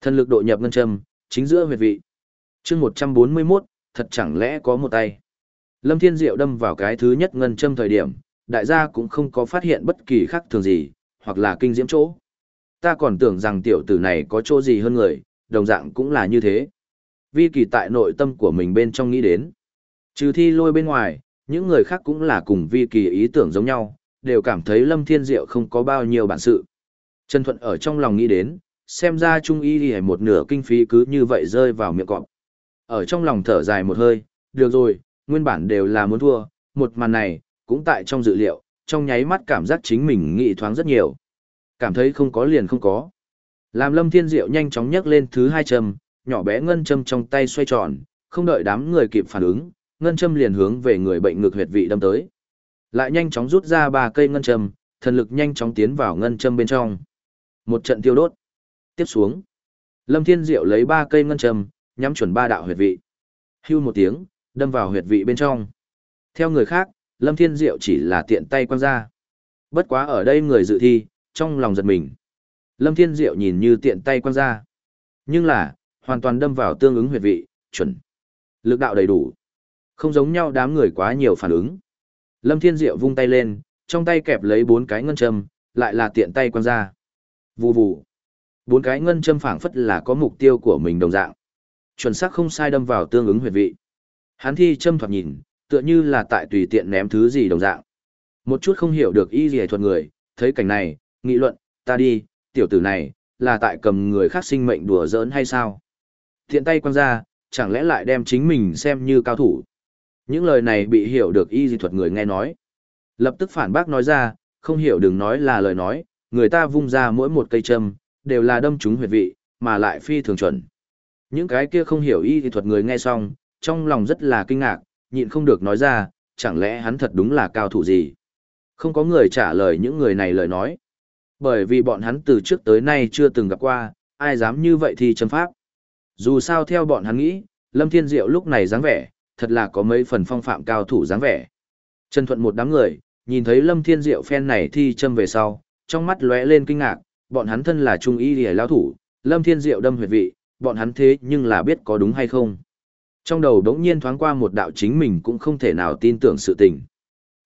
Thần lực độ nhập ngân châm, chính giữa huyệt vị. chương 141, thật chẳng lẽ có một tay. Lâm Thiên Diệu đâm vào cái thứ nhất ngân châm thời điểm, đại gia cũng không có phát hiện bất kỳ khác thường gì, hoặc là kinh diễm chỗ. Ta còn tưởng rằng tiểu tử này có chỗ gì hơn người, đồng dạng cũng là như thế. Vi kỳ tại nội tâm của mình bên trong nghĩ đến. Trừ thi lôi bên ngoài, những người khác cũng là cùng vi kỳ ý tưởng giống nhau, đều cảm thấy Lâm Thiên Diệu không có bao nhiêu bản sự. Trần Thuận ở trong lòng nghĩ đến, xem ra trung y thì một nửa kinh phí cứ như vậy rơi vào miệng cọp. Ở trong lòng thở dài một hơi, được rồi, nguyên bản đều là muốn thua, một màn này, cũng tại trong dự liệu, trong nháy mắt cảm giác chính mình nghĩ thoáng rất nhiều. Cảm thấy không có liền không có. Làm lâm thiên diệu nhanh chóng nhấc lên thứ hai châm, nhỏ bé ngân châm trong tay xoay tròn, không đợi đám người kịp phản ứng, ngân châm liền hướng về người bệnh ngược huyệt vị đâm tới. Lại nhanh chóng rút ra ba cây ngân châm, thần lực nhanh chóng tiến vào ngân châm bên trong. Một trận tiêu đốt. Tiếp xuống, Lâm Thiên Diệu lấy ba cây ngân châm, nhắm chuẩn ba đạo huyệt vị. Hưu một tiếng, đâm vào huyệt vị bên trong. Theo người khác, Lâm Thiên Diệu chỉ là tiện tay quăng ra. Bất quá ở đây người dự thi, trong lòng giật mình. Lâm Thiên Diệu nhìn như tiện tay quăng ra. Nhưng là, hoàn toàn đâm vào tương ứng huyệt vị, chuẩn. Lực đạo đầy đủ. Không giống nhau đám người quá nhiều phản ứng. Lâm Thiên Diệu vung tay lên, trong tay kẹp lấy bốn cái ngân châm, lại là tiện tay quăng ra. Vù vù. Bốn cái ngân châm phảng phất là có mục tiêu của mình đồng dạng. Chuẩn xác không sai đâm vào tương ứng huyệt vị. Hắn thi châm thoạt nhìn, tựa như là tại tùy tiện ném thứ gì đồng dạng. Một chút không hiểu được y gì thuật người, thấy cảnh này, nghị luận, ta đi, tiểu tử này, là tại cầm người khác sinh mệnh đùa giỡn hay sao? Thiện tay quăng ra, chẳng lẽ lại đem chính mình xem như cao thủ? Những lời này bị hiểu được y dị thuật người nghe nói. Lập tức phản bác nói ra, không hiểu đừng nói là lời nói, người ta vung ra mỗi một cây châm, đều là đâm trúng huyệt vị, mà lại phi thường chuẩn. Những cái kia không hiểu y thuật người nghe xong, trong lòng rất là kinh ngạc, nhịn không được nói ra, chẳng lẽ hắn thật đúng là cao thủ gì? Không có người trả lời những người này lời nói. Bởi vì bọn hắn từ trước tới nay chưa từng gặp qua, ai dám như vậy thì châm pháp. Dù sao theo bọn hắn nghĩ, Lâm Thiên Diệu lúc này dáng vẻ, thật là có mấy phần phong phạm cao thủ dáng vẻ. Trần Thuận một đám người, nhìn thấy Lâm Thiên Diệu phen này thi châm về sau, trong mắt lóe lên kinh ngạc, bọn hắn thân là trung y lìa lao thủ, Lâm Thiên Diệu đâm huyệt vị, bọn hắn thế nhưng là biết có đúng hay không. Trong đầu đống nhiên thoáng qua một đạo chính mình cũng không thể nào tin tưởng sự tình.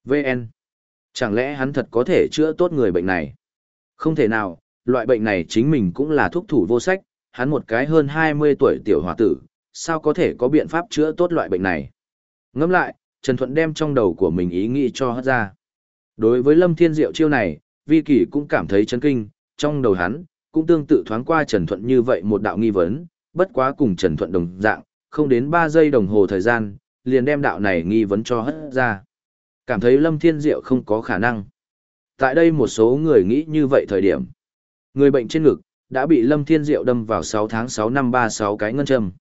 VN. Chẳng lẽ hắn thật có thể chữa tốt người bệnh này? Không thể nào, loại bệnh này chính mình cũng là thuốc thủ vô sách, hắn một cái hơn 20 tuổi tiểu hòa tử, sao có thể có biện pháp chữa tốt loại bệnh này? Ngẫm lại, Trần Thuận đem trong đầu của mình ý nghĩ cho hất ra. Đối với Lâm Thiên Diệu chiêu này, Vi Kỳ cũng cảm thấy chấn kinh, trong đầu hắn, cũng tương tự thoáng qua Trần Thuận như vậy một đạo nghi vấn, bất quá cùng Trần Thuận đồng dạng, không đến 3 giây đồng hồ thời gian, liền đem đạo này nghi vấn cho hất ra. Cảm thấy Lâm Thiên Diệu không có khả năng. Tại đây một số người nghĩ như vậy thời điểm. Người bệnh trên ngực, đã bị Lâm Thiên Diệu đâm vào 6 tháng 6 năm 36 cái ngân châm.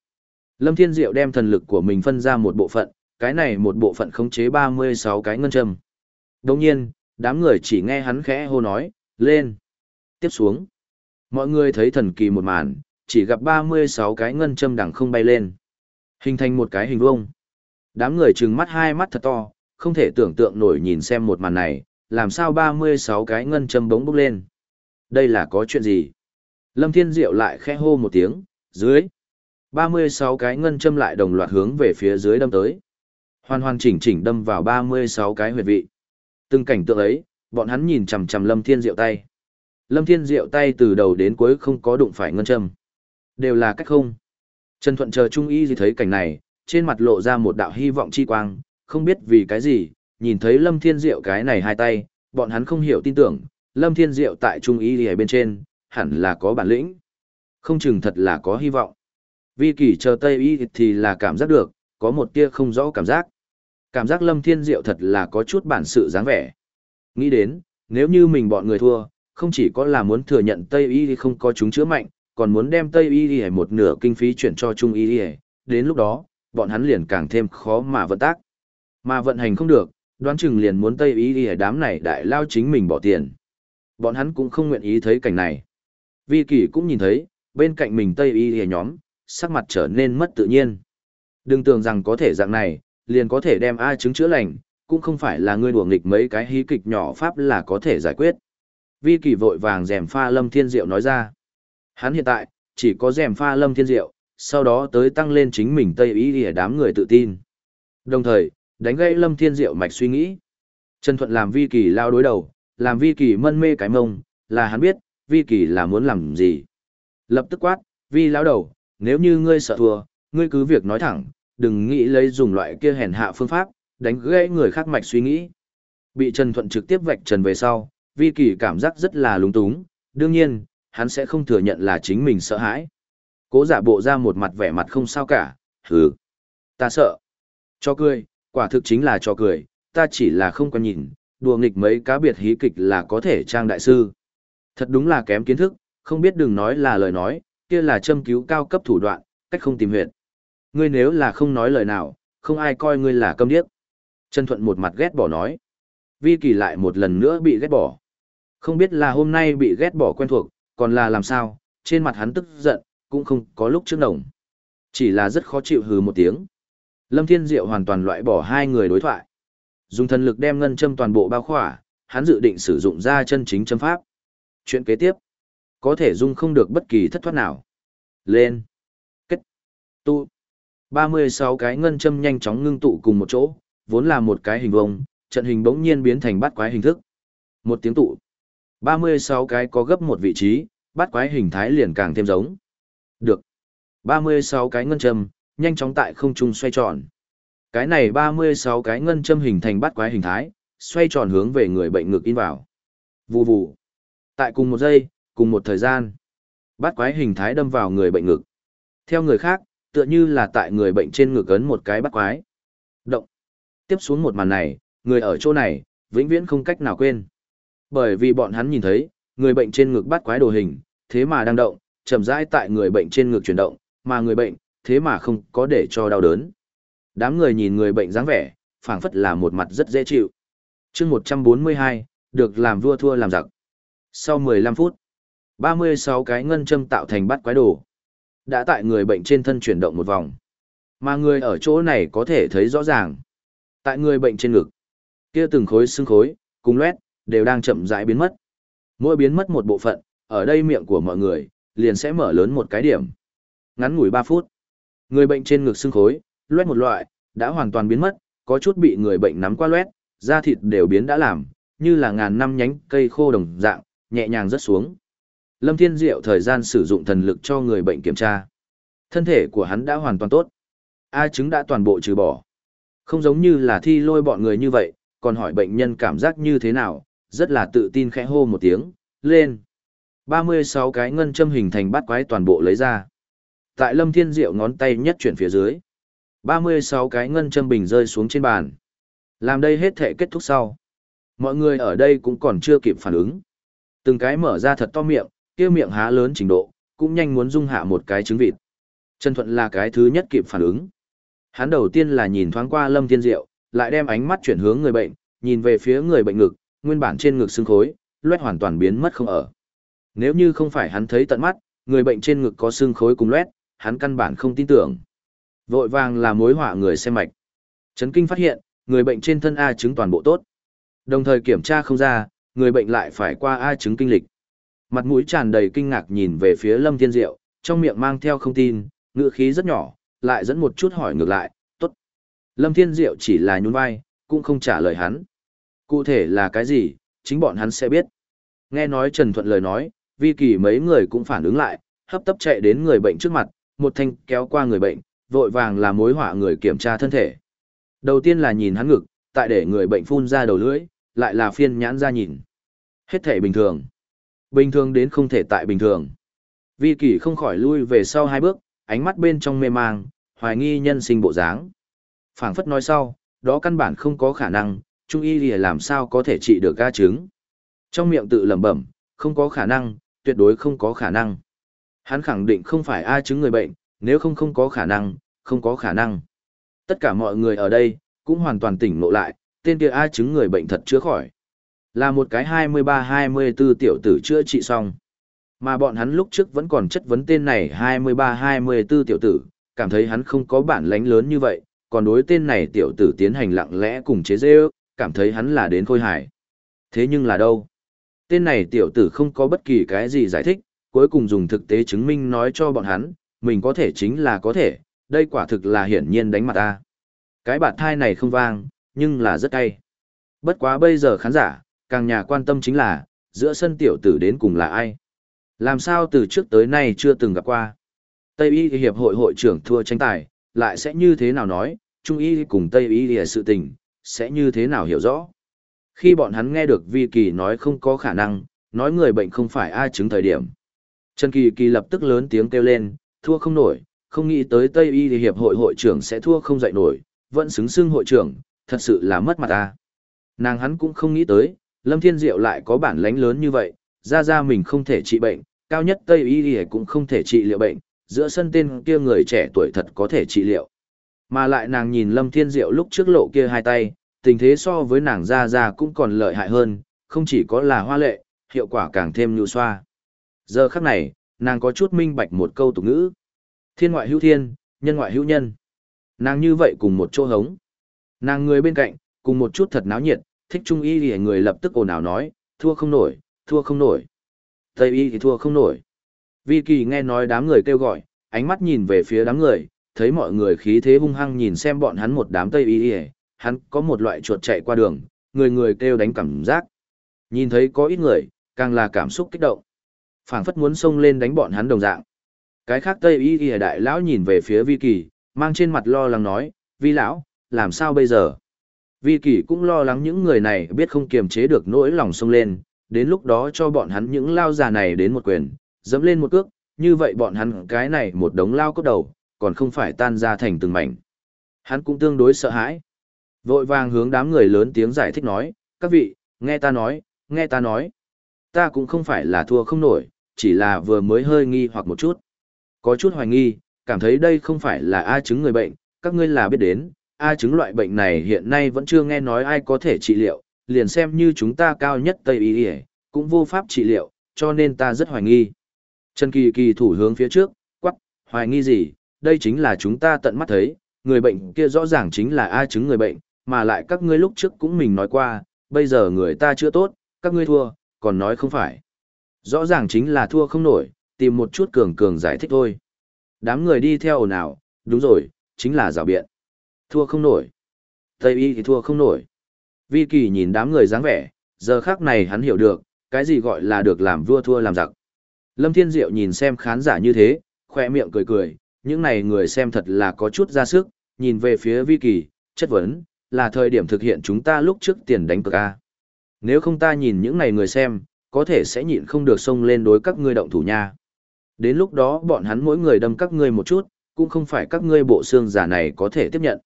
Lâm Thiên Diệu đem thần lực của mình phân ra một bộ phận, cái này một bộ phận khống chế 36 cái ngân châm. Đồng nhiên, đám người chỉ nghe hắn khẽ hô nói, lên, tiếp xuống. Mọi người thấy thần kỳ một màn, chỉ gặp 36 cái ngân châm đằng không bay lên. Hình thành một cái hình vuông. Đám người trừng mắt hai mắt thật to, không thể tưởng tượng nổi nhìn xem một màn này, làm sao 36 cái ngân châm bóng bốc lên. Đây là có chuyện gì? Lâm Thiên Diệu lại khẽ hô một tiếng, dưới. 36 cái ngân châm lại đồng loạt hướng về phía dưới đâm tới. Hoàn hoàn chỉnh chỉnh đâm vào 36 cái huyệt vị. Từng cảnh tượng ấy, bọn hắn nhìn chằm chằm Lâm Thiên Diệu tay. Lâm Thiên Diệu tay từ đầu đến cuối không có đụng phải ngân châm. Đều là cách không. Trần Thuận chờ Trung Y gì thấy cảnh này, trên mặt lộ ra một đạo hy vọng chi quang, không biết vì cái gì, nhìn thấy Lâm Thiên Diệu cái này hai tay, bọn hắn không hiểu tin tưởng, Lâm Thiên Diệu tại Trung Y gì bên trên, hẳn là có bản lĩnh. Không chừng thật là có hy vọng. Vi kỷ chờ Tây Y thì là cảm giác được, có một tia không rõ cảm giác. Cảm giác Lâm Thiên Diệu thật là có chút bản sự dáng vẻ. Nghĩ đến, nếu như mình bọn người thua, không chỉ có là muốn thừa nhận Tây Y không có chúng chữa mạnh, còn muốn đem Tây Y một nửa kinh phí chuyển cho Trung Y đến lúc đó, bọn hắn liền càng thêm khó mà vận tác. Mà vận hành không được, đoán chừng liền muốn Tây Y đám này đại lao chính mình bỏ tiền. Bọn hắn cũng không nguyện ý thấy cảnh này. Vi Kỳ cũng nhìn thấy, bên cạnh mình Tây Y nhóm, sắc mặt trở nên mất tự nhiên. Đừng tưởng rằng có thể dạng này, liền có thể đem ai chứng chữa lành, cũng không phải là ngươi đùa nghịch mấy cái hí kịch nhỏ pháp là có thể giải quyết. Vi Kỳ vội vàng rèm pha Lâm Thiên Diệu nói ra. Hắn hiện tại, chỉ có rèm pha Lâm Thiên Diệu, sau đó tới tăng lên chính mình Tây Ý để đám người tự tin. Đồng thời, đánh gãy Lâm Thiên Diệu mạch suy nghĩ. Trần Thuận làm vi kỳ lao đối đầu, làm vi kỳ mân mê cái mông, là hắn biết, vi kỳ là muốn làm gì. Lập tức quát, vi lao đầu, nếu như ngươi sợ thua, ngươi cứ việc nói thẳng, đừng nghĩ lấy dùng loại kia hèn hạ phương pháp, đánh gãy người khác mạch suy nghĩ. Bị Trần Thuận trực tiếp vạch trần về sau, vi kỳ cảm giác rất là lúng túng, đương nhiên, hắn sẽ không thừa nhận là chính mình sợ hãi. Cố giả bộ ra một mặt vẻ mặt không sao cả, hừ, ta sợ. Cho cười, quả thực chính là cho cười, ta chỉ là không quan nhìn, đùa nghịch mấy cá biệt hí kịch là có thể trang đại sư. Thật đúng là kém kiến thức, không biết đừng nói là lời nói, kia là châm cứu cao cấp thủ đoạn, cách không tìm huyệt. Ngươi nếu là không nói lời nào, không ai coi ngươi là câm điếc. Trần Thuận một mặt ghét bỏ nói. Vi Kỳ lại một lần nữa bị ghét bỏ. Không biết là hôm nay bị ghét bỏ quen thuộc, còn là làm sao, trên mặt hắn tức giận, cũng không có lúc trước nồng. Chỉ là rất khó chịu hừ một tiếng. Lâm Thiên Diệu hoàn toàn loại bỏ hai người đối thoại. Dùng thần lực đem ngân châm toàn bộ bao khỏa, hắn dự định sử dụng ra chân chính châm pháp. Chuyện kế tiếp, có thể dung không được bất kỳ thất thoát nào. Lên. Kết. Tu. 36 cái ngân châm nhanh chóng ngưng tụ cùng một chỗ, vốn là một cái hình vông, trận hình bỗng nhiên biến thành bát quái hình thức. Một tiếng tụ. 36 cái có gấp một vị trí, bắt quái hình thái liền càng thêm giống. Được. 36 cái ngân châm, nhanh chóng tại không trung xoay tròn. Cái này 36 cái ngân châm hình thành bắt quái hình thái, xoay tròn hướng về người bệnh ngực in vào. Vù vù. Tại cùng một giây, cùng một thời gian, bắt quái hình thái đâm vào người bệnh ngực. Theo người khác, tựa như là tại người bệnh trên ngực ấn một cái bắt quái. Động. Tiếp xuống một màn này, người ở chỗ này, vĩnh viễn không cách nào quên. Bởi vì bọn hắn nhìn thấy, người bệnh trên ngực bắt quái đồ hình, thế mà đang động, chậm rãi tại người bệnh trên ngực chuyển động, mà người bệnh, thế mà không có để cho đau đớn. Đám người nhìn người bệnh dáng vẻ, phảng phất là một mặt rất dễ chịu. chương 142, được làm vua thua làm giặc. Sau 15 phút, 36 cái ngân châm tạo thành bắt quái đồ. Đã tại người bệnh trên thân chuyển động một vòng. Mà người ở chỗ này có thể thấy rõ ràng. Tại người bệnh trên ngực, kia từng khối xương khối, cùng loét, đều đang chậm rãi biến mất. Mỗi biến mất một bộ phận, ở đây miệng của mọi người, liền sẽ mở lớn một cái điểm. Ngắn ngủi 3 phút, người bệnh trên ngực xương khối, loét một loại, đã hoàn toàn biến mất, có chút bị người bệnh nắm qua loét, da thịt đều biến đã làm, như là ngàn năm nhánh cây khô đồng dạng, nhẹ nhàng rớt xuống. Lâm Thiên Diệu thời gian sử dụng thần lực cho người bệnh kiểm tra. Thân thể của hắn đã hoàn toàn tốt. A chứng đã toàn bộ trừ bỏ. Không giống như là thi lôi bọn người như vậy, còn hỏi bệnh nhân cảm giác như thế nào, rất là tự tin khẽ hô một tiếng, lên. 36 cái ngân châm hình thành bát quái toàn bộ lấy ra. Tại Lâm Thiên Diệu ngón tay nhất chuyển phía dưới. 36 cái ngân châm bình rơi xuống trên bàn. Làm đây hết thể kết thúc sau. Mọi người ở đây cũng còn chưa kịp phản ứng. Từng cái mở ra thật to miệng, kia miệng há lớn trình độ, cũng nhanh muốn dung hạ một cái trứng vịt. Trần Thuận là cái thứ nhất kịp phản ứng. Hắn đầu tiên là nhìn thoáng qua Lâm Thiên Diệu, lại đem ánh mắt chuyển hướng người bệnh, nhìn về phía người bệnh ngực, nguyên bản trên ngực xương khối, loét hoàn toàn biến mất không ở. Nếu như không phải hắn thấy tận mắt, người bệnh trên ngực có xương khối cùng loét, hắn căn bản không tin tưởng. Vội vàng là mối họa người xem mạch. Trấn kinh phát hiện, người bệnh trên thân A chứng toàn bộ tốt. Đồng thời kiểm tra không ra, người bệnh lại phải qua A chứng kinh lịch. Mặt mũi tràn đầy kinh ngạc nhìn về phía Lâm Thiên Diệu, trong miệng mang theo không tin, ngựa khí rất nhỏ, lại dẫn một chút hỏi ngược lại, tốt. Lâm Thiên Diệu chỉ là nhún vai, cũng không trả lời hắn. Cụ thể là cái gì, chính bọn hắn sẽ biết. Nghe nói Trần Thuận lời nói, vi kỳ mấy người cũng phản ứng lại, hấp tấp chạy đến người bệnh trước mặt, một thanh kéo qua người bệnh, vội vàng là mối họa người kiểm tra thân thể. Đầu tiên là nhìn hắn ngực, tại để người bệnh phun ra đầu lưỡi, lại là phiên nhãn ra nhìn. Hết thể bình thường. Bình thường đến không thể tại bình thường. Vi kỳ không khỏi lui về sau hai bước, ánh mắt bên trong mê mang, hoài nghi nhân sinh bộ dáng. phảng phất nói sau, đó căn bản không có khả năng, trung y lìa làm sao có thể trị được ca chứng. Trong miệng tự lẩm bẩm, không có khả năng, tuyệt đối không có khả năng. Hắn khẳng định không phải A chứng người bệnh, nếu không không có khả năng, không có khả năng. Tất cả mọi người ở đây, cũng hoàn toàn tỉnh ngộ lại, tên kia A chứng người bệnh thật chữa khỏi. Là một cái 23-24 tiểu tử chữa trị xong. Mà bọn hắn lúc trước vẫn còn chất vấn tên này 23-24 tiểu tử, cảm thấy hắn không có bản lãnh lớn như vậy, còn đối tên này tiểu tử tiến hành lặng lẽ cùng chế dê cảm thấy hắn là đến khôi hài. Thế nhưng là đâu? Tên này tiểu tử không có bất kỳ cái gì giải thích, cuối cùng dùng thực tế chứng minh nói cho bọn hắn, mình có thể chính là có thể, đây quả thực là hiển nhiên đánh mặt ta. Cái bạt thai này không vang, nhưng là rất cay. Bất quá bây giờ khán giả, càng nhà quan tâm chính là, giữa sân tiểu tử đến cùng là ai. Làm sao từ trước tới nay chưa từng gặp qua. Tây Y Hiệp hội hội trưởng thua tranh tài, lại sẽ như thế nào nói, Trung Y cùng Tây Y sự tình, sẽ như thế nào hiểu rõ. Khi bọn hắn nghe được Vi Kỳ nói không có khả năng, nói người bệnh không phải ai chứng thời điểm. Trần Kỳ Kỳ lập tức lớn tiếng kêu lên, thua không nổi, không nghĩ tới Tây Y thì Hiệp hội hội trưởng sẽ thua không dậy nổi, vẫn xứng xưng hội trưởng, thật sự là mất mặt ta. Nàng hắn cũng không nghĩ tới, Lâm Thiên Diệu lại có bản lãnh lớn như vậy, ra ra mình không thể trị bệnh, cao nhất Tây Y thì cũng không thể trị liệu bệnh, giữa sân tên kia người trẻ tuổi thật có thể trị liệu. Mà lại nàng nhìn Lâm Thiên Diệu lúc trước lộ kia hai tay, tình thế so với nàng ra ra cũng còn lợi hại hơn, không chỉ có là hoa lệ, hiệu quả càng thêm nhu xoa. Giờ khắc này, nàng có chút minh bạch một câu tục ngữ. Thiên ngoại hữu thiên, nhân ngoại hữu nhân. Nàng như vậy cùng một chỗ hống. Nàng người bên cạnh, cùng một chút thật náo nhiệt, thích trung y thì người lập tức ồn ào nói, thua không nổi, thua không nổi. Tây y thì thua không nổi. Vi kỳ nghe nói đám người kêu gọi, ánh mắt nhìn về phía đám người, thấy mọi người khí thế hung hăng nhìn xem bọn hắn một đám Tây y ỉa hắn có một loại chuột chạy qua đường, người người kêu đánh cảm giác. Nhìn thấy có ít người, càng là cảm xúc kích động. phảng phất muốn xông lên đánh bọn hắn đồng dạng. Cái khác Tây y ỉa đại lão nhìn về phía Vi kỳ, mang trên mặt lo lắng nói, Vi lão, làm sao bây giờ? Vi Kỳ cũng lo lắng những người này biết không kiềm chế được nỗi lòng xông lên, đến lúc đó cho bọn hắn những lao già này đến một quyền, dẫm lên một cước, như vậy bọn hắn cái này một đống lao cốt đầu, còn không phải tan ra thành từng mảnh. Hắn cũng tương đối sợ hãi. Vội vàng hướng đám người lớn tiếng giải thích nói, các vị, nghe ta nói, nghe ta nói. Ta cũng không phải là thua không nổi, chỉ là vừa mới hơi nghi hoặc một chút. Có chút hoài nghi, cảm thấy đây không phải là A chứng người bệnh, các ngươi là biết đến, A chứng loại bệnh này hiện nay vẫn chưa nghe nói ai có thể trị liệu, liền xem như chúng ta cao nhất Tây Y cũng vô pháp trị liệu, cho nên ta rất hoài nghi. Trần Kỳ Kỳ thủ hướng phía trước, quắc, hoài nghi gì, đây chính là chúng ta tận mắt thấy, người bệnh kia rõ ràng chính là A chứng người bệnh, mà lại các ngươi lúc trước cũng mình nói qua, bây giờ người ta chưa tốt, các ngươi thua, còn nói không phải. Rõ ràng chính là thua không nổi, tìm một chút cường cường giải thích thôi. Đám người đi theo ồn ào, đúng rồi, chính là rào biện. Thua không nổi. Tây y thì thua không nổi. Vi Kỳ nhìn đám người dáng vẻ, giờ khác này hắn hiểu được, cái gì gọi là được làm vua thua làm giặc. Lâm Thiên Diệu nhìn xem khán giả như thế, khoe miệng cười cười, những này người xem thật là có chút ra sức, nhìn về phía Vi Kỳ, chất vấn, là thời điểm thực hiện chúng ta lúc trước tiền đánh cược A. Nếu không ta nhìn những này người xem, có thể sẽ nhịn không được xông lên đối các ngươi động thủ nha. Đến lúc đó bọn hắn mỗi người đâm các ngươi một chút, cũng không phải các ngươi bộ xương giả này có thể tiếp nhận.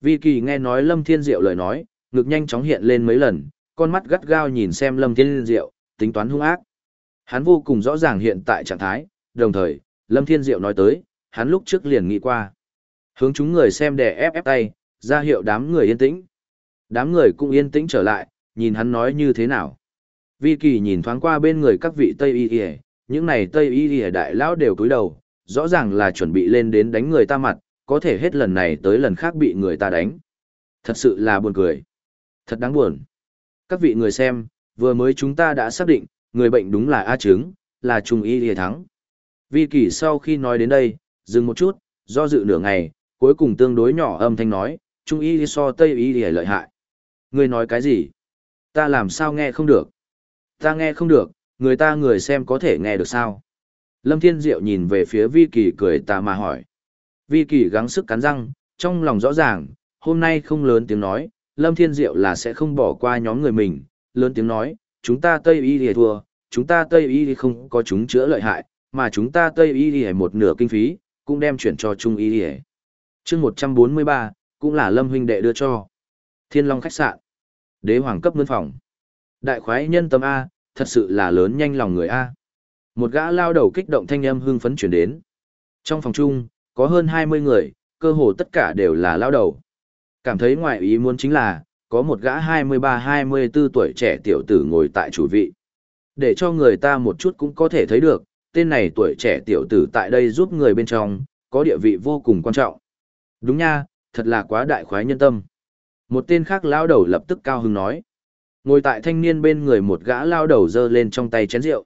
Vi Kỳ nghe nói Lâm Thiên Diệu lời nói, ngực nhanh chóng hiện lên mấy lần, con mắt gắt gao nhìn xem Lâm Thiên Diệu, tính toán hung ác. Hắn vô cùng rõ ràng hiện tại trạng thái, đồng thời, Lâm Thiên Diệu nói tới, hắn lúc trước liền nghĩ qua. Hướng chúng người xem đè ép ép tay, ra hiệu đám người yên tĩnh. Đám người cũng yên tĩnh trở lại, nhìn hắn nói như thế nào. Vi Kỳ nhìn thoáng qua bên người các vị Tây Y Y, những này Tây Y Y đại lão đều cúi đầu, rõ ràng là chuẩn bị lên đến đánh người ta mặt, có thể hết lần này tới lần khác bị người ta đánh. Thật sự là buồn cười. Thật đáng buồn. Các vị người xem, vừa mới chúng ta đã xác định, người bệnh đúng là A chứng, là trùng y Y thắng. Vi kỳ sau khi nói đến đây, dừng một chút, do dự nửa ngày, cuối cùng tương đối nhỏ âm thanh nói, trung y so tây y lìa lợi hại. Người nói cái gì? Ta làm sao nghe không được? Ta nghe không được, người ta người xem có thể nghe được sao? Lâm Thiên Diệu nhìn về phía Vi Kỳ cười ta mà hỏi. Vi Kỳ gắng sức cắn răng, trong lòng rõ ràng, hôm nay không lớn tiếng nói, Lâm Thiên Diệu là sẽ không bỏ qua nhóm người mình, lớn tiếng nói, chúng ta Tây Y thì thua, chúng ta Tây Y thì không có chúng chữa lợi hại, mà chúng ta Tây Y thì một nửa kinh phí, cũng đem chuyển cho Trung Y Y. chương 143, cũng là Lâm huynh đệ đưa cho. Thiên Long khách sạn, đế hoàng cấp mướn phòng. Đại khoái nhân tâm A, thật sự là lớn nhanh lòng người A. Một gã lao đầu kích động thanh âm hưng phấn chuyển đến. Trong phòng chung, có hơn 20 người, cơ hồ tất cả đều là lao đầu. Cảm thấy ngoại ý muốn chính là, có một gã 23-24 tuổi trẻ tiểu tử ngồi tại chủ vị. Để cho người ta một chút cũng có thể thấy được, tên này tuổi trẻ tiểu tử tại đây giúp người bên trong, có địa vị vô cùng quan trọng. Đúng nha, thật là quá đại khoái nhân tâm. Một tên khác lao đầu lập tức cao hứng nói. Ngồi tại thanh niên bên người một gã lao đầu dơ lên trong tay chén rượu.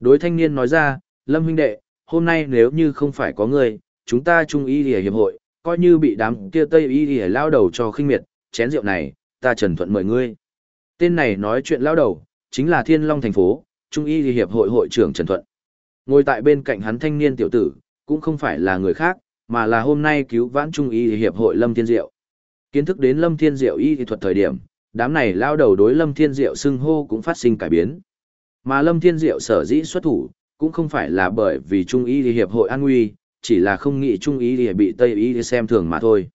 Đối thanh niên nói ra, Lâm huynh đệ, hôm nay nếu như không phải có ngươi, chúng ta trung y lìa hiệp hội, coi như bị đám kia tây y lìa lao đầu cho khinh miệt, chén rượu này, ta trần thuận mời ngươi. Tên này nói chuyện lao đầu, chính là Thiên Long thành phố, trung y lìa hiệp hội hội trưởng Trần Thuận. Ngồi tại bên cạnh hắn thanh niên tiểu tử, cũng không phải là người khác, mà là hôm nay cứu vãn trung y hiệp hội Lâm Thiên Diệu. Kiến thức đến Lâm Thiên Diệu y thuật thời điểm, đám này lao đầu đối Lâm Thiên Diệu xưng hô cũng phát sinh cải biến. Mà Lâm Thiên Diệu sở dĩ xuất thủ, cũng không phải là bởi vì Trung Y Hiệp hội an nguy, chỉ là không nghĩ Trung Y bị Tây Y xem thường mà thôi.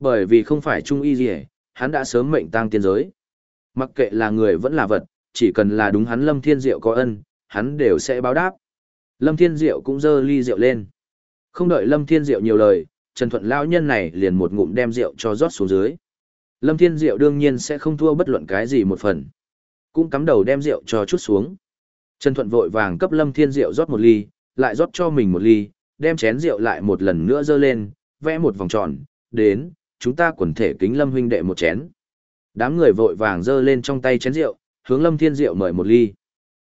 Bởi vì không phải Trung Y Hiệp, hắn đã sớm mệnh tăng tiên giới. Mặc kệ là người vẫn là vật, chỉ cần là đúng hắn Lâm Thiên Diệu có ân, hắn đều sẽ báo đáp. Lâm Thiên Diệu cũng dơ ly rượu lên. Không đợi Lâm Thiên Diệu nhiều lời, Trần Thuận lão nhân này liền một ngụm đem rượu cho rót xuống dưới. Lâm Thiên Diệu đương nhiên sẽ không thua bất luận cái gì một phần. Cũng cắm đầu đem rượu cho chút xuống. Trần Thuận vội vàng cấp Lâm Thiên Diệu rót một ly, lại rót cho mình một ly, đem chén rượu lại một lần nữa dơ lên, vẽ một vòng tròn, đến, chúng ta quần thể kính Lâm huynh đệ một chén. Đám người vội vàng dơ lên trong tay chén rượu, hướng Lâm Thiên Diệu mời một ly.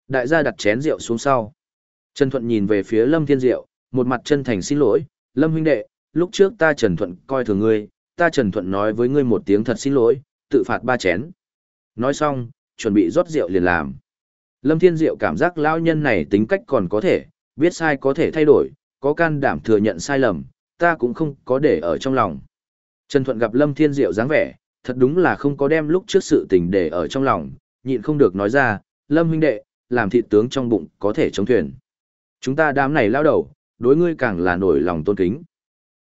Đại gia đặt chén rượu xuống sau. Trần Thuận nhìn về phía Lâm Thiên Diệu, một mặt chân thành xin lỗi, Lâm huynh đệ, lúc trước ta Trần Thuận coi thường ngươi, ta Trần Thuận nói với ngươi một tiếng thật xin lỗi, tự phạt ba chén. Nói xong, chuẩn bị rót rượu liền làm. Lâm Thiên Diệu cảm giác lão nhân này tính cách còn có thể, biết sai có thể thay đổi, có can đảm thừa nhận sai lầm, ta cũng không có để ở trong lòng. Trần Thuận gặp Lâm Thiên Diệu dáng vẻ, thật đúng là không có đem lúc trước sự tình để ở trong lòng, nhịn không được nói ra, Lâm huynh đệ, làm thịt tướng trong bụng có thể chống thuyền. Chúng ta đám này lao đầu, đối ngươi càng là nổi lòng tôn kính.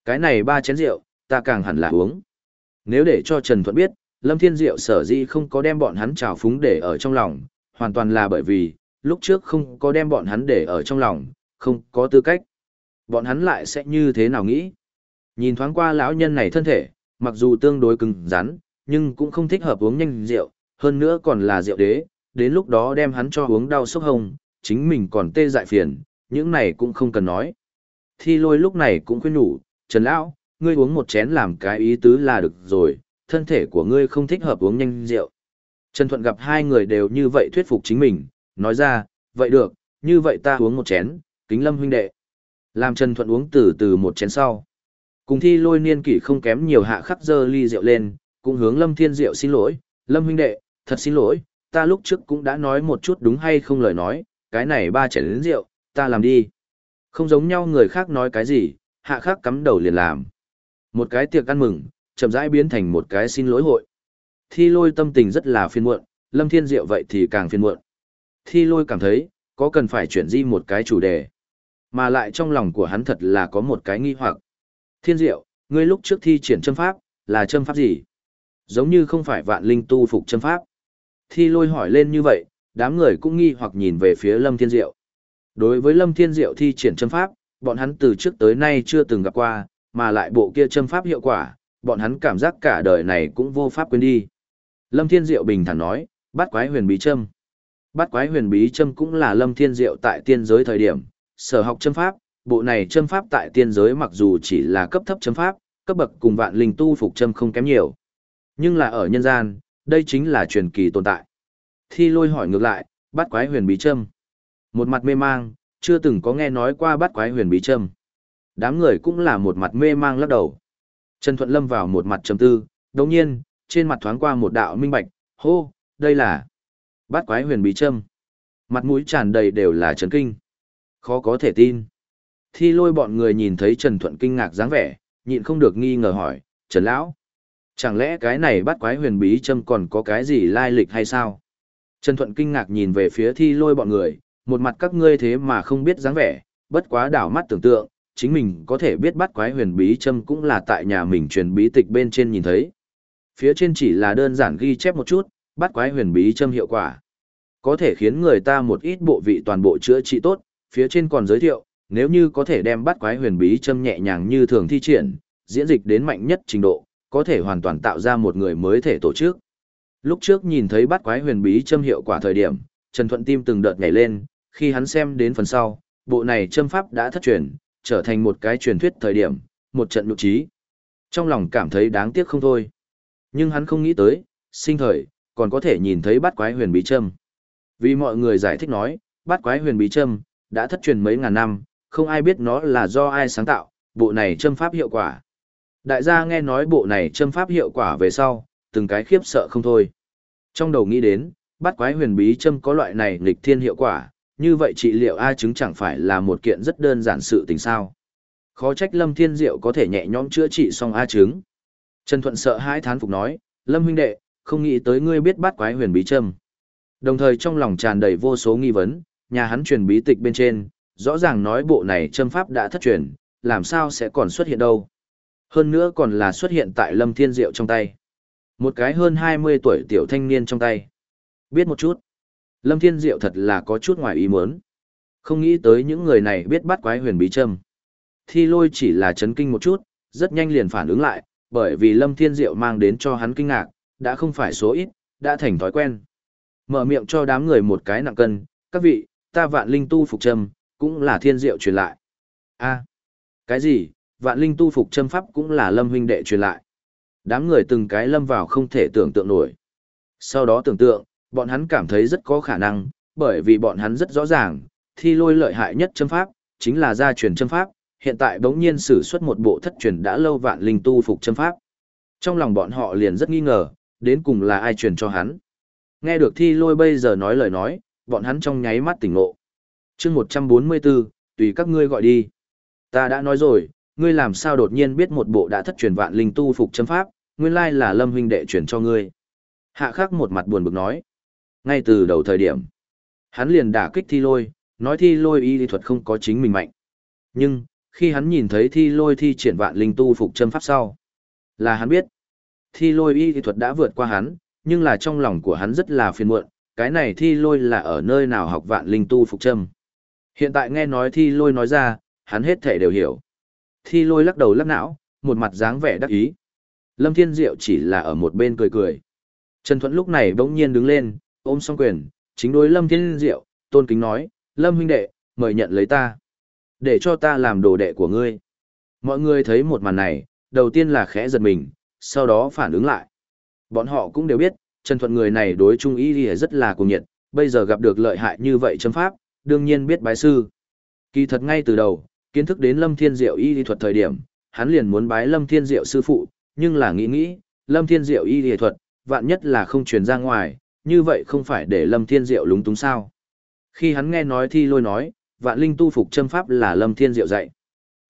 Cái này ba chén rượu, ta càng hẳn là uống. Nếu để cho Trần Thuận biết, Lâm Thiên Diệu sở dĩ không có đem bọn hắn trào phúng để ở trong lòng, hoàn toàn là bởi vì, lúc trước không có đem bọn hắn để ở trong lòng, không có tư cách. Bọn hắn lại sẽ như thế nào nghĩ? Nhìn thoáng qua lão nhân này thân thể, mặc dù tương đối cứng rắn, nhưng cũng không thích hợp uống nhanh rượu, hơn nữa còn là rượu đế, đến lúc đó đem hắn cho uống đau sốc hông, chính mình còn tê dại phiền, những này cũng không cần nói. Thi lôi lúc này cũng khuyên nhủ, Trần Lão, ngươi uống một chén làm cái ý tứ là được rồi, thân thể của ngươi không thích hợp uống nhanh rượu. Trần Thuận gặp hai người đều như vậy thuyết phục chính mình, nói ra, vậy được, như vậy ta uống một chén, kính lâm huynh đệ. Làm Trần Thuận uống từ từ một chén sau. Cùng thi lôi niên kỷ không kém nhiều hạ khắc dơ ly rượu lên, cũng hướng lâm thiên rượu xin lỗi, lâm huynh đệ, thật xin lỗi, ta lúc trước cũng đã nói một chút đúng hay không lời nói, cái này ba chén lớn rượu, ta làm đi. Không giống nhau người khác nói cái gì, hạ khắc cắm đầu liền làm. Một cái tiệc ăn mừng, chậm rãi biến thành một cái xin lỗi hội. Thi lôi tâm tình rất là phiền muộn, Lâm Thiên Diệu vậy thì càng phiền muộn. Thi lôi cảm thấy, có cần phải chuyển di một cái chủ đề. Mà lại trong lòng của hắn thật là có một cái nghi hoặc. Thiên Diệu, ngươi lúc trước thi triển châm pháp, là châm pháp gì? Giống như không phải vạn linh tu phục châm pháp. Thi lôi hỏi lên như vậy, đám người cũng nghi hoặc nhìn về phía Lâm Thiên Diệu. Đối với Lâm Thiên Diệu thi triển châm pháp, bọn hắn từ trước tới nay chưa từng gặp qua, mà lại bộ kia châm pháp hiệu quả, bọn hắn cảm giác cả đời này cũng vô pháp quên đi. Lâm Thiên Diệu bình thản nói, bắt quái huyền bí châm. Bắt quái huyền bí châm cũng là Lâm Thiên Diệu tại tiên giới thời điểm, sở học châm pháp, bộ này châm pháp tại tiên giới mặc dù chỉ là cấp thấp châm pháp, cấp bậc cùng vạn linh tu phục châm không kém nhiều. Nhưng là ở nhân gian, đây chính là truyền kỳ tồn tại. Thi lôi hỏi ngược lại, bắt quái huyền bí châm. Một mặt mê mang, chưa từng có nghe nói qua bắt quái huyền bí châm. Đám người cũng là một mặt mê mang lắc đầu. Trần Thuận Lâm vào một mặt trầm tư, đồng nhiên, trên mặt thoáng qua một đạo minh bạch, hô, đây là bát quái huyền bí châm. Mặt mũi tràn đầy đều là trấn kinh. Khó có thể tin. Thi lôi bọn người nhìn thấy Trần Thuận kinh ngạc dáng vẻ, nhịn không được nghi ngờ hỏi, Trần Lão, chẳng lẽ cái này bát quái huyền bí châm còn có cái gì lai lịch hay sao? Trần Thuận kinh ngạc nhìn về phía thi lôi bọn người, một mặt các ngươi thế mà không biết dáng vẻ, bất quá đảo mắt tưởng tượng, chính mình có thể biết bắt quái huyền bí châm cũng là tại nhà mình truyền bí tịch bên trên nhìn thấy. Phía trên chỉ là đơn giản ghi chép một chút, bắt quái huyền bí châm hiệu quả. Có thể khiến người ta một ít bộ vị toàn bộ chữa trị tốt, phía trên còn giới thiệu, nếu như có thể đem bắt quái huyền bí châm nhẹ nhàng như thường thi triển, diễn dịch đến mạnh nhất trình độ, có thể hoàn toàn tạo ra một người mới thể tổ chức. Lúc trước nhìn thấy bắt quái huyền bí châm hiệu quả thời điểm, Trần Thuận tim từng đợt nhảy lên, khi hắn xem đến phần sau, bộ này châm pháp đã thất truyền, trở thành một cái truyền thuyết thời điểm, một trận nhục trí. Trong lòng cảm thấy đáng tiếc không thôi. Nhưng hắn không nghĩ tới, sinh thời, còn có thể nhìn thấy bát quái huyền bí châm. Vì mọi người giải thích nói, bát quái huyền bí châm, đã thất truyền mấy ngàn năm, không ai biết nó là do ai sáng tạo, bộ này châm pháp hiệu quả. Đại gia nghe nói bộ này châm pháp hiệu quả về sau, từng cái khiếp sợ không thôi. Trong đầu nghĩ đến, bát quái huyền bí châm có loại này nghịch thiên hiệu quả, như vậy trị liệu A chứng chẳng phải là một kiện rất đơn giản sự tình sao. Khó trách Lâm Thiên Diệu có thể nhẹ nhõm chữa trị xong A chứng. Trần Thuận sợ hãi thán phục nói, Lâm huynh đệ, không nghĩ tới ngươi biết bắt quái huyền bí châm. Đồng thời trong lòng tràn đầy vô số nghi vấn, nhà hắn truyền bí tịch bên trên, rõ ràng nói bộ này châm pháp đã thất truyền, làm sao sẽ còn xuất hiện đâu. Hơn nữa còn là xuất hiện tại Lâm Thiên Diệu trong tay. Một cái hơn 20 tuổi tiểu thanh niên trong tay. Biết một chút. Lâm Thiên Diệu thật là có chút ngoài ý muốn. Không nghĩ tới những người này biết bắt quái huyền bí châm. Thi lôi chỉ là chấn kinh một chút, rất nhanh liền phản ứng lại, bởi vì Lâm Thiên Diệu mang đến cho hắn kinh ngạc, đã không phải số ít, đã thành thói quen. Mở miệng cho đám người một cái nặng cân, các vị, ta vạn linh tu phục châm, cũng là thiên diệu truyền lại. a cái gì, vạn linh tu phục châm pháp cũng là lâm huynh đệ truyền lại. Đám người từng cái lâm vào không thể tưởng tượng nổi. Sau đó tưởng tượng, bọn hắn cảm thấy rất có khả năng, bởi vì bọn hắn rất rõ ràng, thi lôi lợi hại nhất châm pháp, chính là gia truyền châm pháp, hiện tại bỗng nhiên sử xuất một bộ thất truyền đã lâu vạn linh tu phục châm pháp. Trong lòng bọn họ liền rất nghi ngờ, đến cùng là ai truyền cho hắn. Nghe được thi lôi bây giờ nói lời nói, bọn hắn trong nháy mắt tỉnh ngộ. chương 144, tùy các ngươi gọi đi. Ta đã nói rồi, ngươi làm sao đột nhiên biết một bộ đã thất truyền vạn linh tu phục châm pháp, nguyên lai là lâm huynh đệ truyền cho ngươi. Hạ khắc một mặt buồn bực nói. Ngay từ đầu thời điểm, hắn liền đả kích thi lôi, nói thi lôi y lý thuật không có chính mình mạnh. Nhưng, khi hắn nhìn thấy thi lôi thi triển vạn linh tu phục châm pháp sau, là hắn biết, thi lôi y lý thuật đã vượt qua hắn, nhưng là trong lòng của hắn rất là phiền muộn, cái này thi lôi là ở nơi nào học vạn linh tu phục châm. Hiện tại nghe nói thi lôi nói ra, hắn hết thể đều hiểu. Thi lôi lắc đầu lắc não, một mặt dáng vẻ đắc ý. Lâm Thiên Diệu chỉ là ở một bên cười cười. Trần Thuận lúc này bỗng nhiên đứng lên, ôm song quyền, chính đối Lâm Thiên Diệu, tôn kính nói, Lâm huynh đệ, mời nhận lấy ta. Để cho ta làm đồ đệ của ngươi. Mọi người thấy một màn này, đầu tiên là khẽ giật mình, sau đó phản ứng lại. Bọn họ cũng đều biết, Trần Thuận người này đối Trung Y rất là cuồng nhiệt, bây giờ gặp được lợi hại như vậy châm pháp, đương nhiên biết bái sư. Kỳ thật ngay từ đầu, kiến thức đến Lâm Thiên Diệu y lý thuật thời điểm, hắn liền muốn bái Lâm Thiên Diệu sư phụ, nhưng là nghĩ nghĩ, Lâm Thiên Diệu y lý thuật, vạn nhất là không truyền ra ngoài, như vậy không phải để Lâm Thiên Diệu lúng túng sao. Khi hắn nghe nói thi lôi nói, vạn linh tu phục châm pháp là Lâm Thiên Diệu dạy.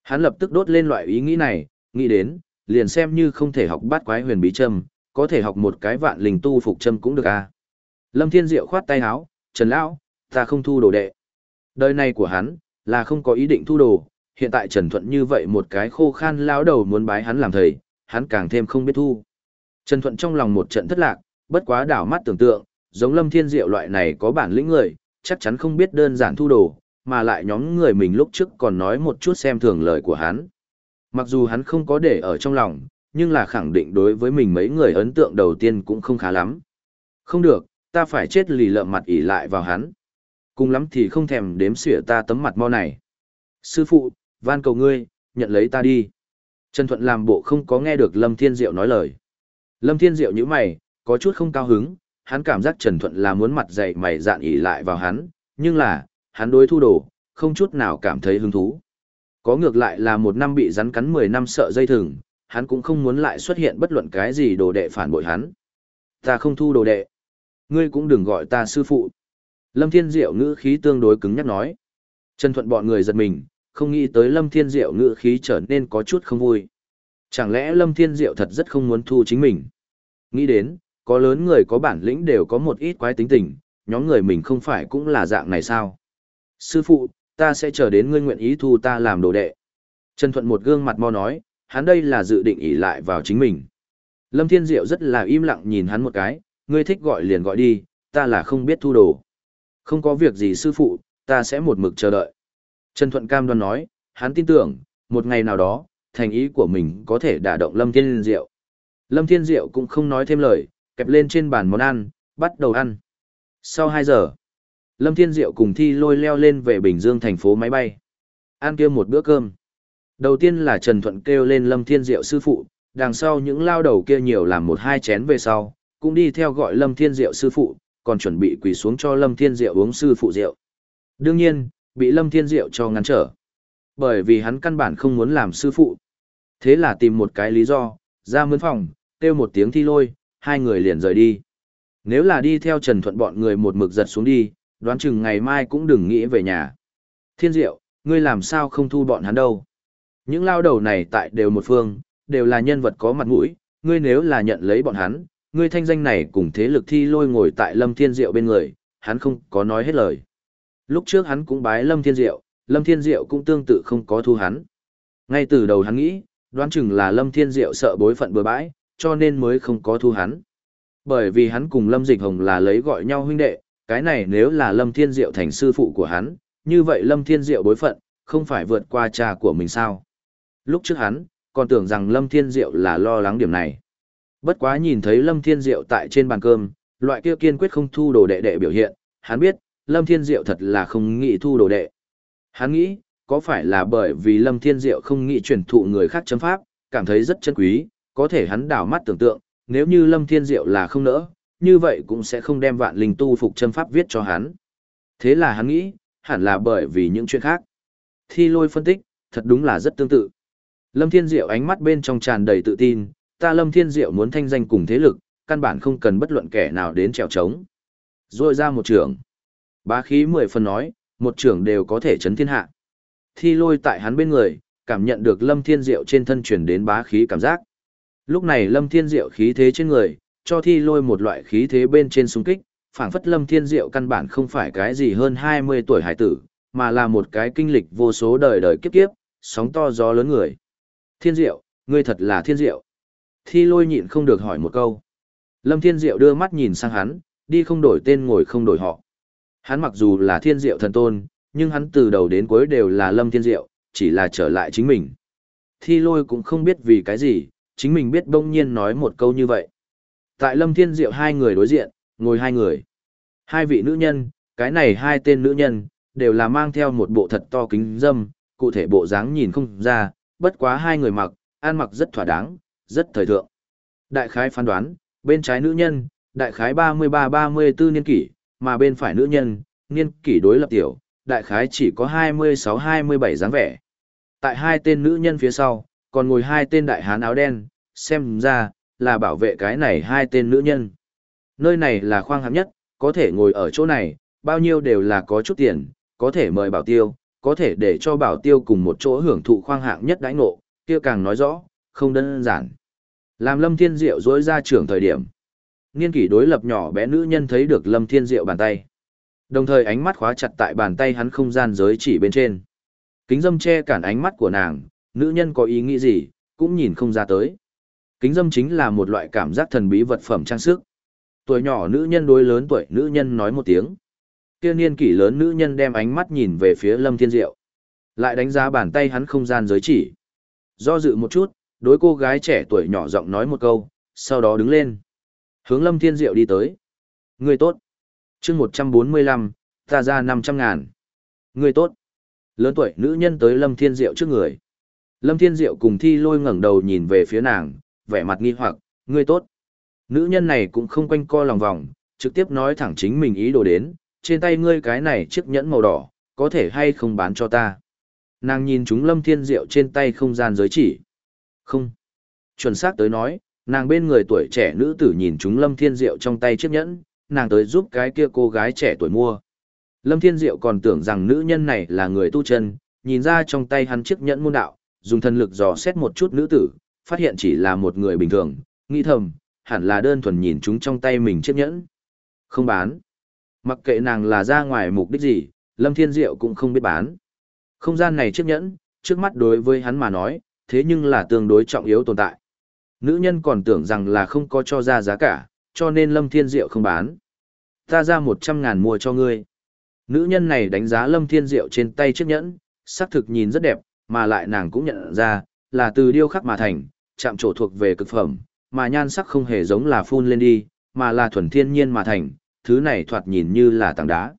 Hắn lập tức đốt lên loại ý nghĩ này, nghĩ đến, liền xem như không thể học bát quái huyền bí châm, có thể học một cái vạn linh tu phục châm cũng được à. Lâm Thiên Diệu khoát tay áo, Trần Lão, ta không thu đồ đệ. Đời này của hắn, là không có ý định thu đồ, hiện tại Trần Thuận như vậy một cái khô khan lão đầu muốn bái hắn làm thầy, hắn càng thêm không biết thu. Trần Thuận trong lòng một trận thất lạc, bất quá đảo mắt tưởng tượng, giống Lâm Thiên Diệu loại này có bản lĩnh người, chắc chắn không biết đơn giản thu đồ, mà lại nhóm người mình lúc trước còn nói một chút xem thường lời của hắn. Mặc dù hắn không có để ở trong lòng, nhưng là khẳng định đối với mình mấy người ấn tượng đầu tiên cũng không khá lắm. Không được, ta phải chết lì lợm mặt ỉ lại vào hắn. Cùng lắm thì không thèm đếm xỉa ta tấm mặt mo này. Sư phụ, van cầu ngươi, nhận lấy ta đi. Trần Thuận làm bộ không có nghe được Lâm Thiên Diệu nói lời. Lâm Thiên Diệu như mày, có chút không cao hứng, hắn cảm giác Trần Thuận là muốn mặt dày mày dạn ỉ lại vào hắn, nhưng là, hắn đối thu đồ, không chút nào cảm thấy hứng thú. Có ngược lại là một năm bị rắn cắn 10 năm sợ dây thừng, hắn cũng không muốn lại xuất hiện bất luận cái gì đồ đệ phản bội hắn. Ta không thu đồ đệ. Ngươi cũng đừng gọi ta sư phụ. Lâm Thiên Diệu ngữ khí tương đối cứng nhắc nói. Trần Thuận bọn người giật mình, không nghĩ tới Lâm Thiên Diệu ngữ khí trở nên có chút không vui. Chẳng lẽ Lâm Thiên Diệu thật rất không muốn thu chính mình? Nghĩ đến, có lớn người có bản lĩnh đều có một ít quái tính tình, nhóm người mình không phải cũng là dạng này sao? Sư phụ, ta sẽ chờ đến ngươi nguyện ý thu ta làm đồ đệ. Trần Thuận một gương mặt mo nói, hắn đây là dự định ỷ lại vào chính mình. Lâm Thiên Diệu rất là im lặng nhìn hắn một cái, ngươi thích gọi liền gọi đi, ta là không biết thu đồ. Không có việc gì sư phụ, ta sẽ một mực chờ đợi. Trần Thuận cam đoan nói, hắn tin tưởng, một ngày nào đó, thành ý của mình có thể đả động Lâm Thiên Diệu. Lâm Thiên Diệu cũng không nói thêm lời, kẹp lên trên bàn món ăn, bắt đầu ăn. Sau 2 giờ, Lâm Thiên Diệu cùng Thi lôi leo lên về Bình Dương thành phố máy bay. Ăn kia một bữa cơm. Đầu tiên là Trần Thuận kêu lên Lâm Thiên Diệu sư phụ, đằng sau những lao đầu kia nhiều làm một hai chén về sau, cũng đi theo gọi Lâm Thiên Diệu sư phụ, còn chuẩn bị quỳ xuống cho Lâm Thiên Diệu uống sư phụ rượu. Đương nhiên, bị Lâm Thiên Diệu cho ngăn trở. Bởi vì hắn căn bản không muốn làm sư phụ. Thế là tìm một cái lý do, ra mướn phòng, kêu một tiếng thi lôi, hai người liền rời đi. Nếu là đi theo Trần Thuận bọn người một mực giật xuống đi, đoán chừng ngày mai cũng đừng nghĩ về nhà. Thiên Diệu, ngươi làm sao không thu bọn hắn đâu? Những lao đầu này tại đều một phương, đều là nhân vật có mặt mũi, ngươi nếu là nhận lấy bọn hắn, ngươi thanh danh này cùng thế lực thi lôi ngồi tại Lâm Thiên Diệu bên người, hắn không có nói hết lời. Lúc trước hắn cũng bái Lâm Thiên Diệu, Lâm Thiên Diệu cũng tương tự không có thu hắn. Ngay từ đầu hắn nghĩ, đoán chừng là Lâm Thiên Diệu sợ bối phận bừa bãi, cho nên mới không có thu hắn. Bởi vì hắn cùng Lâm Dịch Hồng là lấy gọi nhau huynh đệ, cái này nếu là Lâm Thiên Diệu thành sư phụ của hắn, như vậy Lâm Thiên Diệu bối phận, không phải vượt qua cha của mình sao. Lúc trước hắn, còn tưởng rằng Lâm Thiên Diệu là lo lắng điểm này. Bất quá nhìn thấy Lâm Thiên Diệu tại trên bàn cơm, loại kia kiên quyết không thu đồ đệ đệ biểu hiện, hắn biết, Lâm Thiên Diệu thật là không nghĩ thu đồ đệ. Hắn nghĩ, có phải là bởi vì Lâm Thiên Diệu không nghĩ truyền thụ người khác chấm pháp, cảm thấy rất chân quý, có thể hắn đảo mắt tưởng tượng, nếu như Lâm Thiên Diệu là không nỡ, như vậy cũng sẽ không đem vạn linh tu phục châm pháp viết cho hắn. Thế là hắn nghĩ, hẳn là bởi vì những chuyện khác. Thi lôi phân tích, thật đúng là rất tương tự. Lâm Thiên Diệu ánh mắt bên trong tràn đầy tự tin, ta Lâm Thiên Diệu muốn thanh danh cùng thế lực, căn bản không cần bất luận kẻ nào đến trèo trống. Rồi ra một trưởng. Bá khí mười phần nói, một trưởng đều có thể chấn thiên hạ. Thi lôi tại hắn bên người, cảm nhận được Lâm Thiên Diệu trên thân truyền đến bá khí cảm giác. Lúc này Lâm Thiên Diệu khí thế trên người, cho thi lôi một loại khí thế bên trên xung kích, phảng phất Lâm Thiên Diệu căn bản không phải cái gì hơn 20 tuổi hải tử, mà là một cái kinh lịch vô số đời đời kiếp kiếp, sóng to gió lớn người. Thiên Diệu, ngươi thật là Thiên Diệu. Thi lôi nhịn không được hỏi một câu. Lâm Thiên Diệu đưa mắt nhìn sang hắn, đi không đổi tên ngồi không đổi họ. Hắn mặc dù là Thiên Diệu thần tôn, nhưng hắn từ đầu đến cuối đều là Lâm Thiên Diệu, chỉ là trở lại chính mình. Thi lôi cũng không biết vì cái gì, chính mình biết bỗng nhiên nói một câu như vậy. Tại Lâm Thiên Diệu hai người đối diện, ngồi hai người. Hai vị nữ nhân, cái này hai tên nữ nhân, đều là mang theo một bộ thật to kính dâm, cụ thể bộ dáng nhìn không ra, bất quá hai người mặc, ăn mặc rất thỏa đáng, rất thời thượng. Đại khái phán đoán, bên trái nữ nhân, đại khái 33-34 niên kỷ, mà bên phải nữ nhân, niên kỷ đối lập tiểu, đại khái chỉ có 26-27 dáng vẻ. Tại hai tên nữ nhân phía sau, còn ngồi hai tên đại hán áo đen, xem ra, là bảo vệ cái này hai tên nữ nhân. Nơi này là khoang hạng nhất, có thể ngồi ở chỗ này, bao nhiêu đều là có chút tiền, có thể mời bảo tiêu, có thể để cho bảo tiêu cùng một chỗ hưởng thụ khoang hạng nhất đãi ngộ, kia càng nói rõ, không đơn giản. Làm Lâm Thiên Diệu dối ra trưởng thời điểm. Niên kỷ đối lập nhỏ bé nữ nhân thấy được Lâm Thiên Diệu bàn tay. Đồng thời ánh mắt khóa chặt tại bàn tay hắn không gian giới chỉ bên trên. Kính dâm che cản ánh mắt của nàng, nữ nhân có ý nghĩ gì, cũng nhìn không ra tới. Kính dâm chính là một loại cảm giác thần bí vật phẩm trang sức. Tuổi nhỏ nữ nhân đối lớn tuổi nữ nhân nói một tiếng. Kia niên kỷ lớn nữ nhân đem ánh mắt nhìn về phía Lâm Thiên Diệu. Lại đánh giá bàn tay hắn không gian giới chỉ. Do dự một chút, đối cô gái trẻ tuổi nhỏ giọng nói một câu, sau đó đứng lên. Hướng Lâm Thiên Diệu đi tới. Người tốt. chương 145, ta ra 500 ngàn. Người tốt. Lớn tuổi nữ nhân tới Lâm Thiên Diệu trước người. Lâm Thiên Diệu cùng thi lôi ngẩng đầu nhìn về phía nàng, vẻ mặt nghi hoặc, ngươi tốt. Nữ nhân này cũng không quanh co lòng vòng, trực tiếp nói thẳng chính mình ý đồ đến, trên tay ngươi cái này chiếc nhẫn màu đỏ, có thể hay không bán cho ta. Nàng nhìn chúng Lâm Thiên Diệu trên tay không gian giới chỉ. Không. Chuẩn xác tới nói, nàng bên người tuổi trẻ nữ tử nhìn chúng Lâm Thiên Diệu trong tay chiếc nhẫn, nàng tới giúp cái kia cô gái trẻ tuổi mua. Lâm Thiên Diệu còn tưởng rằng nữ nhân này là người tu chân, nhìn ra trong tay hắn chiếc nhẫn môn đạo, dùng thần lực dò xét một chút nữ tử, phát hiện chỉ là một người bình thường, nghĩ thầm, hẳn là đơn thuần nhìn chúng trong tay mình chiếc nhẫn. Không bán. Mặc kệ nàng là ra ngoài mục đích gì, Lâm Thiên Diệu cũng không biết bán. Không gian này chiếc nhẫn, trước mắt đối với hắn mà nói, thế nhưng là tương đối trọng yếu tồn tại. Nữ nhân còn tưởng rằng là không có cho ra giá cả, cho nên Lâm Thiên Diệu không bán. Ta ra 100 ngàn mua cho ngươi. Nữ nhân này đánh giá Lâm Thiên Diệu trên tay chiếc nhẫn, sắc thực nhìn rất đẹp, mà lại nàng cũng nhận ra, là từ điêu khắc mà thành, chạm trổ thuộc về cực phẩm, mà nhan sắc không hề giống là phun lên đi, mà là thuần thiên nhiên mà thành, thứ này thoạt nhìn như là tảng đá.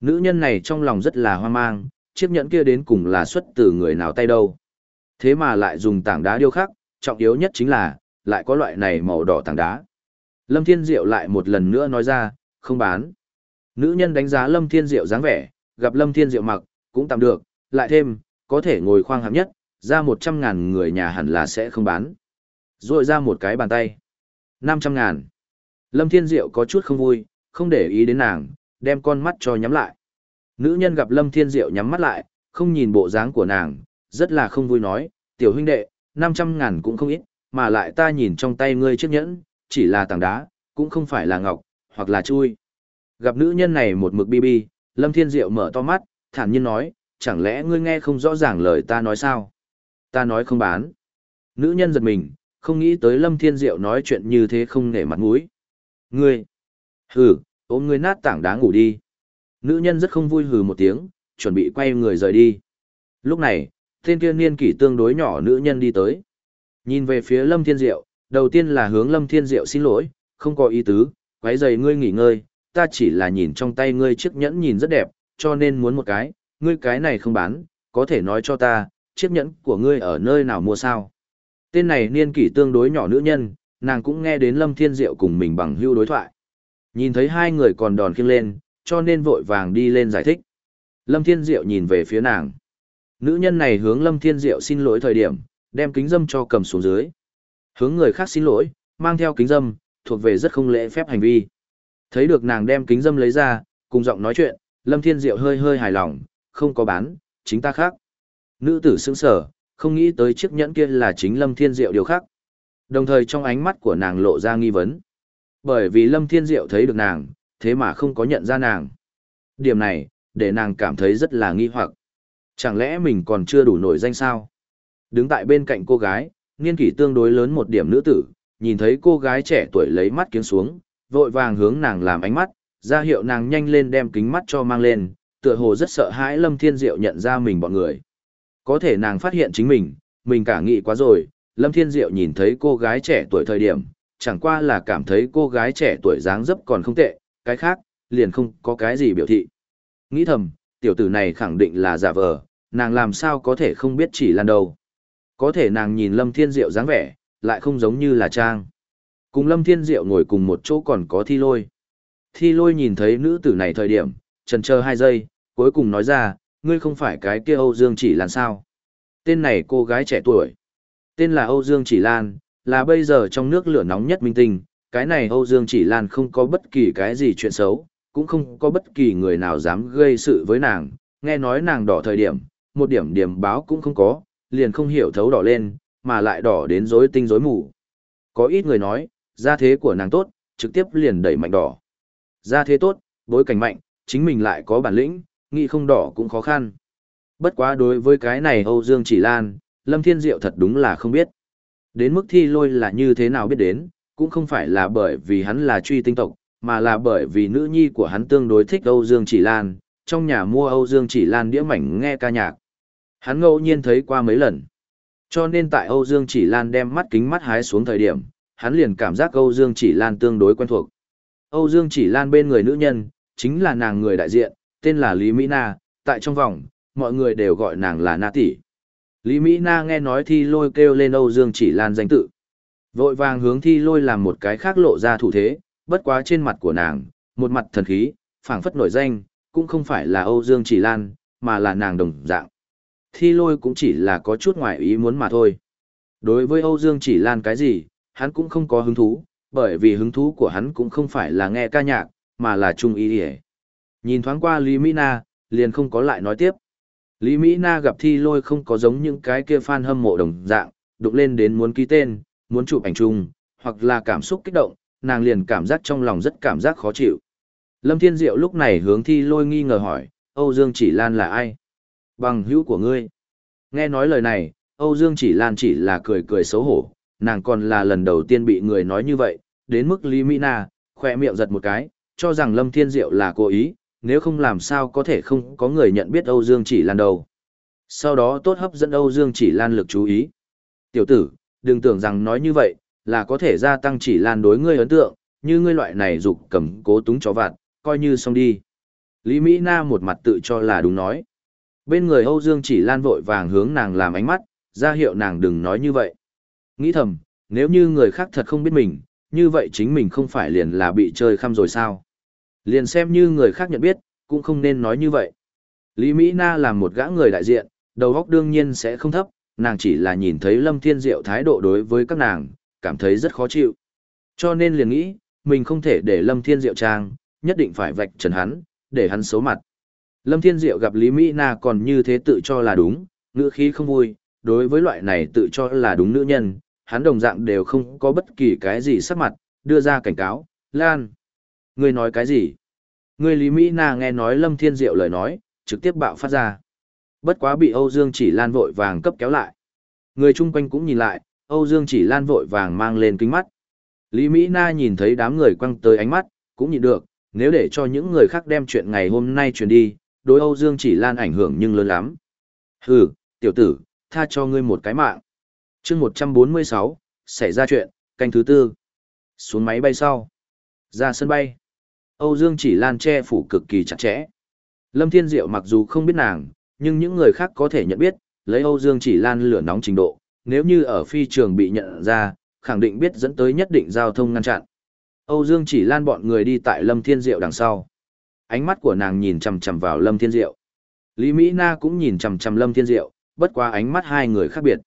Nữ nhân này trong lòng rất là hoang mang, chiếc nhẫn kia đến cùng là xuất từ người nào tay đâu. Thế mà lại dùng tảng đá điêu khắc, trọng yếu nhất chính là, lại có loại này màu đỏ tảng đá. Lâm Thiên Diệu lại một lần nữa nói ra, không bán. Nữ nhân đánh giá Lâm Thiên Diệu dáng vẻ, gặp Lâm Thiên Diệu mặc, cũng tạm được, lại thêm, có thể ngồi khoang hạng nhất, ra một trăm ngàn người nhà hẳn là sẽ không bán. Rồi ra một cái bàn tay. năm trăm ngàn. Lâm Thiên Diệu có chút không vui, không để ý đến nàng, đem con mắt cho nhắm lại. Nữ nhân gặp Lâm Thiên Diệu nhắm mắt lại, không nhìn bộ dáng của nàng, rất là không vui nói, tiểu huynh đệ, năm trăm ngàn cũng không ít, mà lại ta nhìn trong tay ngươi chiếc nhẫn, chỉ là tảng đá, cũng không phải là ngọc, hoặc là chui. Gặp nữ nhân này một mực bi bi, Lâm Thiên Diệu mở to mắt, thản nhiên nói, chẳng lẽ ngươi nghe không rõ ràng lời ta nói sao? Ta nói không bán. Nữ nhân giật mình, không nghĩ tới Lâm Thiên Diệu nói chuyện như thế không nể mặt mũi. Ngươi! Hừ, ôm ngươi nát tảng đá ngủ đi. Nữ nhân rất không vui hừ một tiếng, chuẩn bị quay người rời đi. Lúc này, tên kia niên kỷ tương đối nhỏ nữ nhân đi tới. Nhìn về phía Lâm Thiên Diệu, đầu tiên là hướng Lâm Thiên Diệu xin lỗi, không có ý tứ, quấy giày ngươi nghỉ ngơi, ta chỉ là nhìn trong tay ngươi chiếc nhẫn nhìn rất đẹp, cho nên muốn một cái, ngươi cái này không bán, có thể nói cho ta, chiếc nhẫn của ngươi ở nơi nào mua sao. Tên này niên kỷ tương đối nhỏ nữ nhân, nàng cũng nghe đến Lâm Thiên Diệu cùng mình bằng hưu đối thoại. Nhìn thấy hai người còn đòn khiêng lên, cho nên vội vàng đi lên giải thích. Lâm Thiên Diệu nhìn về phía nàng. Nữ nhân này hướng Lâm Thiên Diệu xin lỗi thời điểm, đem kính dâm cho cầm xuống dưới. Hướng người khác xin lỗi, mang theo kính dâm, thuộc về rất không lễ phép hành vi. Thấy được nàng đem kính dâm lấy ra, cùng giọng nói chuyện, Lâm Thiên Diệu hơi hơi hài lòng, không có bán, chính ta khác. Nữ tử sững sở, không nghĩ tới chiếc nhẫn kia là chính Lâm Thiên Diệu điều khác. Đồng thời trong ánh mắt của nàng lộ ra nghi vấn. Bởi vì Lâm Thiên Diệu thấy được nàng, thế mà không có nhận ra nàng. Điểm này, để nàng cảm thấy rất là nghi hoặc. Chẳng lẽ mình còn chưa đủ nổi danh sao? Đứng tại bên cạnh cô gái, niên kỷ tương đối lớn một điểm nữ tử, nhìn thấy cô gái trẻ tuổi lấy mắt kiếng xuống, vội vàng hướng nàng làm ánh mắt, ra hiệu nàng nhanh lên đem kính mắt cho mang lên, tựa hồ rất sợ hãi Lâm Thiên Diệu nhận ra mình bọn người. Có thể nàng phát hiện chính mình, mình cả nghĩ quá rồi, Lâm Thiên Diệu nhìn thấy cô gái trẻ tuổi thời điểm, chẳng qua là cảm thấy cô gái trẻ tuổi dáng dấp còn không tệ, cái khác, liền không có cái gì biểu thị. Nghĩ thầm, tiểu tử này khẳng định là giả vờ, nàng làm sao có thể không biết chỉ lan đầu Có thể nàng nhìn Lâm Thiên Diệu dáng vẻ, lại không giống như là trang. Cùng Lâm Thiên Diệu ngồi cùng một chỗ còn có thi lôi. Thi lôi nhìn thấy nữ tử này thời điểm, trần chờ hai giây, cuối cùng nói ra, ngươi không phải cái kia Âu Dương Chỉ Lan sao. Tên này cô gái trẻ tuổi. Tên là Âu Dương Chỉ Lan, là bây giờ trong nước lửa nóng nhất minh tinh. Cái này Âu Dương Chỉ Lan không có bất kỳ cái gì chuyện xấu, cũng không có bất kỳ người nào dám gây sự với nàng. Nghe nói nàng đỏ thời điểm, một điểm điểm báo cũng không có, liền không hiểu thấu đỏ lên, mà lại đỏ đến rối tinh rối mù. Có ít người nói, gia thế của nàng tốt, trực tiếp liền đẩy mạnh đỏ. Gia thế tốt, bối cảnh mạnh, chính mình lại có bản lĩnh, nghĩ không đỏ cũng khó khăn. Bất quá đối với cái này Âu Dương Chỉ Lan, Lâm Thiên Diệu thật đúng là không biết. Đến mức thi lôi là như thế nào biết đến, cũng không phải là bởi vì hắn là truy tinh tộc, mà là bởi vì nữ nhi của hắn tương đối thích Âu Dương Chỉ Lan, trong nhà mua Âu Dương Chỉ Lan đĩa mảnh nghe ca nhạc. Hắn ngẫu nhiên thấy qua mấy lần. Cho nên tại Âu Dương Chỉ Lan đem mắt kính mắt hái xuống thời điểm, hắn liền cảm giác Âu Dương Chỉ Lan tương đối quen thuộc. Âu Dương Chỉ Lan bên người nữ nhân, chính là nàng người đại diện, tên là Lý Mỹ Na, tại trong vòng, mọi người đều gọi nàng là Na Tỷ. Lý Mỹ Na nghe nói thi lôi kêu lên Âu Dương Chỉ Lan danh tự. Vội vàng hướng thi lôi làm một cái khác lộ ra thủ thế, bất quá trên mặt của nàng, một mặt thần khí, phảng phất nổi danh, cũng không phải là Âu Dương Chỉ Lan, mà là nàng đồng dạng. Thi lôi cũng chỉ là có chút ngoài ý muốn mà thôi. Đối với Âu Dương Chỉ Lan cái gì, hắn cũng không có hứng thú, bởi vì hứng thú của hắn cũng không phải là nghe ca nhạc, mà là trung ý ỉa Nhìn thoáng qua Lý Mỹ Na, liền không có lại nói tiếp. Lý Mỹ Na gặp thi lôi không có giống những cái kia fan hâm mộ đồng dạng, đụng lên đến muốn ký tên, muốn chụp ảnh chung, hoặc là cảm xúc kích động, nàng liền cảm giác trong lòng rất cảm giác khó chịu. Lâm Thiên Diệu lúc này hướng thi lôi nghi ngờ hỏi, Âu Dương Chỉ Lan là ai? Bằng hữu của ngươi. Nghe nói lời này, Âu Dương Chỉ Lan chỉ là cười cười xấu hổ, nàng còn là lần đầu tiên bị người nói như vậy, đến mức Lý Mỹ Na, khoe miệng giật một cái, cho rằng Lâm Thiên Diệu là cố ý, nếu không làm sao có thể không có người nhận biết Âu Dương Chỉ Lan đâu. Sau đó tốt hấp dẫn Âu Dương Chỉ Lan lực chú ý. Tiểu tử, đừng tưởng rằng nói như vậy, là có thể gia tăng Chỉ Lan đối ngươi ấn tượng, như ngươi loại này dục cầm cố túng chó vặt, coi như xong đi. Lý Mỹ Na một mặt tự cho là đúng nói. Bên người Âu Dương Chỉ Lan vội vàng hướng nàng làm ánh mắt, ra hiệu nàng đừng nói như vậy. Nghĩ thầm, nếu như người khác thật không biết mình, như vậy chính mình không phải liền là bị chơi khăm rồi sao? Liền xem như người khác nhận biết, cũng không nên nói như vậy. Lý Mỹ Na là một gã người đại diện, đầu óc đương nhiên sẽ không thấp, nàng chỉ là nhìn thấy Lâm Thiên Diệu thái độ đối với các nàng, cảm thấy rất khó chịu. Cho nên liền nghĩ, mình không thể để Lâm Thiên Diệu trang, nhất định phải vạch trần hắn, để hắn xấu mặt. Lâm Thiên Diệu gặp Lý Mỹ Na còn như thế tự cho là đúng, ngữ khí không vui, đối với loại này tự cho là đúng nữ nhân, hắn đồng dạng đều không có bất kỳ cái gì sắc mặt, đưa ra cảnh cáo, Lan. Ngươi nói cái gì? Ngươi Lý Mỹ Na nghe nói Lâm Thiên Diệu lời nói, trực tiếp bạo phát ra. Bất quá bị Âu Dương chỉ lan vội vàng cấp kéo lại. Người chung quanh cũng nhìn lại, Âu Dương chỉ lan vội vàng mang lên kính mắt. Lý Mỹ Na nhìn thấy đám người quăng tới ánh mắt, cũng nhìn được, nếu để cho những người khác đem chuyện ngày hôm nay truyền đi, đối Âu Dương chỉ lan ảnh hưởng nhưng lớn lắm. Hừ, tiểu tử, tha cho ngươi một cái mạng. chương 146, xảy ra chuyện, canh thứ tư. Xuống máy bay sau. Ra sân bay. Âu Dương chỉ lan che phủ cực kỳ chặt chẽ. Lâm Thiên Diệu mặc dù không biết nàng, nhưng những người khác có thể nhận biết, lấy Âu Dương chỉ lan lửa nóng trình độ, nếu như ở phi trường bị nhận ra, khẳng định biết dẫn tới nhất định giao thông ngăn chặn. Âu Dương chỉ lan bọn người đi tại Lâm Thiên Diệu đằng sau. Ánh mắt của nàng nhìn chằm chằm vào Lâm Thiên Diệu. Lý Mỹ Na cũng nhìn chằm chằm Lâm Thiên Diệu, bất quá ánh mắt hai người khác biệt.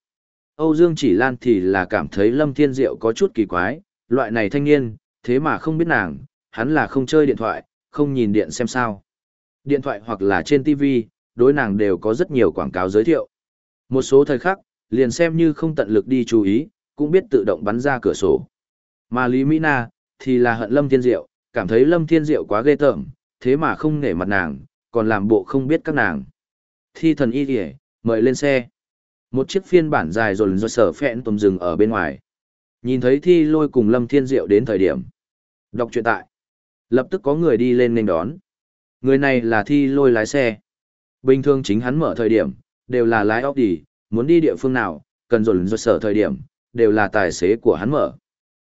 Âu Dương chỉ lan thì là cảm thấy Lâm Thiên Diệu có chút kỳ quái, loại này thanh niên, thế mà không biết nàng, hắn là không chơi điện thoại, không nhìn điện xem sao. Điện thoại hoặc là trên TV, đối nàng đều có rất nhiều quảng cáo giới thiệu. Một số thời khắc, liền xem như không tận lực đi chú ý, cũng biết tự động bắn ra cửa sổ. Mà Lý Mỹ Na, thì là hận Lâm Thiên Diệu, cảm thấy Lâm Thiên Diệu quá ghê tởm, thế mà không nể mặt nàng, còn làm bộ không biết các nàng. Thi thần y kìa, mời lên xe. Một chiếc phiên bản dài rồi rồi sở phẹn tùm rừng ở bên ngoài. Nhìn thấy thi lôi cùng Lâm Thiên Diệu đến thời điểm. Đọc truyện tại. Lập tức có người đi lên nên đón. Người này là thi lôi lái xe. Bình thường chính hắn mở thời điểm, đều là lái óc đi, muốn đi địa phương nào, cần dồn dồn sở thời điểm, đều là tài xế của hắn mở.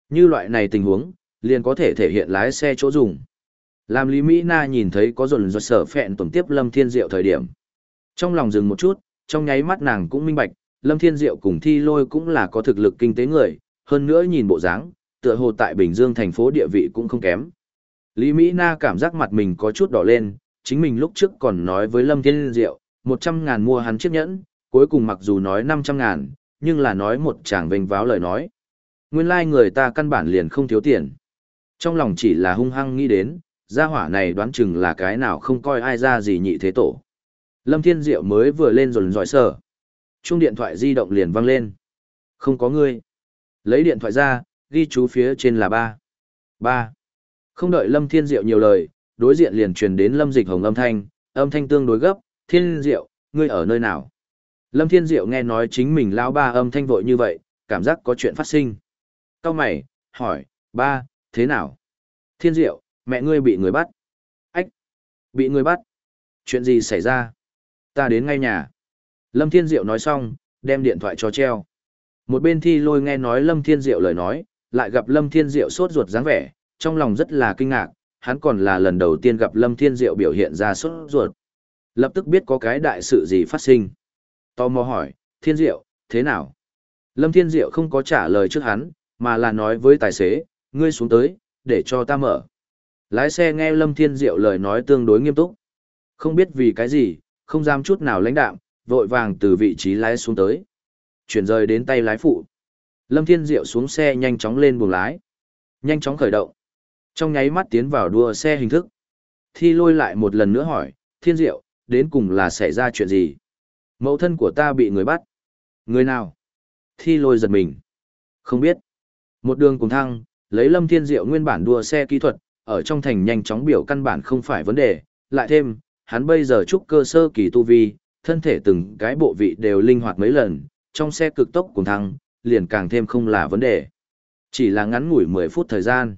Như loại này tình huống, liền có thể thể hiện lái xe chỗ dùng. Làm Lý Mỹ Na nhìn thấy có dồn dồn sở phẹn tổn tiếp Lâm Thiên Diệu thời điểm. Trong lòng dừng một chút, trong nháy mắt nàng cũng minh bạch, Lâm Thiên Diệu cùng Thi Lôi cũng là có thực lực kinh tế người, hơn nữa nhìn bộ dáng, tựa hồ tại Bình Dương thành phố địa vị cũng không kém. Lý Mỹ Na cảm giác mặt mình có chút đỏ lên, chính mình lúc trước còn nói với Lâm Thiên Diệu, 100 ngàn mua hắn chiếc nhẫn, cuối cùng mặc dù nói 500 ngàn, nhưng là nói một chàng vênh váo lời nói. Nguyên lai like người ta căn bản liền không thiếu tiền. Trong lòng chỉ là hung hăng nghĩ đến, gia hỏa này đoán chừng là cái nào không coi ai ra gì nhị thế tổ. Lâm Thiên Diệu mới vừa lên rồi giỏi sở. Chuông điện thoại di động liền vang lên. Không có ngươi. Lấy điện thoại ra, ghi chú phía trên là ba. Ba. Không đợi Lâm Thiên Diệu nhiều lời, đối diện liền truyền đến Lâm Dịch Hồng âm thanh, âm thanh tương đối gấp, "Thiên Diệu, ngươi ở nơi nào?" Lâm Thiên Diệu nghe nói chính mình lão ba âm thanh vội như vậy, cảm giác có chuyện phát sinh. Cao mày, hỏi, "Ba, thế nào?" "Thiên Diệu, mẹ ngươi bị người bắt." "Ách, bị người bắt? Chuyện gì xảy ra?" "Ta đến ngay nhà." Lâm Thiên Diệu nói xong, đem điện thoại cho treo. Một bên thi lôi nghe nói Lâm Thiên Diệu lời nói, lại gặp Lâm Thiên Diệu sốt ruột dáng vẻ, trong lòng rất là kinh ngạc, hắn còn là lần đầu tiên gặp Lâm Thiên Diệu biểu hiện ra sốt ruột. Lập tức biết có cái đại sự gì phát sinh. Tò mò hỏi, Thiên Diệu, thế nào? Lâm Thiên Diệu không có trả lời trước hắn, mà là nói với tài xế, ngươi xuống tới, để cho ta mở. Lái xe nghe Lâm Thiên Diệu lời nói tương đối nghiêm túc. Không biết vì cái gì, không dám chút nào lãnh đạm, vội vàng từ vị trí lái xuống tới. Chuyển rời đến tay lái phụ. Lâm Thiên Diệu xuống xe nhanh chóng lên buồng lái. Nhanh chóng khởi động. Trong nháy mắt tiến vào đua xe hình thức. Thi lôi lại một lần nữa hỏi, Thiên Diệu, đến cùng là xảy ra chuyện gì? Mẫu thân của ta bị người bắt. Người nào? Thi lôi giật mình. Không biết. Một đường cùng thăng, lấy Lâm Thiên Diệu nguyên bản đua xe kỹ thuật, ở trong thành nhanh chóng biểu căn bản không phải vấn đề. Lại thêm, hắn bây giờ trúc cơ sơ kỳ tu vi, thân thể từng cái bộ vị đều linh hoạt mấy lần, trong xe cực tốc cùng thăng, liền càng thêm không là vấn đề. Chỉ là ngắn ngủi 10 phút thời gian.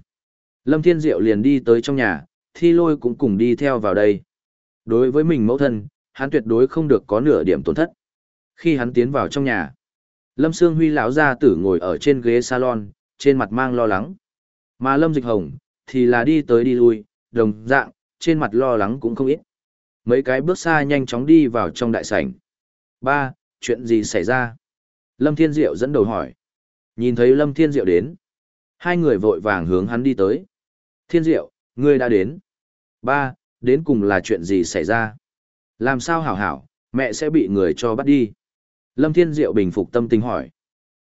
Lâm Thiên Diệu liền đi tới trong nhà, thi lôi cũng cùng đi theo vào đây. Đối với mình mẫu thân, hắn tuyệt đối không được có nửa điểm tổn thất. Khi hắn tiến vào trong nhà, Lâm Sương Huy lão gia tử ngồi ở trên ghế salon, trên mặt mang lo lắng. Mà Lâm Dịch Hồng, thì là đi tới đi lui, đồng dạng, trên mặt lo lắng cũng không ít. Mấy cái bước xa nhanh chóng đi vào trong đại sảnh. Ba, chuyện gì xảy ra? Lâm Thiên Diệu dẫn đầu hỏi. Nhìn thấy Lâm Thiên Diệu đến. Hai người vội vàng hướng hắn đi tới. Thiên Diệu, ngươi đã đến. Ba, đến cùng là chuyện gì xảy ra? Làm sao hảo hảo, mẹ sẽ bị người cho bắt đi. Lâm Thiên Diệu bình phục tâm tình hỏi.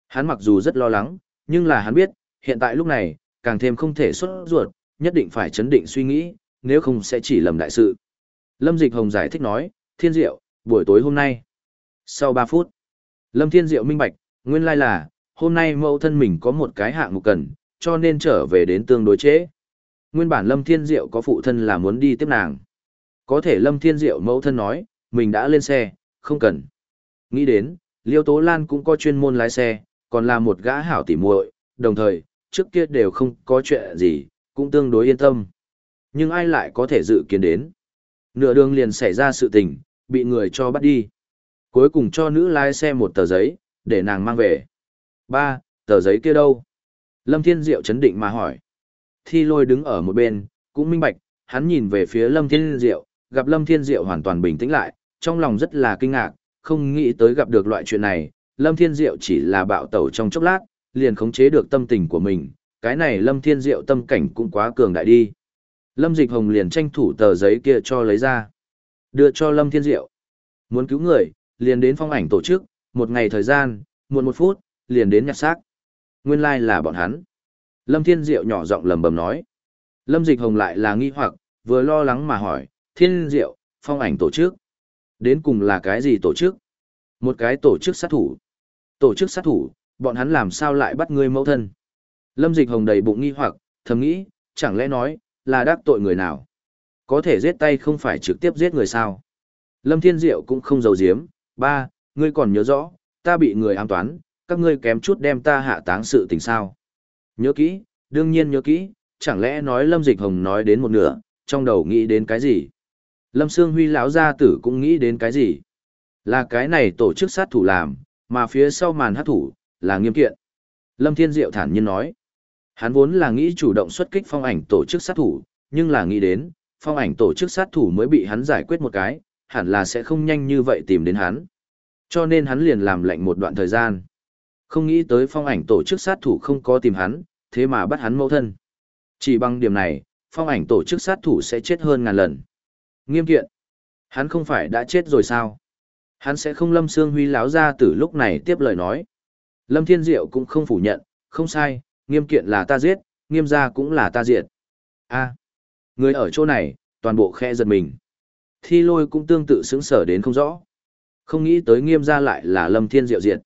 Hắn mặc dù rất lo lắng, nhưng là hắn biết, hiện tại lúc này, càng thêm không thể xuất ruột, nhất định phải chấn định suy nghĩ, nếu không sẽ chỉ lầm đại sự. Lâm Dịch Hồng giải thích nói, Thiên Diệu, buổi tối hôm nay. Sau 3 phút, Lâm Thiên Diệu minh bạch, nguyên lai là, hôm nay mẫu thân mình có một cái hạng mục cần, cho nên trở về đến tương đối chế. Nguyên bản Lâm Thiên Diệu có phụ thân là muốn đi tiếp nàng. Có thể Lâm Thiên Diệu mẫu thân nói, mình đã lên xe, không cần. Nghĩ đến, Liêu Tố Lan cũng có chuyên môn lái xe, còn là một gã hảo tỉ muội, đồng thời, trước kia đều không có chuyện gì, cũng tương đối yên tâm. Nhưng ai lại có thể dự kiến đến. Nửa đường liền xảy ra sự tình, bị người cho bắt đi. Cuối cùng cho nữ lái xe một tờ giấy, để nàng mang về. Ba, tờ giấy kia đâu? Lâm Thiên Diệu chấn định mà hỏi. Thi lôi đứng ở một bên, cũng minh bạch, hắn nhìn về phía Lâm Thiên Diệu, gặp Lâm Thiên Diệu hoàn toàn bình tĩnh lại, trong lòng rất là kinh ngạc, không nghĩ tới gặp được loại chuyện này, Lâm Thiên Diệu chỉ là bạo tẩu trong chốc lát, liền khống chế được tâm tình của mình, cái này Lâm Thiên Diệu tâm cảnh cũng quá cường đại đi. Lâm Dịch Hồng liền tranh thủ tờ giấy kia cho lấy ra, đưa cho Lâm Thiên Diệu. Muốn cứu người, liền đến phong ảnh tổ chức, một ngày thời gian, muộn một phút, liền đến nhặt xác. Nguyên lai like là bọn hắn. Lâm Thiên Diệu nhỏ giọng lầm bầm nói. Lâm Dịch Hồng lại là nghi hoặc, vừa lo lắng mà hỏi, Thiên Diệu, phong ảnh tổ chức. Đến cùng là cái gì tổ chức? Một cái tổ chức sát thủ. Tổ chức sát thủ, bọn hắn làm sao lại bắt ngươi mẫu thân? Lâm Dịch Hồng đầy bụng nghi hoặc, thầm nghĩ, chẳng lẽ nói, là đắc tội người nào? Có thể giết tay không phải trực tiếp giết người sao? Lâm Thiên Diệu cũng không giấu giếm, ba, ngươi còn nhớ rõ, ta bị người ám toán, các ngươi kém chút đem ta hạ táng sự tình sao? Nhớ kỹ, đương nhiên nhớ kỹ, chẳng lẽ nói Lâm Dịch Hồng nói đến một nửa, trong đầu nghĩ đến cái gì? Lâm Sương Huy lão gia tử cũng nghĩ đến cái gì? Là cái này tổ chức sát thủ làm, mà phía sau màn hát thủ, là nghiêm kiện. Lâm Thiên Diệu thản nhiên nói. Hắn vốn là nghĩ chủ động xuất kích phong ảnh tổ chức sát thủ, nhưng là nghĩ đến, phong ảnh tổ chức sát thủ mới bị hắn giải quyết một cái, hẳn là sẽ không nhanh như vậy tìm đến hắn. Cho nên hắn liền làm lệnh một đoạn thời gian. Không nghĩ tới phong ảnh tổ chức sát thủ không có tìm hắn, thế mà bắt hắn mẫu thân. Chỉ bằng điểm này, phong ảnh tổ chức sát thủ sẽ chết hơn ngàn lần. Nghiêm kiện. Hắn không phải đã chết rồi sao? Hắn sẽ không Lâm Sương Huy láo ra từ lúc này tiếp lời nói. Lâm Thiên Diệu cũng không phủ nhận, không sai, nghiêm kiện là ta giết, nghiêm gia cũng là ta diệt. a người ở chỗ này, toàn bộ khe giật mình. Thi lôi cũng tương tự xứng sở đến không rõ. Không nghĩ tới nghiêm gia lại là Lâm Thiên Diệu diệt.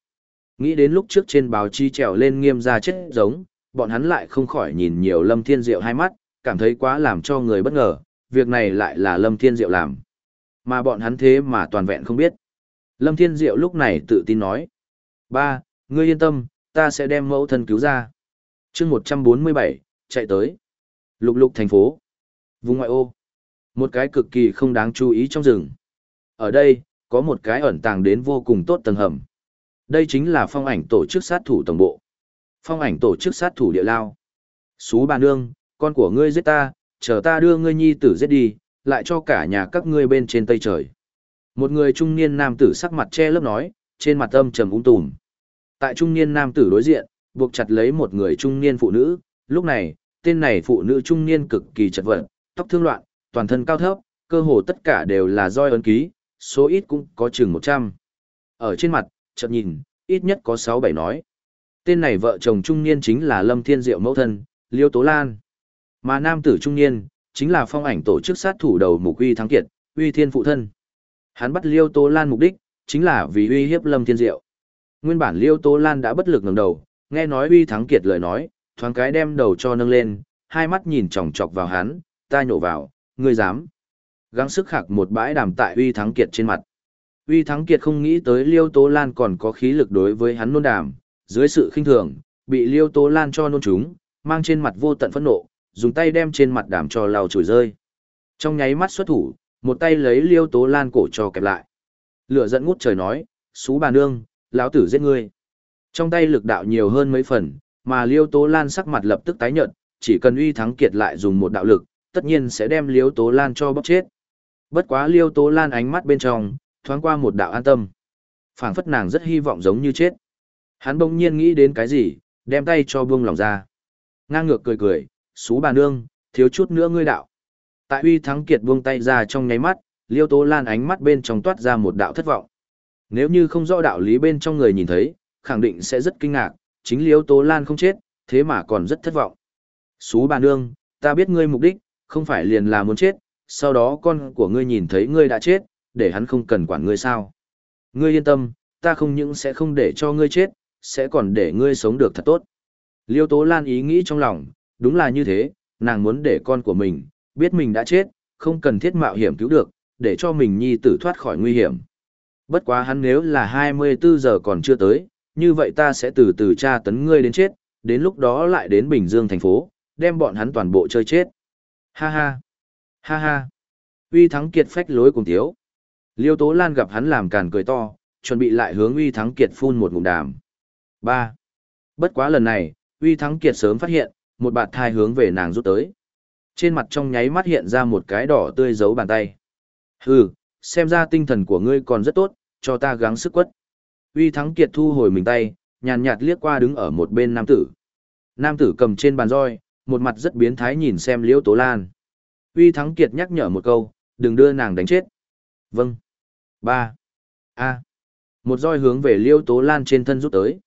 Nghĩ đến lúc trước trên báo chi trèo lên nghiêm gia chết giống, bọn hắn lại không khỏi nhìn nhiều Lâm Thiên Diệu hai mắt, cảm thấy quá làm cho người bất ngờ, việc này lại là Lâm Thiên Diệu làm. Mà bọn hắn thế mà toàn vẹn không biết. Lâm Thiên Diệu lúc này tự tin nói. Ba, ngươi yên tâm, ta sẽ đem mẫu thân cứu ra. chương 147, chạy tới. Lục lục thành phố. Vùng ngoại ô. Một cái cực kỳ không đáng chú ý trong rừng. Ở đây, có một cái ẩn tàng đến vô cùng tốt tầng hầm. Đây chính là phong ảnh tổ chức sát thủ tổng bộ. Phong ảnh tổ chức sát thủ địa lao. Xú bà nương, con của ngươi giết ta, chờ ta đưa ngươi nhi tử giết đi, lại cho cả nhà các ngươi bên trên tây trời. Một người trung niên nam tử sắc mặt che lớp nói, trên mặt âm trầm ung tùm. Tại trung niên nam tử đối diện, buộc chặt lấy một người trung niên phụ nữ, lúc này, tên này phụ nữ trung niên cực kỳ chật vật, tóc thương loạn, toàn thân cao thấp, cơ hồ tất cả đều là roi ấn ký, số ít cũng có chừng 100. Ở trên mặt, chợt nhìn, ít nhất có 6-7 nói. Tên này vợ chồng trung niên chính là Lâm Thiên Diệu mẫu thân, Liêu Tố Lan. Mà nam tử trung niên, chính là phong ảnh tổ chức sát thủ đầu mục uy thắng kiệt, uy thiên phụ thân. Hắn bắt Liêu Tố Lan mục đích, chính là vì uy hiếp Lâm Thiên Diệu. Nguyên bản Liêu Tố Lan đã bất lực ngẩng đầu, nghe nói uy thắng kiệt lời nói, thoáng cái đem đầu cho nâng lên, hai mắt nhìn chòng chọc vào hắn, ta nhổ vào, ngươi dám. Gắng sức khạc một bãi đàm tại uy thắng kiệt trên mặt. Uy thắng kiệt không nghĩ tới Liêu Tố Lan còn có khí lực đối với hắn nôn đàm, dưới sự khinh thường, bị Liêu Tố Lan cho nôn chúng, mang trên mặt vô tận phẫn nộ, dùng tay đem trên mặt đàm cho lau chùi rơi. Trong nháy mắt xuất thủ, một tay lấy Liêu Tố Lan cổ cho kẹp lại. Lửa giận ngút trời nói, xú bà nương, lão tử giết ngươi. Trong tay lực đạo nhiều hơn mấy phần, mà Liêu Tố Lan sắc mặt lập tức tái nhợt, chỉ cần uy thắng kiệt lại dùng một đạo lực, tất nhiên sẽ đem Liêu Tố Lan cho bóc chết. Bất quá Liêu Tố Lan ánh mắt bên trong, thoáng qua một đạo an tâm. phảng phất nàng rất hy vọng giống như chết. Hắn bỗng nhiên nghĩ đến cái gì, đem tay cho buông lòng ra. Ngang ngược cười cười, xú bà nương, thiếu chút nữa ngươi đạo. Tại uy thắng kiệt buông tay ra trong nháy mắt, Liêu Tố Lan ánh mắt bên trong toát ra một đạo thất vọng. Nếu như không rõ đạo lý bên trong người nhìn thấy, khẳng định sẽ rất kinh ngạc, chính Liêu Tố Lan không chết, thế mà còn rất thất vọng. Xú bà nương, ta biết ngươi mục đích, không phải liền là muốn chết, sau đó con của ngươi nhìn thấy ngươi đã chết, để hắn không cần quản ngươi sao. Ngươi yên tâm, ta không những sẽ không để cho ngươi chết, sẽ còn để ngươi sống được thật tốt. Liêu Tố Lan ý nghĩ trong lòng, đúng là như thế, nàng muốn để con của mình, biết mình đã chết, không cần thiết mạo hiểm cứu được, để cho mình nhi tử thoát khỏi nguy hiểm. Bất quá hắn nếu là 24 giờ còn chưa tới, như vậy ta sẽ từ từ tra tấn ngươi đến chết, đến lúc đó lại đến Bình Dương thành phố, đem bọn hắn toàn bộ chơi chết. Ha ha, ha ha. Uy Thắng Kiệt phách lối cùng thiếu. Liêu Tố Lan gặp hắn làm càn cười to, chuẩn bị lại hướng Uy Thắng Kiệt phun một ngụm đàm. 3. Bất quá lần này, Uy Thắng Kiệt sớm phát hiện, một bạt thai hướng về nàng rút tới. Trên mặt trong nháy mắt hiện ra một cái đỏ tươi giấu bàn tay. Hừ, xem ra tinh thần của ngươi còn rất tốt, cho ta gắng sức quất. Uy Thắng Kiệt thu hồi mình tay, nhàn nhạt liếc qua đứng ở một bên nam tử. Nam tử cầm trên bàn roi, một mặt rất biến thái nhìn xem Liễu Tố Lan. Uy Thắng Kiệt nhắc nhở một câu, đừng đưa nàng đánh chết. Vâng. Ba. A. Một roi hướng về Liễu Tố Lan trên thân rút tới.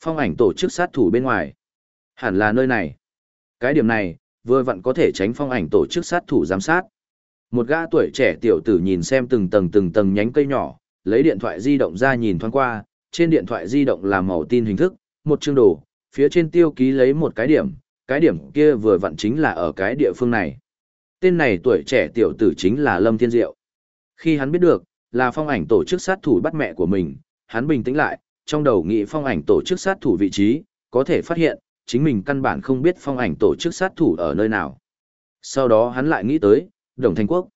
Phong ảnh tổ chức sát thủ bên ngoài. Hẳn là nơi này. Cái điểm này, vừa vặn có thể tránh phong ảnh tổ chức sát thủ giám sát. Một gã tuổi trẻ tiểu tử nhìn xem từng tầng từng tầng nhánh cây nhỏ, lấy điện thoại di động ra nhìn thoáng qua, trên điện thoại di động là màu tin hình thức, một chương đồ, phía trên tiêu ký lấy một cái điểm, cái điểm kia vừa vặn chính là ở cái địa phương này. Tên này tuổi trẻ tiểu tử chính là Lâm Thiên Diệu. Khi hắn biết được, là phong ảnh tổ chức sát thủ bắt mẹ của mình, hắn bình tĩnh lại, trong đầu nghĩ phong ảnh tổ chức sát thủ vị trí, có thể phát hiện, chính mình căn bản không biết phong ảnh tổ chức sát thủ ở nơi nào. Sau đó hắn lại nghĩ tới, Đồng Thanh Quốc.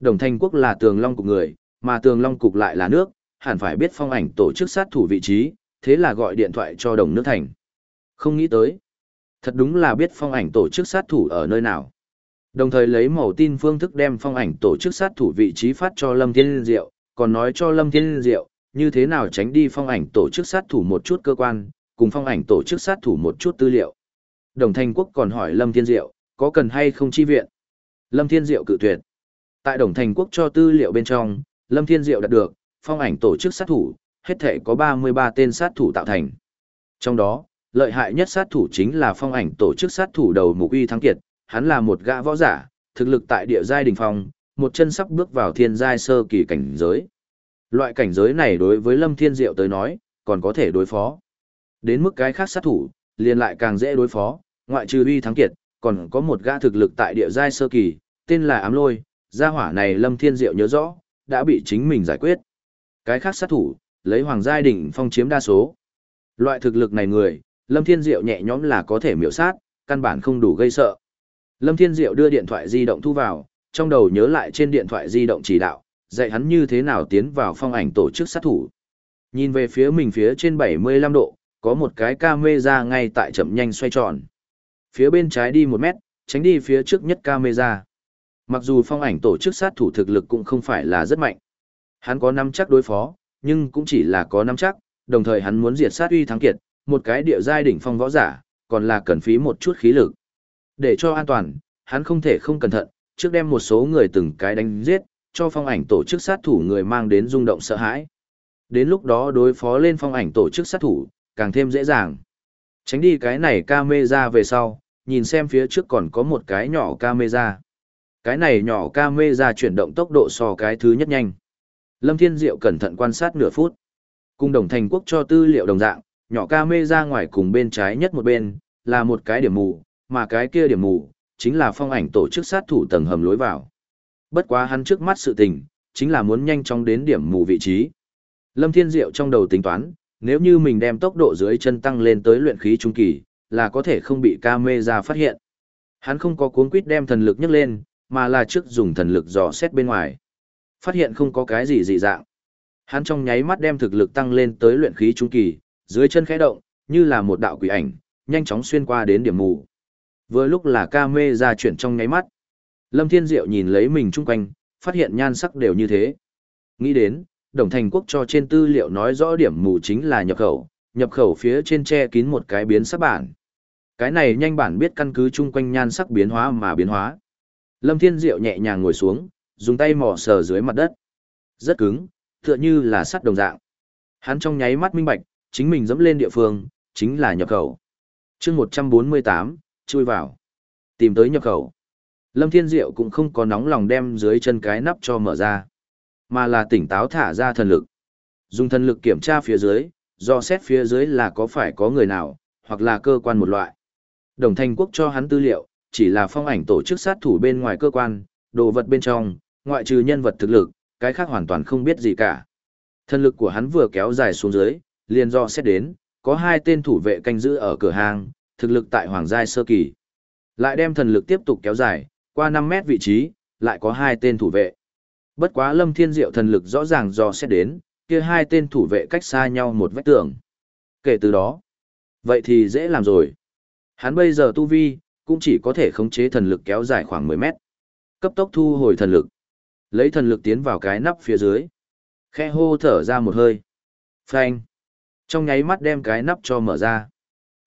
Đồng Thanh Quốc là tường long cục người, mà tường long cục lại là nước, hẳn phải biết phong ảnh tổ chức sát thủ vị trí, thế là gọi điện thoại cho Đồng Nước Thành. Không nghĩ tới. Thật đúng là biết phong ảnh tổ chức sát thủ ở nơi nào. Đồng thời lấy màu tin phương thức đem phong ảnh tổ chức sát thủ vị trí phát cho Lâm Thiên Diệu, còn nói cho Lâm Thiên Diệu, như thế nào tránh đi phong ảnh tổ chức sát thủ một chút cơ quan, cùng phong ảnh tổ chức sát thủ một chút tư liệu. Đồng Thanh Quốc còn hỏi Lâm Thiên Diệu, có cần hay không chi viện? Lâm Thiên Diệu cự tuyệt. Tại Đồng Thành Quốc cho tư liệu bên trong, Lâm Thiên Diệu đạt được, phong ảnh tổ chức sát thủ, hết thể có 33 tên sát thủ tạo thành. Trong đó, lợi hại nhất sát thủ chính là phong ảnh tổ chức sát thủ đầu mục uy thắng kiệt, hắn là một gã võ giả, thực lực tại địa giai đỉnh phong, một chân sắp bước vào thiên giai sơ kỳ cảnh giới. Loại cảnh giới này đối với Lâm Thiên Diệu tới nói, còn có thể đối phó. Đến mức cái khác sát thủ, liền lại càng dễ đối phó, ngoại trừ uy thắng kiệt, còn có một gã thực lực tại địa giai sơ kỳ, tên là ám lôi, gia hỏa này Lâm Thiên Diệu nhớ rõ, đã bị chính mình giải quyết. Cái khác sát thủ, lấy hoàng giai đỉnh phong chiếm đa số. Loại thực lực này người, Lâm Thiên Diệu nhẹ nhõm là có thể miểu sát, căn bản không đủ gây sợ. Lâm Thiên Diệu đưa điện thoại di động thu vào, trong đầu nhớ lại trên điện thoại di động chỉ đạo, dạy hắn như thế nào tiến vào phong ảnh tổ chức sát thủ. Nhìn về phía mình phía trên 75 độ, có một cái camera ngay tại chậm nhanh xoay tròn. Phía bên trái đi một mét, tránh đi phía trước nhất camera. Mặc dù phong ảnh tổ chức sát thủ thực lực cũng không phải là rất mạnh. Hắn có nắm chắc đối phó, nhưng cũng chỉ là có nắm chắc, đồng thời hắn muốn diệt sát uy thắng kiệt, một cái địa giai đỉnh phong võ giả, còn là cần phí một chút khí lực. Để cho an toàn, hắn không thể không cẩn thận, trước đem một số người từng cái đánh giết, cho phong ảnh tổ chức sát thủ người mang đến rung động sợ hãi. Đến lúc đó đối phó lên phong ảnh tổ chức sát thủ, càng thêm dễ dàng. Tránh đi cái này camera về sau, nhìn xem phía trước còn có một cái nhỏ camera. Cái này nhỏ camera chuyển động tốc độ so cái thứ nhất nhanh. Lâm Thiên Diệu cẩn thận quan sát nửa phút. Cung đồng thành quốc cho tư liệu đồng dạng, nhỏ camera ngoài cùng bên trái nhất một bên, là một cái điểm mù, mà cái kia điểm mù, chính là phong ảnh tổ chức sát thủ tầng hầm lối vào. Bất quá hắn trước mắt sự tình, chính là muốn nhanh chóng đến điểm mù vị trí. Lâm Thiên Diệu trong đầu tính toán, nếu như mình đem tốc độ dưới chân tăng lên tới luyện khí trung kỳ, là có thể không bị ca mê ra phát hiện. Hắn không có cuốn quýt đem thần lực nhấc lên, mà là trước dùng thần lực dò xét bên ngoài. Phát hiện không có cái gì dị dạng. Hắn trong nháy mắt đem thực lực tăng lên tới luyện khí trung kỳ, dưới chân khẽ động, như là một đạo quỷ ảnh, nhanh chóng xuyên qua đến điểm mù. Vừa lúc là ca mê ra chuyển trong nháy mắt. Lâm Thiên Diệu nhìn lấy mình chung quanh, phát hiện nhan sắc đều như thế. Nghĩ đến, Đồng Thành Quốc cho trên tư liệu nói rõ điểm mù chính là nhập khẩu, nhập khẩu phía trên che kín một cái biến sắc bản. Cái này nhanh bản biết căn cứ chung quanh nhan sắc biến hóa mà biến hóa. Lâm Thiên Diệu nhẹ nhàng ngồi xuống, dùng tay mò sờ dưới mặt đất. Rất cứng, tựa như là sắt đồng dạng. Hắn trong nháy mắt minh bạch, chính mình dẫm lên địa phương, chính là nhập khẩu. chương 148, chui vào. Tìm tới nhập khẩu. Lâm Thiên Diệu cũng không có nóng lòng đem dưới chân cái nắp cho mở ra, mà là tỉnh táo thả ra thần lực. Dùng thần lực kiểm tra phía dưới, do xét phía dưới là có phải có người nào, hoặc là cơ quan một loại. Đồng Thanh Quốc cho hắn tư liệu, chỉ là phong ảnh tổ chức sát thủ bên ngoài cơ quan, đồ vật bên trong, ngoại trừ nhân vật thực lực, cái khác hoàn toàn không biết gì cả. Thần lực của hắn vừa kéo dài xuống dưới, liền do xét đến, có hai tên thủ vệ canh giữ ở cửa hàng, thực lực tại hoàng giai sơ kỳ. Lại đem thần lực tiếp tục kéo dài, qua 5 mét vị trí, lại có hai tên thủ vệ. Bất quá Lâm Thiên Diệu thần lực rõ ràng do xét đến, kia hai tên thủ vệ cách xa nhau một vách tường. Kể từ đó, vậy thì dễ làm rồi. Hắn bây giờ tu vi, cũng chỉ có thể khống chế thần lực kéo dài khoảng 10 mét. Cấp tốc thu hồi thần lực. Lấy thần lực tiến vào cái nắp phía dưới. Khe hô thở ra một hơi. Phanh. Trong nháy mắt đem cái nắp cho mở ra.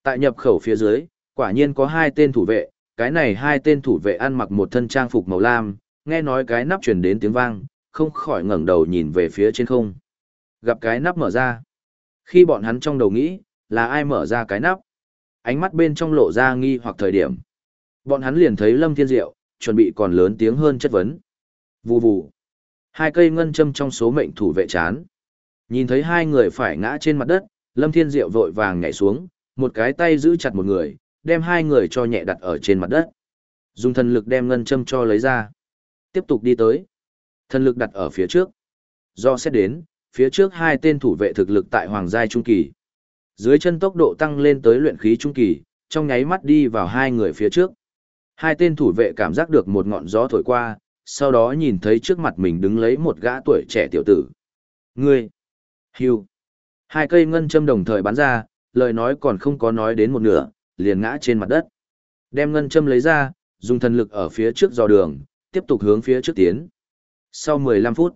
Tại nhập khẩu phía dưới, quả nhiên có hai tên thủ vệ, cái này hai tên thủ vệ ăn mặc một thân trang phục màu lam, nghe nói cái nắp truyền đến tiếng vang, không khỏi ngẩng đầu nhìn về phía trên không. Gặp cái nắp mở ra. Khi bọn hắn trong đầu nghĩ, là ai mở ra cái nắp? Ánh mắt bên trong lộ ra nghi hoặc thời điểm. Bọn hắn liền thấy Lâm Thiên Diệu, chuẩn bị còn lớn tiếng hơn chất vấn. Vù vù. Hai cây ngân châm trong số mệnh thủ vệ chán. Nhìn thấy hai người phải ngã trên mặt đất, Lâm Thiên Diệu vội vàng nhảy xuống, một cái tay giữ chặt một người, đem hai người cho nhẹ đặt ở trên mặt đất. Dùng thần lực đem ngân châm cho lấy ra. Tiếp tục đi tới. Thần lực đặt ở phía trước. Do xét đến, phía trước hai tên thủ vệ thực lực tại Hoàng Giai Trung Kỳ. Dưới chân tốc độ tăng lên tới luyện khí Trung Kỳ, trong nháy mắt đi vào hai người phía trước. Hai tên thủ vệ cảm giác được một ngọn gió thổi qua, sau đó nhìn thấy trước mặt mình đứng lấy một gã tuổi trẻ tiểu tử. Ngươi! Hưu! Hai cây ngân châm đồng thời bắn ra, lời nói còn không có nói đến một nửa, liền ngã trên mặt đất. Đem ngân châm lấy ra, dùng thần lực ở phía trước dò đường, tiếp tục hướng phía trước tiến. Sau 15 phút,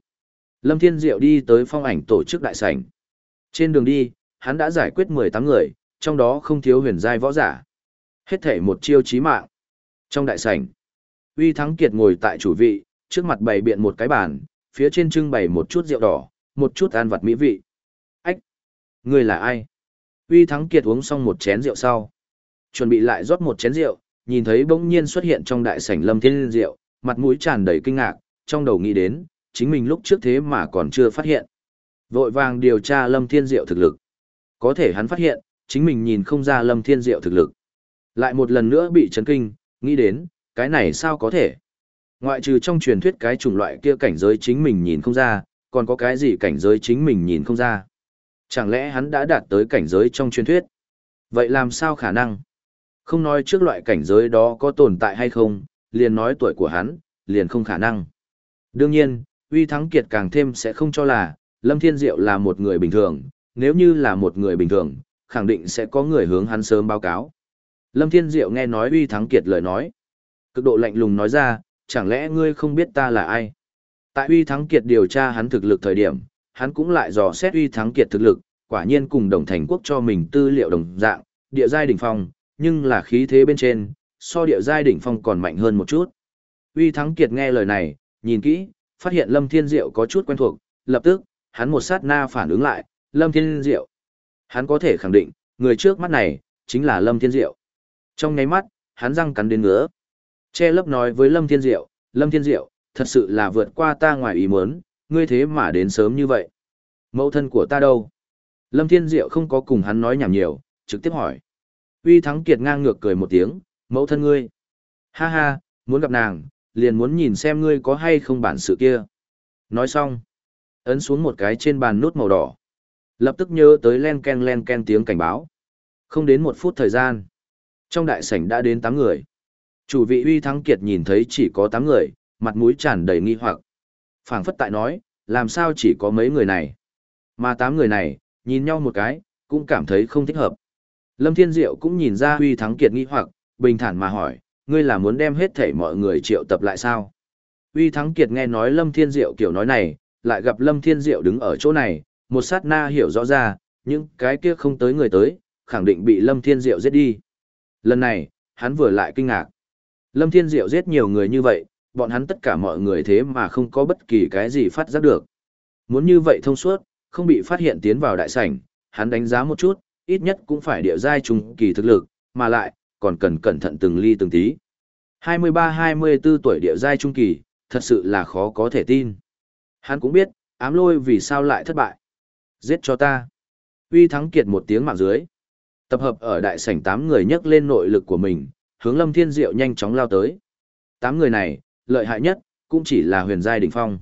Lâm Thiên Diệu đi tới phong ảnh tổ chức đại sảnh. Trên đường đi, hắn đã giải quyết 18 người, trong đó không thiếu huyền giai võ giả. Hết thể một chiêu chí mạng. Trong đại sảnh, Uy Thắng Kiệt ngồi tại chủ vị, trước mặt bày biện một cái bàn, phía trên trưng bày một chút rượu đỏ, một chút ăn vặt mỹ vị. Ách! Người là ai? Uy Thắng Kiệt uống xong một chén rượu sau. Chuẩn bị lại rót một chén rượu, nhìn thấy bỗng nhiên xuất hiện trong đại sảnh Lâm Thiên Diệu, mặt mũi tràn đầy kinh ngạc, trong đầu nghĩ đến, chính mình lúc trước thế mà còn chưa phát hiện. Vội vàng điều tra Lâm Thiên Diệu thực lực. Có thể hắn phát hiện, chính mình nhìn không ra Lâm Thiên Diệu thực lực. Lại một lần nữa bị chấn kinh, nghĩ đến, cái này sao có thể? Ngoại trừ trong truyền thuyết cái chủng loại kia cảnh giới chính mình nhìn không ra, còn có cái gì cảnh giới chính mình nhìn không ra? Chẳng lẽ hắn đã đạt tới cảnh giới trong truyền thuyết? Vậy làm sao khả năng? Không nói trước loại cảnh giới đó có tồn tại hay không, liền nói tuổi của hắn, liền không khả năng. Đương nhiên, uy thắng kiệt càng thêm sẽ không cho là, Lâm Thiên Diệu là một người bình thường, nếu như là một người bình thường, khẳng định sẽ có người hướng hắn sớm báo cáo. Lâm Thiên Diệu nghe nói uy thắng kiệt lời nói. Cực độ lạnh lùng nói ra, chẳng lẽ ngươi không biết ta là ai? Tại uy thắng kiệt điều tra hắn thực lực thời điểm, hắn cũng lại dò xét uy thắng kiệt thực lực, quả nhiên cùng đồng thành quốc cho mình tư liệu đồng dạng, địa giai đỉnh phong, nhưng là khí thế bên trên, so địa giai đỉnh phong còn mạnh hơn một chút. Uy Thắng Kiệt nghe lời này, nhìn kỹ, phát hiện Lâm Thiên Diệu có chút quen thuộc, lập tức, hắn một sát na phản ứng lại, Lâm Thiên Diệu. Hắn có thể khẳng định, người trước mắt này, chính là Lâm Thiên Diệu. Trong ngay mắt, hắn răng cắn đến ngứa. Che lấp nói với Lâm Thiên Diệu, Lâm Thiên Diệu, thật sự là vượt qua ta ngoài ý muốn, ngươi thế mà đến sớm như vậy. Mẫu thân của ta đâu? Lâm Thiên Diệu không có cùng hắn nói nhảm nhiều, trực tiếp hỏi. Uy Thắng Kiệt ngang ngược cười một tiếng, mẫu thân ngươi. Ha ha, muốn gặp nàng, liền muốn nhìn xem ngươi có hay không bản sự kia. Nói xong, ấn xuống một cái trên bàn nút màu đỏ. Lập tức nhớ tới len ken len ken tiếng cảnh báo. Không đến một phút thời gian. Trong đại sảnh đã đến 8 người. Chủ vị Uy Thắng Kiệt nhìn thấy chỉ có 8 người, mặt mũi tràn đầy nghi hoặc. phảng phất tại nói, làm sao chỉ có mấy người này. Mà 8 người này, nhìn nhau một cái, cũng cảm thấy không thích hợp. Lâm Thiên Diệu cũng nhìn ra Huy Thắng Kiệt nghi hoặc, bình thản mà hỏi, ngươi là muốn đem hết thảy mọi người triệu tập lại sao? Huy Thắng Kiệt nghe nói Lâm Thiên Diệu kiểu nói này, lại gặp Lâm Thiên Diệu đứng ở chỗ này, một sát na hiểu rõ ra, những cái kia không tới người tới, khẳng định bị Lâm Thiên Diệu giết đi. Lần này, hắn vừa lại kinh ngạc. Lâm Thiên Diệu giết nhiều người như vậy, bọn hắn tất cả mọi người thế mà không có bất kỳ cái gì phát giác được. Muốn như vậy thông suốt, không bị phát hiện tiến vào đại sảnh, hắn đánh giá một chút, ít nhất cũng phải địa giai trung kỳ thực lực, mà lại, còn cần cẩn thận từng ly từng tí. 23-24 tuổi địa giai trung kỳ, thật sự là khó có thể tin. Hắn cũng biết, ám lôi vì sao lại thất bại. Giết cho ta. Uy thắng kiệt một tiếng mạng dưới. Tập hợp ở đại sảnh 8 người nhấc lên nội lực của mình, hướng Lâm Thiên Diệu nhanh chóng lao tới. 8 người này, lợi hại nhất, cũng chỉ là huyền giai đỉnh phong.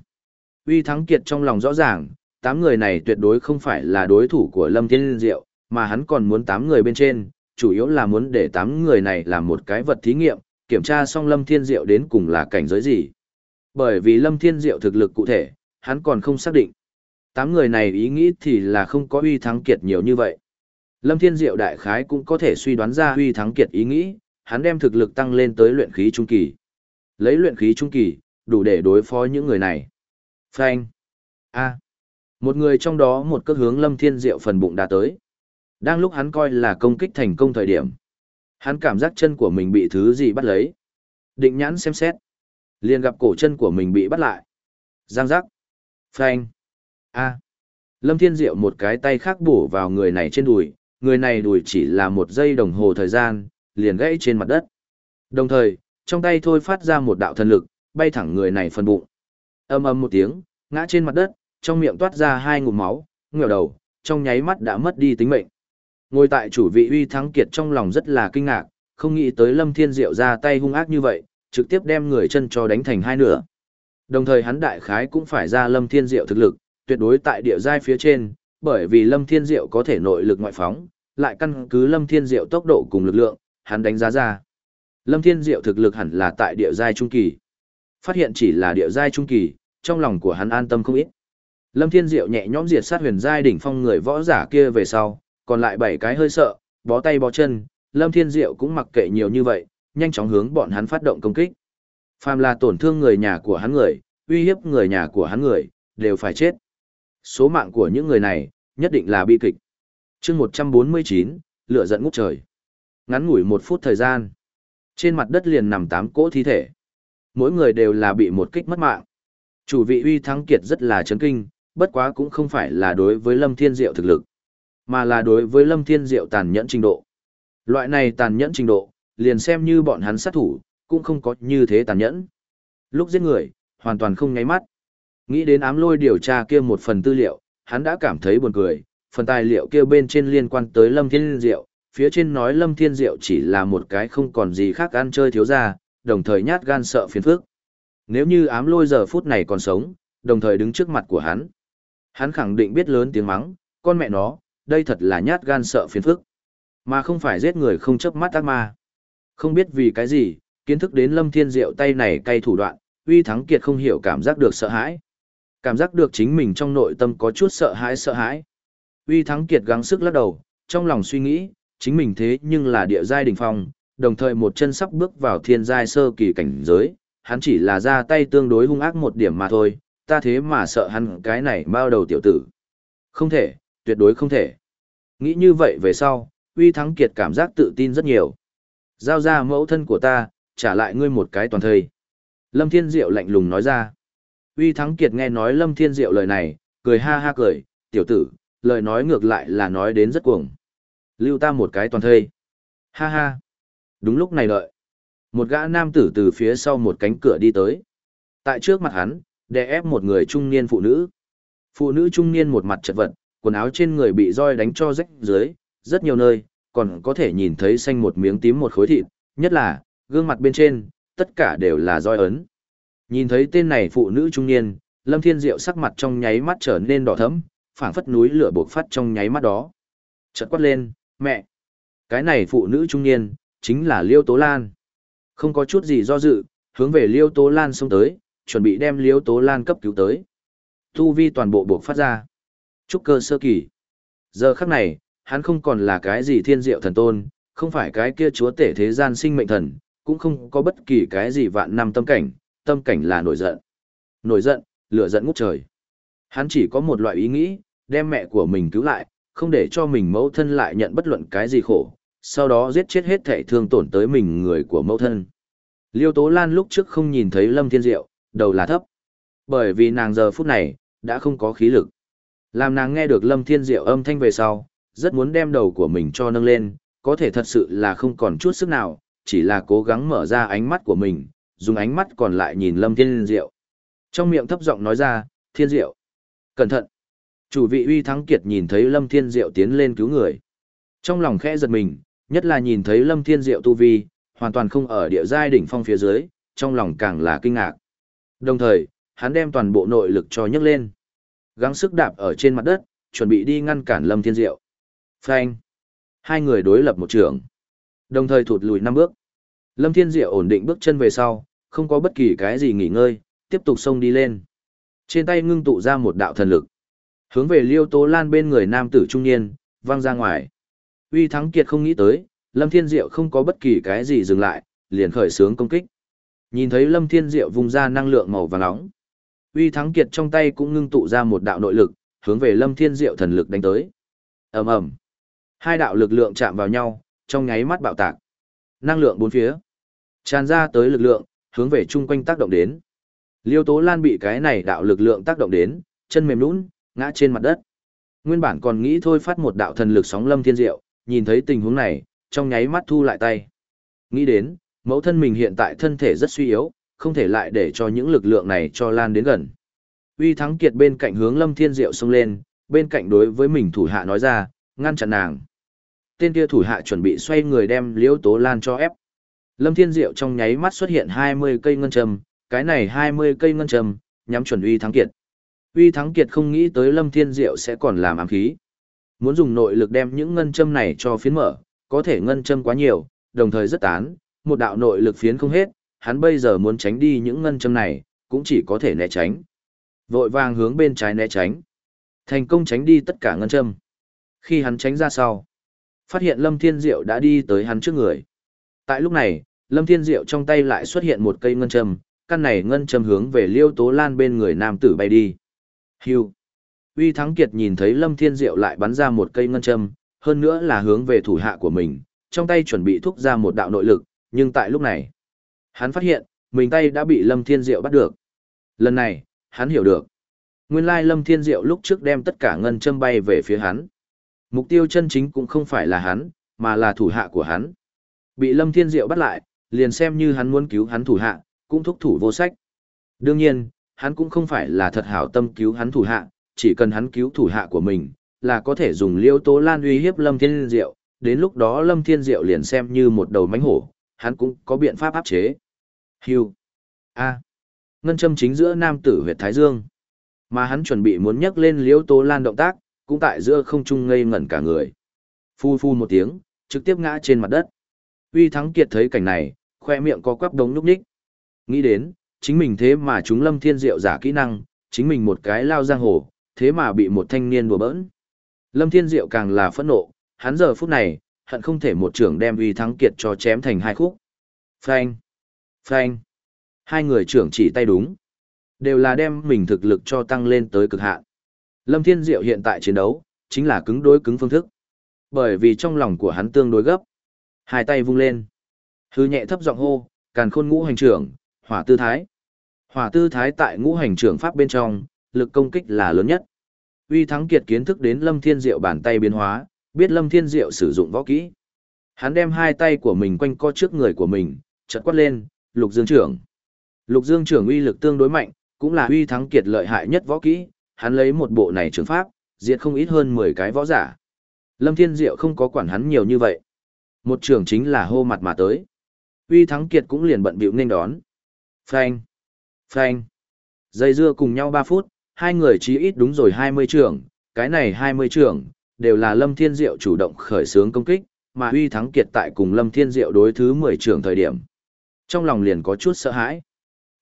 Uy thắng kiệt trong lòng rõ ràng, 8 người này tuyệt đối không phải là đối thủ của Lâm Thiên Diệu, mà hắn còn muốn 8 người bên trên, chủ yếu là muốn để 8 người này làm một cái vật thí nghiệm, kiểm tra xong Lâm Thiên Diệu đến cùng là cảnh giới gì. Bởi vì Lâm Thiên Diệu thực lực cụ thể, hắn còn không xác định. Tám người này ý nghĩ thì là không có uy thắng kiệt nhiều như vậy. Lâm Thiên Diệu đại khái cũng có thể suy đoán ra uy thắng kiệt ý nghĩ, hắn đem thực lực tăng lên tới luyện khí trung kỳ. Lấy luyện khí trung kỳ, đủ để đối phó những người này. Phanh. A. Một người trong đó một cước hướng Lâm Thiên Diệu phần bụng đã tới. Đang lúc hắn coi là công kích thành công thời điểm. Hắn cảm giác chân của mình bị thứ gì bắt lấy. Định nhãn xem xét. liền gặp cổ chân của mình bị bắt lại. Giang giác. Phanh. A. Lâm Thiên Diệu một cái tay khác bổ vào người này trên đùi, người này đùi chỉ là một giây đồng hồ thời gian, liền gãy trên mặt đất. Đồng thời, trong tay thôi phát ra một đạo thần lực, bay thẳng người này phần bụng. Âm âm một tiếng, ngã trên mặt đất, trong miệng toát ra hai ngụm máu, ngửa đầu, trong nháy mắt đã mất đi tính mệnh. Ngồi tại chủ vị uy thắng kiệt trong lòng rất là kinh ngạc, không nghĩ tới Lâm Thiên Diệu ra tay hung ác như vậy, trực tiếp đem người chân cho đánh thành hai nửa. Đồng thời hắn đại khái cũng phải ra Lâm Thiên Diệu thực lực, tuyệt đối tại địa giai phía trên, bởi vì Lâm Thiên Diệu có thể nội lực ngoại phóng, lại căn cứ Lâm Thiên Diệu tốc độ cùng lực lượng, hắn đánh giá ra. Lâm Thiên Diệu thực lực hẳn là tại địa giai trung kỳ. Phát hiện chỉ là địa giai trung kỳ, trong lòng của hắn an tâm không ít. Lâm Thiên Diệu nhẹ nhõm diệt sát huyền giai đỉnh phong người võ giả kia về sau, còn lại bảy cái hơi sợ, bó tay bó chân, Lâm Thiên Diệu cũng mặc kệ nhiều như vậy, nhanh chóng hướng bọn hắn phát động công kích. Phàm là tổn thương người nhà của hắn người, uy hiếp người nhà của hắn người, đều phải chết. Số mạng của những người này, nhất định là bi kịch. chương 149, lửa giận ngút trời. Ngắn ngủi một phút thời gian. Trên mặt đất liền nằm tám cỗ thi thể. Mỗi người đều là bị một kích mất mạng. Chủ vị uy thắng kiệt rất là chấn kinh, bất quá cũng không phải là đối với Lâm Thiên Diệu thực lực, mà là đối với Lâm Thiên Diệu tàn nhẫn trình độ. Loại này tàn nhẫn trình độ, liền xem như bọn hắn sát thủ, cũng không có như thế tàn nhẫn. Lúc giết người, hoàn toàn không nháy mắt. Nghĩ đến ám lôi điều tra kia một phần tư liệu, hắn đã cảm thấy buồn cười, phần tài liệu kia bên trên liên quan tới Lâm Thiên Diệu, phía trên nói Lâm Thiên Diệu chỉ là một cái không còn gì khác ăn chơi thiếu ra, đồng thời nhát gan sợ phiền phức. Nếu như ám lôi giờ phút này còn sống, đồng thời đứng trước mặt của hắn, hắn khẳng định biết lớn tiếng mắng, con mẹ nó, đây thật là nhát gan sợ phiền phức, mà không phải giết người không chớp mắt ác ma. Không biết vì cái gì, kiến thức đến Lâm Thiên Diệu tay này cay thủ đoạn, uy thắng kiệt không hiểu cảm giác được sợ hãi. Cảm giác được chính mình trong nội tâm có chút sợ hãi sợ hãi. Uy thắng kiệt gắng sức lắc đầu, trong lòng suy nghĩ, chính mình thế nhưng là địa giai đỉnh phong, đồng thời một chân sắp bước vào thiên giai sơ kỳ cảnh giới, hắn chỉ là ra tay tương đối hung ác một điểm mà thôi, ta thế mà sợ hắn cái này bao đầu tiểu tử. Không thể, tuyệt đối không thể. Nghĩ như vậy về sau, uy thắng kiệt cảm giác tự tin rất nhiều. Giao ra mẫu thân của ta, trả lại ngươi một cái toàn thời. Lâm Thiên Diệu lạnh lùng nói ra. Uy Thắng Kiệt nghe nói Lâm Thiên Diệu lời này, cười ha ha cười, tiểu tử, lời nói ngược lại là nói đến rất cuồng. Lưu ta một cái toàn thây. Ha ha. Đúng lúc này đợi. Một gã nam tử từ phía sau một cánh cửa đi tới. Tại trước mặt hắn, đè ép một người trung niên phụ nữ. Phụ nữ trung niên một mặt chật vật, quần áo trên người bị roi đánh cho rách dưới, rất nhiều nơi, còn có thể nhìn thấy xanh một miếng tím một khối thịt, nhất là, gương mặt bên trên, tất cả đều là roi ấn. Nhìn thấy tên này phụ nữ trung niên, Lâm Thiên Diệu sắc mặt trong nháy mắt trở nên đỏ thẫm, phảng phất núi lửa buộc phát trong nháy mắt đó. Chợt quát lên, "Mẹ!" Cái này phụ nữ trung niên, chính là Liêu Tố Lan. Không có chút gì do dự, hướng về Liêu Tố Lan xông tới, chuẩn bị đem Liêu Tố Lan cấp cứu tới. Tu vi toàn bộ bộc phát ra. Trúc cơ sơ kỳ. Giờ khắc này, hắn không còn là cái gì thiên diệu thần tôn, không phải cái kia chúa tể thế gian sinh mệnh thần, cũng không có bất kỳ cái gì vạn năm tâm cảnh, tâm cảnh là nổi giận. Nổi giận, lửa giận ngút trời. Hắn chỉ có một loại ý nghĩ, đem mẹ của mình cứu lại, không để cho mình mẫu thân lại nhận bất luận cái gì khổ, sau đó giết chết hết thể thương tổn tới mình người của mẫu thân. Liêu Tố Lan lúc trước không nhìn thấy Lâm Thiên Diệu, đầu là thấp. Bởi vì nàng giờ phút này, đã không có khí lực. Làm nàng nghe được Lâm Thiên Diệu âm thanh về sau, rất muốn đem đầu của mình cho nâng lên, có thể thật sự là không còn chút sức nào, chỉ là cố gắng mở ra ánh mắt của mình, dùng ánh mắt còn lại nhìn Lâm Thiên Diệu. Trong miệng thấp giọng nói ra, Thiên Diệu, cẩn thận. Chủ vị uy thắng kiệt nhìn thấy Lâm Thiên Diệu tiến lên cứu người. Trong lòng khẽ giật mình, nhất là nhìn thấy Lâm Thiên Diệu tu vi, hoàn toàn không ở địa giai đỉnh phong phía dưới, trong lòng càng là kinh ngạc. Đồng thời, hắn đem toàn bộ nội lực cho nhấc lên. Gắng sức đạp ở trên mặt đất, chuẩn bị đi ngăn cản Lâm Thiên Diệu. Phanh. Hai người đối lập một trường. Đồng thời thụt lùi năm bước. Lâm Thiên Diệu ổn định bước chân về sau, không có bất kỳ cái gì nghỉ ngơi, tiếp tục xông đi lên. Trên tay ngưng tụ ra một đạo thần lực. Hướng về Liêu Tố Lan bên người nam tử trung niên, văng ra ngoài. Uy Thắng Kiệt không nghĩ tới, Lâm Thiên Diệu không có bất kỳ cái gì dừng lại, liền khởi sướng công kích. Nhìn thấy Lâm Thiên Diệu vùng ra năng lượng màu vàng nóng. Uy Thắng Kiệt trong tay cũng ngưng tụ ra một đạo nội lực, hướng về Lâm Thiên Diệu thần lực đánh tới. Ầm ầm. Hai đạo lực lượng chạm vào nhau, trong nháy mắt bạo tạc. Năng lượng bốn phía tràn ra tới lực lượng, hướng về chung quanh tác động đến. Liêu Tố Lan bị cái này đạo lực lượng tác động đến, chân mềm nhũn, ngã trên mặt đất. Nguyên bản còn nghĩ thôi phát một đạo thần lực sóng Lâm Thiên Diệu, nhìn thấy tình huống này, trong nháy mắt thu lại tay. Nghĩ đến, mẫu thân mình hiện tại thân thể rất suy yếu, không thể lại để cho những lực lượng này cho lan đến gần. Uy Thắng Kiệt bên cạnh hướng Lâm Thiên Diệu xông lên, bên cạnh đối với mình thủ hạ nói ra, ngăn chặn nàng. Tên kia thủ hạ chuẩn bị xoay người đem Liễu Tố Lan cho ép. Lâm Thiên Diệu trong nháy mắt xuất hiện 20 cây ngân châm, cái này 20 cây ngân châm, nhắm chuẩn Uy Thắng Kiệt. Uy Thắng Kiệt không nghĩ tới Lâm Thiên Diệu sẽ còn làm ám khí. Muốn dùng nội lực đem những ngân châm này cho phiến mở, có thể ngân châm quá nhiều, đồng thời rất tán, một đạo nội lực phiến không hết, hắn bây giờ muốn tránh đi những ngân châm này, cũng chỉ có thể né tránh. Vội vàng hướng bên trái né tránh. Thành công tránh đi tất cả ngân châm. Khi hắn tránh ra sau, phát hiện Lâm Thiên Diệu đã đi tới hắn trước người. Tại lúc này, Lâm Thiên Diệu trong tay lại xuất hiện một cây ngân châm, căn này ngân châm hướng về Liêu Tố Lan bên người nam tử bay đi. Hưu. Uy Thắng Kiệt nhìn thấy Lâm Thiên Diệu lại bắn ra một cây ngân châm, hơn nữa là hướng về thủ hạ của mình, trong tay chuẩn bị thúc ra một đạo nội lực, nhưng tại lúc này, hắn phát hiện, mình tay đã bị Lâm Thiên Diệu bắt được. Lần này, hắn hiểu được. Nguyên lai Lâm Thiên Diệu lúc trước đem tất cả ngân châm bay về phía hắn. Mục tiêu chân chính cũng không phải là hắn, mà là thủ hạ của hắn. Bị Lâm Thiên Diệu bắt lại, liền xem như hắn muốn cứu hắn thủ hạ, cũng thúc thủ vô sách. Đương nhiên, hắn cũng không phải là thật hảo tâm cứu hắn thủ hạ, chỉ cần hắn cứu thủ hạ của mình, là có thể dùng liêu tố lan uy hiếp Lâm Thiên Diệu, đến lúc đó Lâm Thiên Diệu liền xem như một đầu mánh hổ, hắn cũng có biện pháp áp chế. Hưu. A. Ngân châm chính giữa nam tử huyệt Thái Dương. Mà hắn chuẩn bị muốn nhấc lên liễu tố lan động tác, cũng tại giữa không trung ngây ngẩn cả người. Phu phu một tiếng, trực tiếp ngã trên mặt đất. Uy Thắng Kiệt thấy cảnh này, khoe miệng có quắp đống núp ních. Nghĩ đến, chính mình thế mà chúng Lâm Thiên Diệu giả kỹ năng, chính mình một cái lao giang hồ, thế mà bị một thanh niên đùa bỡn. Lâm Thiên Diệu càng là phẫn nộ, hắn giờ phút này, hận không thể một trưởng đem Uy Thắng Kiệt cho chém thành hai khúc. Phanh! Phanh! Hai người trưởng chỉ tay đúng. Đều là đem mình thực lực cho tăng lên tới cực hạn. Lâm Thiên Diệu hiện tại chiến đấu, chính là cứng đối cứng phương thức. Bởi vì trong lòng của hắn tương đối gấp. Hai tay vung lên. Hư nhẹ thấp giọng hô, càn khôn ngũ hành trưởng, hỏa tư thái. Hỏa tư thái tại ngũ hành trưởng pháp bên trong, lực công kích là lớn nhất. Uy Thắng Kiệt kiến thức đến Lâm Thiên Diệu bàn tay biến hóa, biết Lâm Thiên Diệu sử dụng võ kỹ. Hắn đem hai tay của mình quanh co trước người của mình, chợt quát lên, Lục Dương trưởng. Lục Dương trưởng uy lực tương đối mạnh, cũng là Uy Thắng Kiệt lợi hại nhất võ kỹ, hắn lấy một bộ này trường pháp, diệt không ít hơn 10 cái võ giả. Lâm Thiên Diệu không có quản hắn nhiều như vậy. Một trường chính là hô mặt mà tới. Uy Thắng Kiệt cũng liền bận bịu nên đón. Phanh. Phanh. Dây dưa cùng nhau 3 phút, hai người chí ít đúng rồi 20 trường, cái này 20 trường, đều là Lâm Thiên Diệu chủ động khởi xướng công kích, mà Uy Thắng Kiệt tại cùng Lâm Thiên Diệu đối thứ 10 trường thời điểm. Trong lòng liền có chút sợ hãi.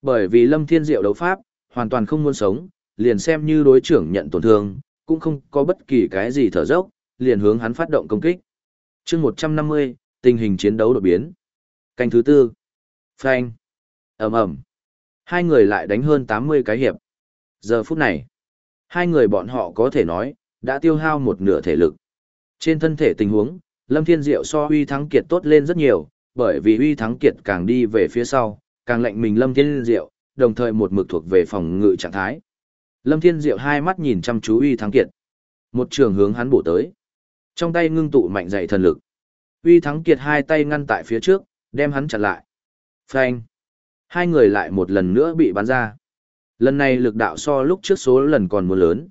Bởi vì Lâm Thiên Diệu đấu pháp, hoàn toàn không muốn sống, liền xem như đối trưởng nhận tổn thương, cũng không có bất kỳ cái gì thở dốc, liền hướng hắn phát động công kích. chương 150, tình hình chiến đấu đột biến. Canh thứ tư. Phanh. ầm ầm Hai người lại đánh hơn 80 cái hiệp. Giờ phút này, hai người bọn họ có thể nói, đã tiêu hao một nửa thể lực. Trên thân thể tình huống, Lâm Thiên Diệu so huy thắng kiệt tốt lên rất nhiều, bởi vì uy thắng kiệt càng đi về phía sau, càng lệnh mình Lâm Thiên Diệu, đồng thời một mực thuộc về phòng ngự trạng thái. Lâm Thiên Diệu hai mắt nhìn chăm chú uy thắng kiệt. Một trường hướng hắn bổ tới. Trong tay ngưng tụ mạnh dày thần lực. Uy thắng kiệt hai tay ngăn tại phía trước, đem hắn chặn lại. Phanh. Hai người lại một lần nữa bị bắn ra. Lần này lực đạo so lúc trước số lần còn muốn lớn.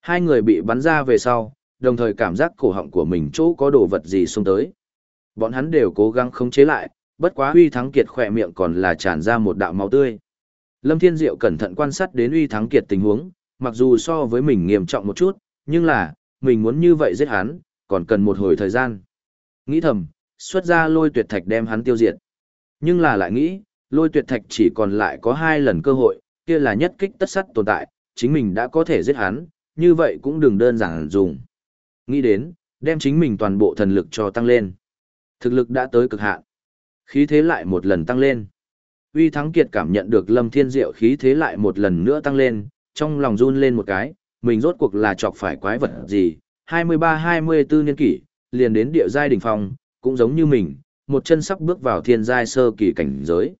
Hai người bị bắn ra về sau, đồng thời cảm giác cổ họng của mình chỗ có đồ vật gì xông tới. Bọn hắn đều cố gắng khống chế lại, bất quá uy thắng kiệt khỏe miệng còn là tràn ra một đạo máu tươi. Lâm Thiên Diệu cẩn thận quan sát đến uy thắng kiệt tình huống, mặc dù so với mình nghiêm trọng một chút, nhưng là, mình muốn như vậy giết hắn, còn cần một hồi thời gian. Nghĩ thầm, xuất ra lôi tuyệt thạch đem hắn tiêu diệt. Nhưng là lại nghĩ, lôi tuyệt thạch chỉ còn lại có hai lần cơ hội, kia là nhất kích tất sắt tồn tại, chính mình đã có thể giết hắn, như vậy cũng đừng đơn giản dùng. Nghĩ đến, đem chính mình toàn bộ thần lực cho tăng lên. Thực lực đã tới cực hạn. Khí thế lại một lần tăng lên. Uy Thắng Kiệt cảm nhận được Lâm Thiên Diệu khí thế lại một lần nữa tăng lên, trong lòng run lên một cái, mình rốt cuộc là chọc phải quái vật gì, 23-24 niên kỷ, liền đến địa giai đỉnh phong, cũng giống như mình, một chân sắp bước vào thiên giai sơ kỳ cảnh giới.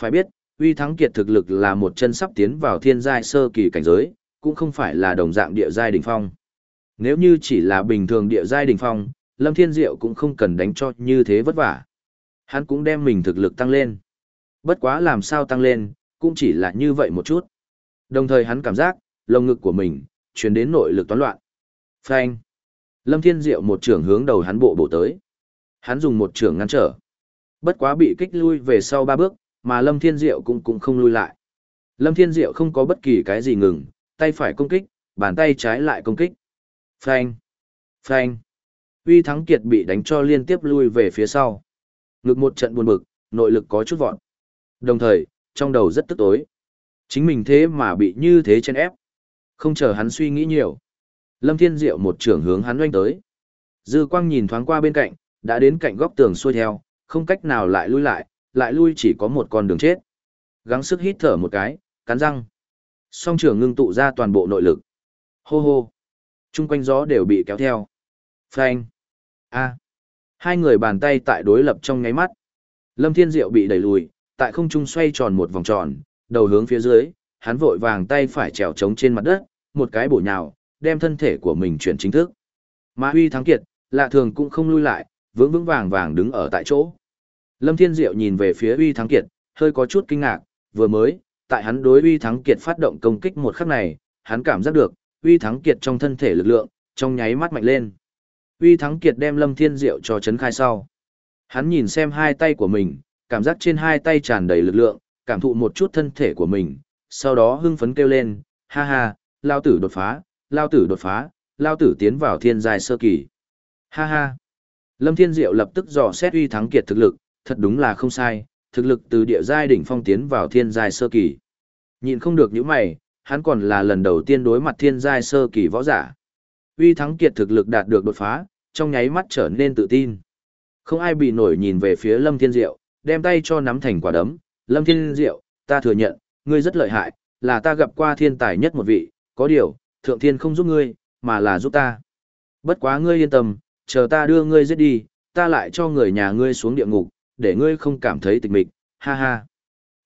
Phải biết, Uy Thắng Kiệt thực lực là một chân sắp tiến vào thiên giai sơ kỳ cảnh giới, cũng không phải là đồng dạng địa giai đỉnh phong. Nếu như chỉ là bình thường địa giai đỉnh phong, Lâm Thiên Diệu cũng không cần đánh cho như thế vất vả. Hắn cũng đem mình thực lực tăng lên. Bất quá làm sao tăng lên, cũng chỉ là như vậy một chút. Đồng thời hắn cảm giác, lồng ngực của mình, chuyển đến nội lực toán loạn. Phanh. Lâm Thiên Diệu một trưởng hướng đầu hắn bộ bộ tới. Hắn dùng một trưởng ngăn trở. Bất quá bị kích lui về sau ba bước, mà Lâm Thiên Diệu cũng cũng không lui lại. Lâm Thiên Diệu không có bất kỳ cái gì ngừng, tay phải công kích, bàn tay trái lại công kích. Phanh. Phanh. Uy Thắng Kiệt bị đánh cho liên tiếp lui về phía sau. Ngực một trận buồn bực, nội lực có chút vọt. Đồng thời, trong đầu rất tức tối. Chính mình thế mà bị như thế chen ép. Không chờ hắn suy nghĩ nhiều. Lâm Thiên Diệu một trưởng hướng hắn oanh tới. Dư quang nhìn thoáng qua bên cạnh, đã đến cạnh góc tường xuôi theo, không cách nào lại lui lại, lại lui chỉ có một con đường chết. Gắng sức hít thở một cái, cắn răng. Song trưởng ngưng tụ ra toàn bộ nội lực. Hô hô. Trung quanh gió đều bị kéo theo. Phanh. A. Hai người bàn tay tại đối lập trong nháy mắt. Lâm Thiên Diệu bị đẩy lùi, tại không trung xoay tròn một vòng tròn, đầu hướng phía dưới, hắn vội vàng tay phải trèo trống trên mặt đất, một cái bổ nhào, đem thân thể của mình chuyển chính thức. Mà Huy Thắng Kiệt, lạ thường cũng không lui lại, vững vững vàng vàng đứng ở tại chỗ. Lâm Thiên Diệu nhìn về phía Huy Thắng Kiệt, hơi có chút kinh ngạc, vừa mới, tại hắn đối Uy Thắng Kiệt phát động công kích một khắc này, hắn cảm giác được, Uy Thắng Kiệt trong thân thể lực lượng, trong nháy mắt mạnh lên. Uy Thắng Kiệt đem Lâm Thiên Diệu cho chấn khai sau. Hắn nhìn xem hai tay của mình, cảm giác trên hai tay tràn đầy lực lượng, cảm thụ một chút thân thể của mình, sau đó hưng phấn kêu lên, ha ha, lao tử đột phá, lao tử đột phá, lao tử tiến vào thiên giai sơ kỳ. Ha ha. Lâm Thiên Diệu lập tức dò xét uy thắng kiệt thực lực, thật đúng là không sai, thực lực từ địa giai đỉnh phong tiến vào thiên giai sơ kỳ. Nhìn không được những mày, hắn còn là lần đầu tiên đối mặt thiên giai sơ kỳ võ giả. Uy thắng kiệt thực lực đạt được đột phá, trong nháy mắt trở nên tự tin. Không ai bị nổi nhìn về phía Lâm Thiên Diệu, đem tay cho nắm thành quả đấm. Lâm Thiên Diệu, ta thừa nhận, ngươi rất lợi hại, là ta gặp qua thiên tài nhất một vị, có điều, thượng thiên không giúp ngươi, mà là giúp ta. Bất quá ngươi yên tâm, chờ ta đưa ngươi giết đi, ta lại cho người nhà ngươi xuống địa ngục, để ngươi không cảm thấy tịch mịch, ha ha.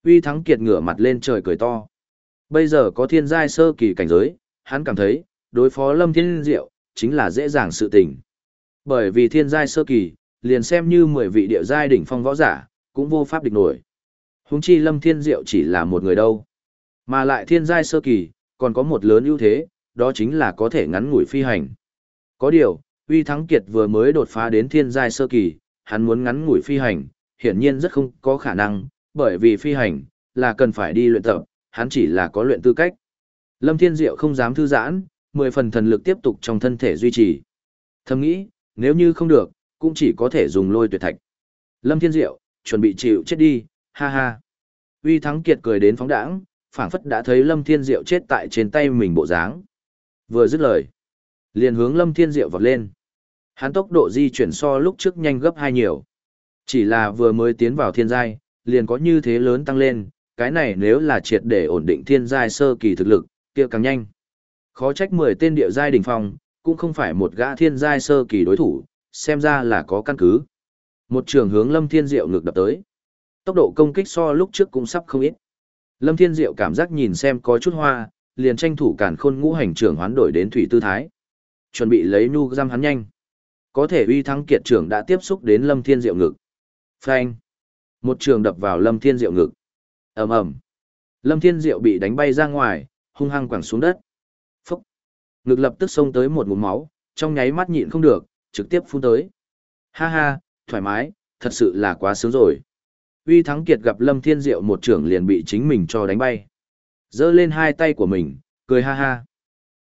Uy thắng kiệt ngửa mặt lên trời cười to. Bây giờ có thiên giai sơ kỳ cảnh giới, hắn cảm thấy, đối phó lâm thiên diệu, chính là dễ dàng sự tình. Bởi vì thiên giai sơ kỳ, liền xem như 10 vị địa giai đỉnh phong võ giả, cũng vô pháp địch nổi. huống chi lâm thiên diệu chỉ là một người đâu. Mà lại thiên giai sơ kỳ, còn có một lớn ưu thế, đó chính là có thể ngắn ngủi phi hành. Có điều, Uy Thắng Kiệt vừa mới đột phá đến thiên giai sơ kỳ, hắn muốn ngắn ngủi phi hành, hiển nhiên rất không có khả năng, bởi vì phi hành là cần phải đi luyện tập, hắn chỉ là có luyện tư cách. Lâm Thiên Diệu không dám thư giãn, mười phần thần lực tiếp tục trong thân thể duy trì. Thầm nghĩ, nếu như không được, cũng chỉ có thể dùng lôi tuyệt thạch. Lâm Thiên Diệu, chuẩn bị chịu chết đi, ha ha. Uy Thắng Kiệt cười đến phóng đãng, phảng phất đã thấy Lâm Thiên Diệu chết tại trên tay mình bộ dáng. Vừa dứt lời, liền hướng Lâm Thiên Diệu vọt lên. Hắn tốc độ di chuyển so lúc trước nhanh gấp hai nhiều. Chỉ là vừa mới tiến vào thiên giai, liền có như thế lớn tăng lên, cái này nếu là triệt để ổn định thiên giai sơ kỳ thực lực, kia càng nhanh. Khó trách 10 tên địa giai đỉnh phong, cũng không phải một gã thiên giai sơ kỳ đối thủ, xem ra là có căn cứ. Một trường hướng Lâm Thiên Diệu ngược đập tới. Tốc độ công kích so lúc trước cũng sắp không ít. Lâm Thiên Diệu cảm giác nhìn xem có chút hoa, liền tranh thủ cản khôn ngũ hành trưởng hoán đổi đến thủy tư thái. Chuẩn bị lấy nu giam hắn nhanh. Có thể uy thắng kiệt trưởng đã tiếp xúc đến Lâm Thiên Diệu ngực. Phanh. Một trường đập vào Lâm Thiên Diệu ngực. ầm ầm. Lâm Thiên Diệu bị đánh bay ra ngoài, hung hăng quẳng xuống đất. Ngực lập tức xông tới một ngụm máu, trong nháy mắt nhịn không được, trực tiếp phun tới. Ha ha, thoải mái, thật sự là quá sướng rồi. Uy Thắng Kiệt gặp Lâm Thiên Diệu một trưởng liền bị chính mình cho đánh bay. Giơ lên hai tay của mình, cười ha ha.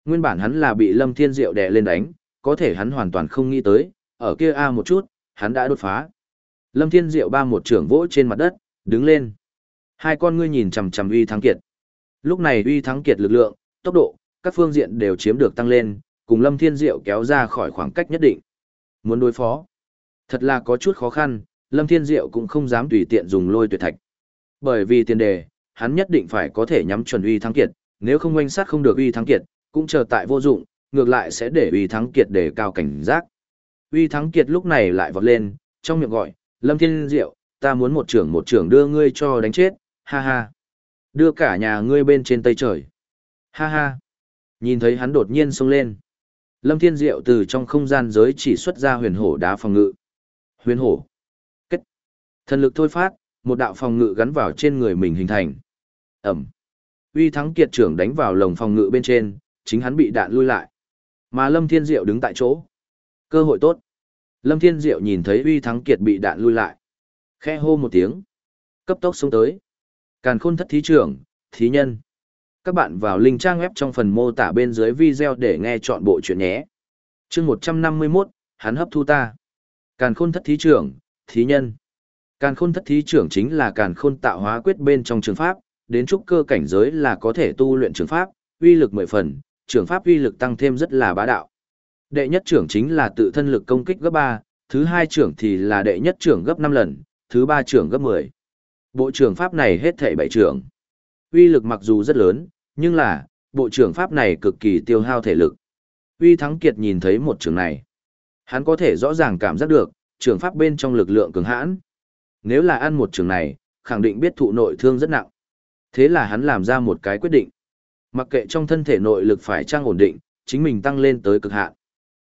Nguyên bản hắn là bị Lâm Thiên Diệu đè lên đánh, có thể hắn hoàn toàn không nghĩ tới, ở kia a một chút, hắn đã đột phá. Lâm Thiên Diệu ba một trưởng vỗ trên mặt đất, đứng lên. Hai con ngươi nhìn chằm chằm Uy Thắng Kiệt. Lúc này Uy Thắng Kiệt lực lượng, tốc độ, các phương diện đều chiếm được tăng lên, cùng Lâm Thiên Diệu kéo ra khỏi khoảng cách nhất định. Muốn đối phó, thật là có chút khó khăn, Lâm Thiên Diệu cũng không dám tùy tiện dùng lôi tuyệt thạch. Bởi vì tiền đề, hắn nhất định phải có thể nhắm chuẩn uy thắng kiệt, nếu không oanh sát không được uy thắng kiệt, cũng chờ tại vô dụng, ngược lại sẽ để uy thắng kiệt để cao cảnh giác. Uy thắng kiệt lúc này lại vọt lên, trong miệng gọi, Lâm Thiên Diệu, ta muốn một trưởng một trưởng đưa ngươi cho đánh chết, ha ha. Đưa cả nhà ngươi bên trên tây trời. Ha ha. Nhìn thấy hắn đột nhiên xông lên. Lâm Thiên Diệu từ trong không gian giới chỉ xuất ra huyền hổ đá phòng ngự. Huyền hổ. Kết. Thần lực thôi phát, một đạo phòng ngự gắn vào trên người mình hình thành. Ẩm. Uy thắng kiệt trưởng đánh vào lồng phòng ngự bên trên, chính hắn bị đạn lui lại. Mà Lâm Thiên Diệu đứng tại chỗ. Cơ hội tốt. Lâm Thiên Diệu nhìn thấy Uy thắng kiệt bị đạn lui lại. Khe hô một tiếng. Cấp tốc xuống tới. Càn khôn thất thí trưởng, thí nhân. Các bạn vào link trang web trong phần mô tả bên dưới video để nghe chọn bộ chuyện nhé. chương 151, hắn hấp thu ta. Càn khôn thất thí trưởng, thí nhân. Càn khôn thất thí trưởng chính là càn khôn tạo hóa quyết bên trong trường pháp, đến trúc cơ cảnh giới là có thể tu luyện trường pháp, uy lực mười phần, trường pháp uy lực tăng thêm rất là bá đạo. Đệ nhất trưởng chính là tự thân lực công kích gấp 3, thứ hai trưởng thì là đệ nhất trưởng gấp 5 lần, thứ ba trưởng gấp 10. Bộ trưởng pháp này hết thảy bảy trưởng. Uy lực mặc dù rất lớn, nhưng là, bộ trưởng pháp này cực kỳ tiêu hao thể lực. Uy Thắng Kiệt nhìn thấy một trường này. Hắn có thể rõ ràng cảm giác được, trường pháp bên trong lực lượng cường hãn. Nếu là ăn một trường này, khẳng định biết thụ nội thương rất nặng. Thế là hắn làm ra một cái quyết định. Mặc kệ trong thân thể nội lực phải trang ổn định, chính mình tăng lên tới cực hạn.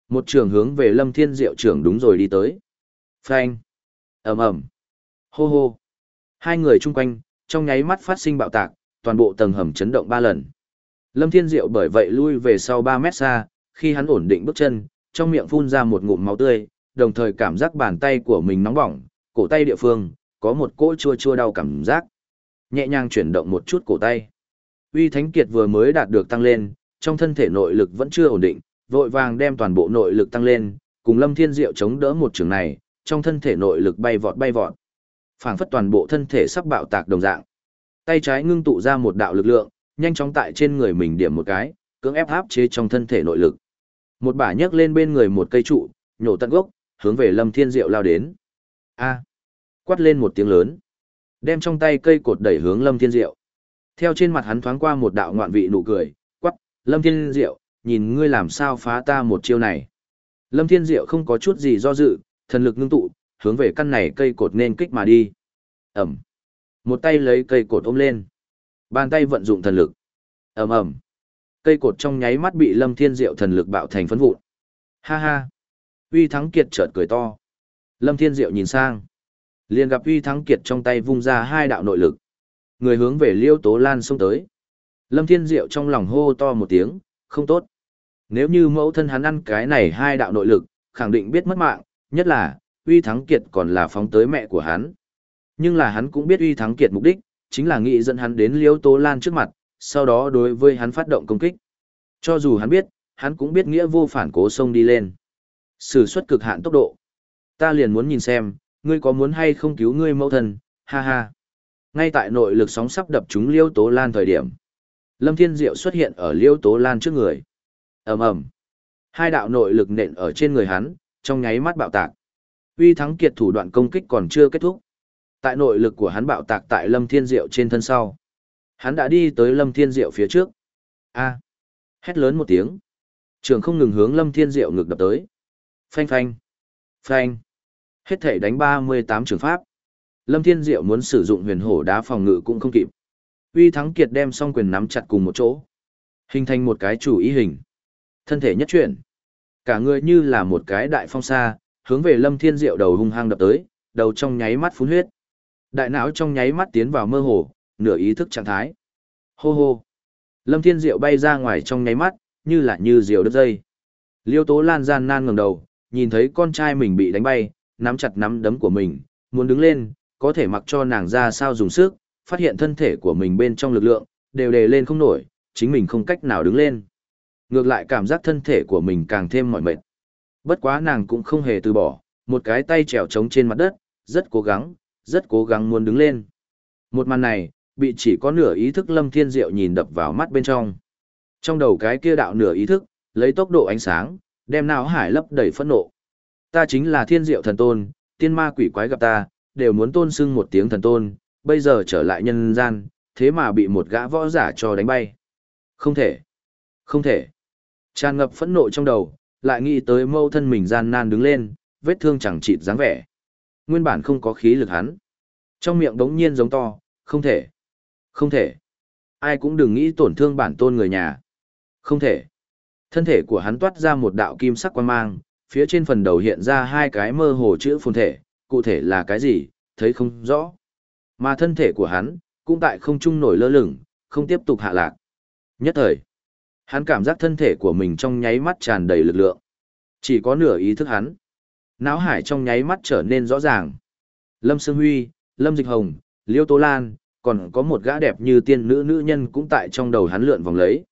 Một trường hướng về Lâm Thiên Diệu trưởng đúng rồi đi tới. Phanh. ầm ầm. Hô hô. Hai người chung quanh, trong nháy mắt phát sinh bạo tạc, toàn bộ tầng hầm chấn động ba lần. Lâm Thiên Diệu bởi vậy lui về sau 3 mét xa, khi hắn ổn định bước chân, trong miệng phun ra một ngụm máu tươi, đồng thời cảm giác bàn tay của mình nóng bỏng, cổ tay địa phương, có một cỗ chua chua đau cảm giác. Nhẹ nhàng chuyển động một chút cổ tay. Uy Thánh Kiệt vừa mới đạt được tăng lên, trong thân thể nội lực vẫn chưa ổn định, vội vàng đem toàn bộ nội lực tăng lên, cùng Lâm Thiên Diệu chống đỡ một trường này, trong thân thể nội lực bay vọt bay vọt. Phảng phất toàn bộ thân thể sắp bạo tạc đồng dạng. Tay trái ngưng tụ ra một đạo lực lượng, nhanh chóng tại trên người mình điểm một cái, cưỡng ép áp chế trong thân thể nội lực. Một bả nhấc lên bên người một cây trụ, nhổ tận gốc, hướng về Lâm Thiên Diệu lao đến. A! Quát lên một tiếng lớn, đem trong tay cây cột đẩy hướng Lâm Thiên Diệu. Theo trên mặt hắn thoáng qua một đạo ngoạn vị nụ cười, quát, Lâm Thiên Diệu, nhìn ngươi làm sao phá ta một chiêu này. Lâm Thiên Diệu không có chút gì do dự, thần lực ngưng tụ, hướng về căn này cây cột nên kích mà đi. Ẩm. Một tay lấy cây cột ôm lên. Bàn tay vận dụng thần lực. ầm ầm Cây cột trong nháy mắt bị Lâm Thiên Diệu thần lực bạo thành phấn vụn. Ha ha. Uy Thắng Kiệt chợt cười to. Lâm Thiên Diệu nhìn sang. liền gặp Uy Thắng Kiệt trong tay vung ra hai đạo nội lực. Người hướng về Liêu Tố Lan xông tới. Lâm Thiên Diệu trong lòng hô to một tiếng, không tốt. Nếu như mẫu thân hắn ăn cái này hai đạo nội lực, khẳng định biết mất mạng, nhất là, Uy Thắng Kiệt còn là phóng tới mẹ của hắn. Nhưng là hắn cũng biết uy thắng kiệt mục đích, chính là nghị dẫn hắn đến Liêu Tố Lan trước mặt, sau đó đối với hắn phát động công kích. Cho dù hắn biết, hắn cũng biết nghĩa vô phản cố xông đi lên. Sử xuất cực hạn tốc độ. Ta liền muốn nhìn xem, ngươi có muốn hay không cứu ngươi mẫu thân, ha ha. Ngay tại nội lực sóng sắp đập trúng Liêu Tố Lan thời điểm. Lâm Thiên Diệu xuất hiện ở Liêu Tố Lan trước người. ầm ầm, Hai đạo nội lực nện ở trên người hắn, trong nháy mắt bạo tạc. Uy thắng kiệt thủ đoạn công kích còn chưa kết thúc. Tại nội lực của hắn bạo tạc tại Lâm Thiên Diệu trên thân sau. Hắn đã đi tới Lâm Thiên Diệu phía trước. A. Hét lớn một tiếng. Trường không ngừng hướng Lâm Thiên Diệu ngược đập tới. Phanh phanh. Phanh. Hết thể đánh 38 trường pháp. Lâm Thiên Diệu muốn sử dụng huyền hổ đá phòng ngự cũng không kịp. Uy Thắng Kiệt đem song quyền nắm chặt cùng một chỗ. Hình thành một cái chủ ý hình. Thân thể nhất chuyển. Cả người như là một cái đại phong sa, hướng về Lâm Thiên Diệu đầu hung hăng đập tới, đầu trong nháy mắt phun huyết. Đại não trong nháy mắt tiến vào mơ hồ, nửa ý thức trạng thái. Hô hô. Lâm Thiên Diệu bay ra ngoài trong nháy mắt, như là như diều đứt dây. Liêu Tố Lan gian nan ngẩng đầu, nhìn thấy con trai mình bị đánh bay, nắm chặt nắm đấm của mình, muốn đứng lên, có thể mặc cho nàng ra sao dùng sức, phát hiện thân thể của mình bên trong lực lượng, đều đề lên không nổi, chính mình không cách nào đứng lên. Ngược lại cảm giác thân thể của mình càng thêm mỏi mệt. Bất quá nàng cũng không hề từ bỏ, một cái tay trèo trống trên mặt đất, rất cố gắng, rất cố gắng muốn đứng lên. Một màn này, bị chỉ có nửa ý thức Lâm Thiên Diệu nhìn đập vào mắt bên trong. Trong đầu cái kia đạo nửa ý thức, lấy tốc độ ánh sáng, đem não hải lấp đầy phẫn nộ. Ta chính là Thiên Diệu thần tôn, tiên ma quỷ quái gặp ta, đều muốn tôn sưng một tiếng thần tôn, bây giờ trở lại nhân gian, thế mà bị một gã võ giả cho đánh bay. Không thể. Không thể. Tràn ngập phẫn nộ trong đầu, lại nghĩ tới mâu thân mình gian nan đứng lên, vết thương chẳng chịt dáng vẻ. Nguyên bản không có khí lực hắn. Trong miệng đống nhiên giống to, không thể. Không thể. Ai cũng đừng nghĩ tổn thương bản tôn người nhà. Không thể. Thân thể của hắn toát ra một đạo kim sắc quan mang, phía trên phần đầu hiện ra hai cái mơ hồ chữ phồn thể, cụ thể là cái gì, thấy không rõ. Mà thân thể của hắn, cũng tại không trung nổi lơ lửng, không tiếp tục hạ lạc. Nhất thời, hắn cảm giác thân thể của mình trong nháy mắt tràn đầy lực lượng. Chỉ có nửa ý thức hắn. Náo hải trong nháy mắt trở nên rõ ràng. Lâm Sương Huy, Lâm Dịch Hồng, Liêu Tố Lan, còn có một gã đẹp như tiên nữ nữ nhân cũng tại trong đầu hắn lượn vòng lấy.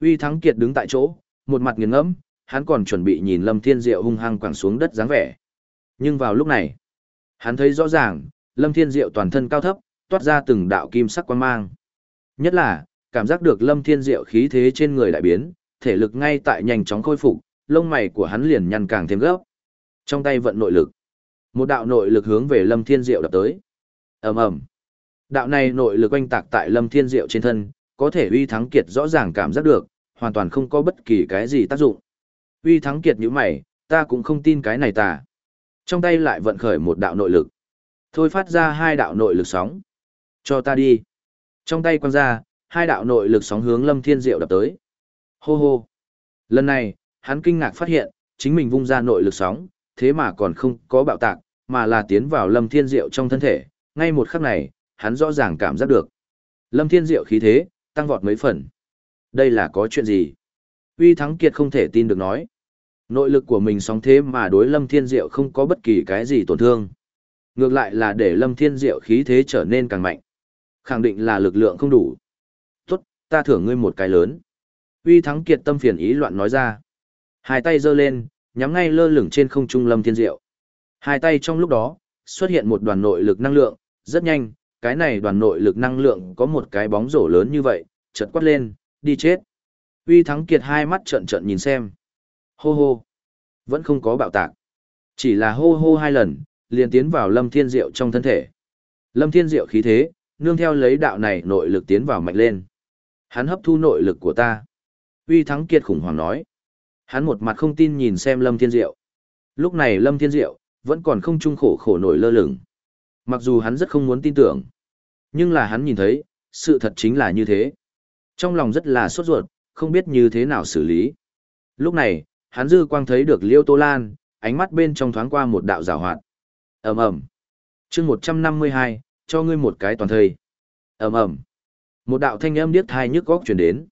Uy Thắng Kiệt đứng tại chỗ, một mặt nghiền ngẫm, hắn còn chuẩn bị nhìn Lâm Thiên Diệu hung hăng quẳng xuống đất dáng vẻ. Nhưng vào lúc này, hắn thấy rõ ràng, Lâm Thiên Diệu toàn thân cao thấp, toát ra từng đạo kim sắc quan mang. Nhất là, cảm giác được Lâm Thiên Diệu khí thế trên người đại biến, thể lực ngay tại nhanh chóng khôi phục, lông mày của hắn liền nhăn càng thêm gấp. Trong tay vận nội lực, một đạo nội lực hướng về Lâm Thiên Diệu đập tới. Ầm ầm. Đạo này nội lực oanh tạc tại Lâm Thiên Diệu trên thân, có thể uy thắng kiệt rõ ràng cảm giác được, hoàn toàn không có bất kỳ cái gì tác dụng. Uy thắng kiệt như mày, ta cũng không tin cái này tả Trong tay lại vận khởi một đạo nội lực. Thôi phát ra hai đạo nội lực sóng. Cho ta đi. Trong tay quăng ra, hai đạo nội lực sóng hướng Lâm Thiên Diệu đập tới. Hô hô. Lần này, hắn kinh ngạc phát hiện, chính mình vung ra nội lực sóng, thế mà còn không có bạo tạc, mà là tiến vào Lâm Thiên Diệu trong thân thể. Ngay một khắc này, hắn rõ ràng cảm giác được. Lâm Thiên Diệu khí thế, tăng vọt mấy phần. Đây là có chuyện gì? Uy Thắng Kiệt không thể tin được nói. Nội lực của mình sóng thế mà đối Lâm Thiên Diệu không có bất kỳ cái gì tổn thương. Ngược lại là để Lâm Thiên Diệu khí thế trở nên càng mạnh. Khẳng định là lực lượng không đủ. Tốt, ta thưởng ngươi một cái lớn. Uy Thắng Kiệt tâm phiền ý loạn nói ra. Hai tay giơ lên, nhắm ngay lơ lửng trên không trung Lâm Thiên Diệu. Hai tay trong lúc đó, xuất hiện một đoàn nội lực năng lượng, rất nhanh, cái này đoàn nội lực năng lượng có một cái bóng rổ lớn như vậy, chợt quát lên, đi chết. Uy Thắng Kiệt hai mắt trợn trợn nhìn xem. Hô hô. Vẫn không có bạo tạc. Chỉ là hô hô hai lần, liền tiến vào Lâm Thiên Diệu trong thân thể. Lâm Thiên Diệu khí thế, nương theo lấy đạo này nội lực tiến vào mạnh lên. Hắn hấp thu nội lực của ta. Uy Thắng Kiệt khủng hoảng nói. Hắn một mặt không tin nhìn xem Lâm Thiên Diệu. Lúc này Lâm Thiên Diệu, vẫn còn không trung khổ khổ nổi lơ lửng. Mặc dù hắn rất không muốn tin tưởng. Nhưng là hắn nhìn thấy, sự thật chính là như thế. Trong lòng rất là sốt ruột, không biết như thế nào xử lý. Lúc này, hắn dư quang thấy được Liêu Tô Lan, ánh mắt bên trong thoáng qua một đạo rào hoạt. ầm ầm chương một trăm năm mươi hai cho ngươi một cái toàn thời. ầm ầm Một đạo thanh âm điếc thai nhức góc chuyển đến.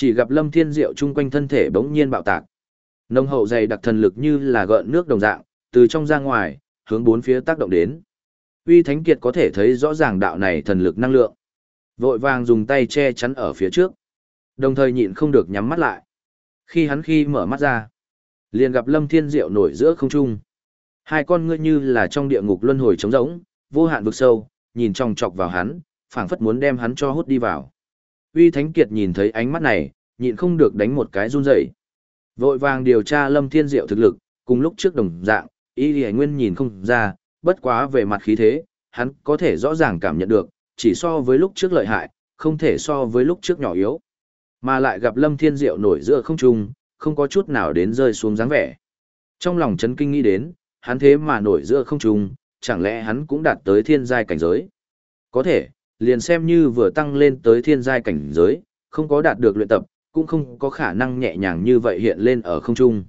Chỉ gặp Lâm Thiên Diệu chung quanh thân thể bỗng nhiên bạo tạc. Nông hậu dày đặc thần lực như là gợn nước đồng dạng, từ trong ra ngoài, hướng bốn phía tác động đến. Uy Thánh Kiệt có thể thấy rõ ràng đạo này thần lực năng lượng. Vội vàng dùng tay che chắn ở phía trước. Đồng thời nhịn không được nhắm mắt lại. Khi hắn khi mở mắt ra, liền gặp Lâm Thiên Diệu nổi giữa không trung. Hai con ngươi như là trong địa ngục luân hồi trống rỗng, vô hạn vực sâu, nhìn trong chọc vào hắn, phảng phất muốn đem hắn cho hút đi vào. Uy Thánh Kiệt nhìn thấy ánh mắt này, nhịn không được đánh một cái run rẩy. Vội vàng điều tra Lâm Thiên Diệu thực lực, cùng lúc trước đồng dạng, Y Lì Nguyên nhìn không ra, bất quá về mặt khí thế, hắn có thể rõ ràng cảm nhận được, chỉ so với lúc trước lợi hại, không thể so với lúc trước nhỏ yếu. Mà lại gặp Lâm Thiên Diệu nổi giữa không trung, không có chút nào đến rơi xuống dáng vẻ. Trong lòng chấn kinh nghĩ đến, hắn thế mà nổi giữa không trung, chẳng lẽ hắn cũng đạt tới thiên giai cảnh giới? Có thể, liền xem như vừa tăng lên tới thiên giai cảnh giới, không có đạt được luyện tập, cũng không có khả năng nhẹ nhàng như vậy hiện lên ở không trung.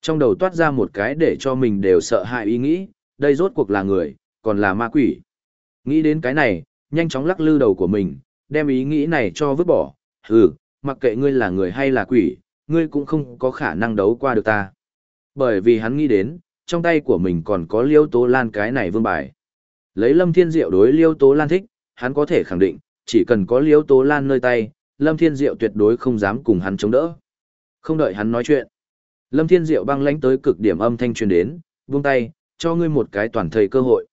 Trong đầu toát ra một cái để cho mình đều sợ hãi ý nghĩ, đây rốt cuộc là người, còn là ma quỷ. Nghĩ đến cái này, nhanh chóng lắc lư đầu của mình, đem ý nghĩ này cho vứt bỏ, hừ, mặc kệ ngươi là người hay là quỷ, ngươi cũng không có khả năng đấu qua được ta. Bởi vì hắn nghĩ đến, trong tay của mình còn có liêu tố lan cái này vương bài. Lấy lâm thiên diệu đối liêu tố lan thích, hắn có thể khẳng định, chỉ cần có Liễu tố lan nơi tay, lâm thiên diệu tuyệt đối không dám cùng hắn chống đỡ. Không đợi hắn nói chuyện. Lâm thiên diệu băng lãnh tới cực điểm âm thanh truyền đến, buông tay, cho ngươi một cái toàn thời cơ hội.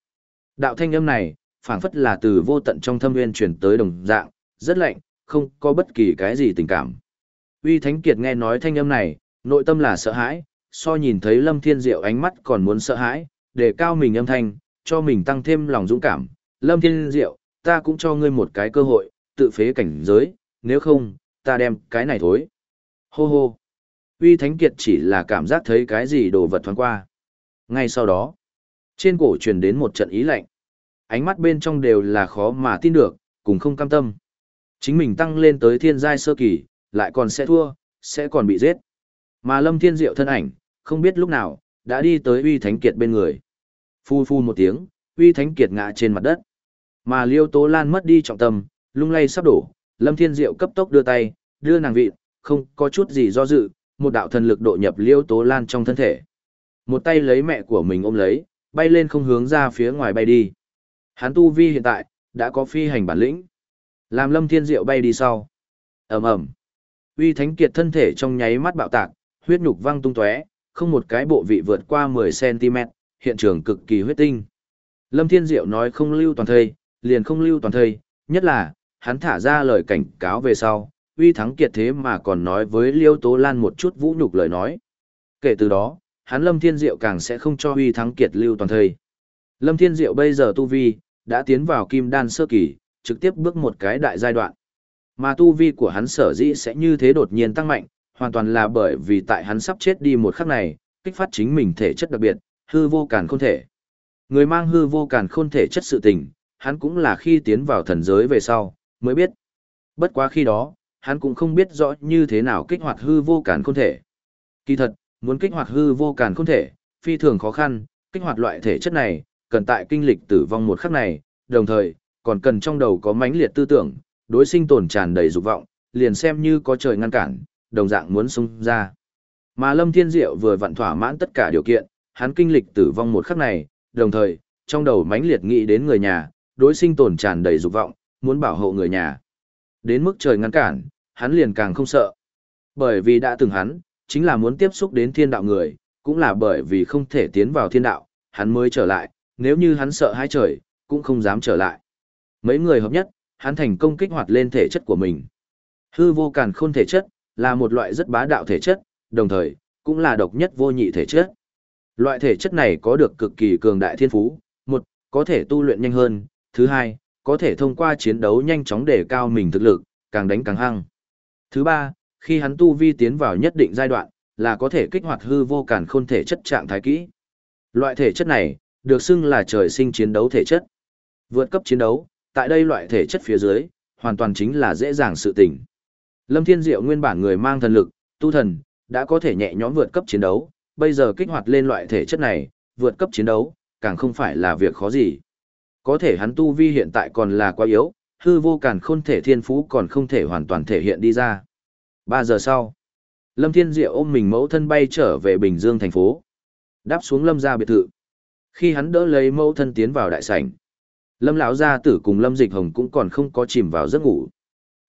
Đạo thanh âm này, phảng phất là từ vô tận trong thâm nguyên truyền tới đồng dạng, rất lạnh, không có bất kỳ cái gì tình cảm. Uy Thánh Kiệt nghe nói thanh âm này, nội tâm là sợ hãi, so nhìn thấy Lâm Thiên Diệu ánh mắt còn muốn sợ hãi, để cao mình âm thanh, cho mình tăng thêm lòng dũng cảm. Lâm Thiên Diệu, ta cũng cho ngươi một cái cơ hội, tự phế cảnh giới, nếu không, ta đem cái này thối. Hô hô. Uy Thánh Kiệt chỉ là cảm giác thấy cái gì đồ vật thoáng qua. Ngay sau đó, trên cổ truyền đến một trận ý lạnh. Ánh mắt bên trong đều là khó mà tin được, cùng không cam tâm. Chính mình tăng lên tới thiên giai sơ kỳ, lại còn sẽ thua, sẽ còn bị giết. Mà Lâm Thiên Diệu thân ảnh, không biết lúc nào, đã đi tới Uy Thánh Kiệt bên người. Phu phu một tiếng, Uy Thánh Kiệt ngã trên mặt đất. Mà Liêu Tố Lan mất đi trọng tâm, lung lay sắp đổ, Lâm Thiên Diệu cấp tốc đưa tay, đưa nàng vị, không có chút gì do dự, một đạo thần lực độ nhập Liêu Tố Lan trong thân thể. Một tay lấy mẹ của mình ôm lấy, bay lên không hướng ra phía ngoài bay đi. Hắn tu vi hiện tại, đã có phi hành bản lĩnh. Làm Lâm Thiên Diệu bay đi sau. ầm ầm Uy Thánh Kiệt thân thể trong nháy mắt bạo tạc, huyết nhục văng tung tóe, không một cái bộ vị vượt qua 10cm, hiện trường cực kỳ huyết tinh. Lâm Thiên Diệu nói không lưu toàn thây, liền không lưu toàn thây, nhất là, hắn thả ra lời cảnh cáo về sau, uy thắng kiệt thế mà còn nói với Liêu Tố Lan một chút vũ nhục lời nói. Kể từ đó, hắn Lâm Thiên Diệu càng sẽ không cho uy thắng kiệt lưu toàn thây. Lâm Thiên Diệu bây giờ tu vi, đã tiến vào kim đan sơ kỳ, trực tiếp bước một cái đại giai đoạn. Mà tu vi của hắn sở dĩ sẽ như thế đột nhiên tăng mạnh, hoàn toàn là bởi vì tại hắn sắp chết đi một khắc này, kích phát chính mình thể chất đặc biệt, hư vô càn khôn thể. Người mang hư vô càn khôn thể chất sự tình, hắn cũng là khi tiến vào thần giới về sau, mới biết. Bất quá khi đó, hắn cũng không biết rõ như thế nào kích hoạt hư vô càn khôn thể. Kỳ thật, muốn kích hoạt hư vô càn khôn thể, phi thường khó khăn, kích hoạt loại thể chất này, cần tại kinh lịch tử vong một khắc này, đồng thời, còn cần trong đầu có mãnh liệt tư tưởng, đối sinh tồn tràn đầy dục vọng, liền xem như có trời ngăn cản, đồng dạng muốn sung ra. Mà Lâm Thiên Diệu vừa vặn thỏa mãn tất cả điều kiện, hắn kinh lịch tử vong một khắc này, đồng thời, trong đầu mãnh liệt nghĩ đến người nhà, đối sinh tồn tràn đầy dục vọng, muốn bảo hộ người nhà. Đến mức trời ngăn cản, hắn liền càng không sợ. Bởi vì đã từng hắn, chính là muốn tiếp xúc đến thiên đạo người, cũng là bởi vì không thể tiến vào thiên đạo, hắn mới trở lại, nếu như hắn sợ hai trời, cũng không dám trở lại. Mấy người hợp nhất, hắn thành công kích hoạt lên thể chất của mình. Hư vô càn khôn thể chất, là một loại rất bá đạo thể chất, đồng thời, cũng là độc nhất vô nhị thể chất. Loại thể chất này có được cực kỳ cường đại thiên phú, một, có thể tu luyện nhanh hơn, thứ hai, có thể thông qua chiến đấu nhanh chóng để cao mình thực lực, càng đánh càng hăng. Thứ ba, khi hắn tu vi tiến vào nhất định giai đoạn, là có thể kích hoạt hư vô cản khôn thể chất trạng thái kỹ. Loại thể chất này, được xưng là trời sinh chiến đấu thể chất. Vượt cấp chiến đấu, tại đây loại thể chất phía dưới, hoàn toàn chính là dễ dàng sự tình. Lâm Thiên Diệu nguyên bản người mang thần lực, tu thần, đã có thể nhẹ nhõm vượt cấp chiến đấu, bây giờ kích hoạt lên loại thể chất này, vượt cấp chiến đấu, càng không phải là việc khó gì. Có thể hắn tu vi hiện tại còn là quá yếu, hư vô càn khôn thể thiên phú còn không thể hoàn toàn thể hiện đi ra. 3 giờ sau, Lâm Thiên Diệu ôm mình mẫu thân bay trở về Bình Dương thành phố. Đáp xuống Lâm gia biệt thự. Khi hắn đỡ lấy mẫu thân tiến vào đại sảnh, Lâm lão gia tử cùng Lâm Dịch Hồng cũng còn không có chìm vào giấc ngủ.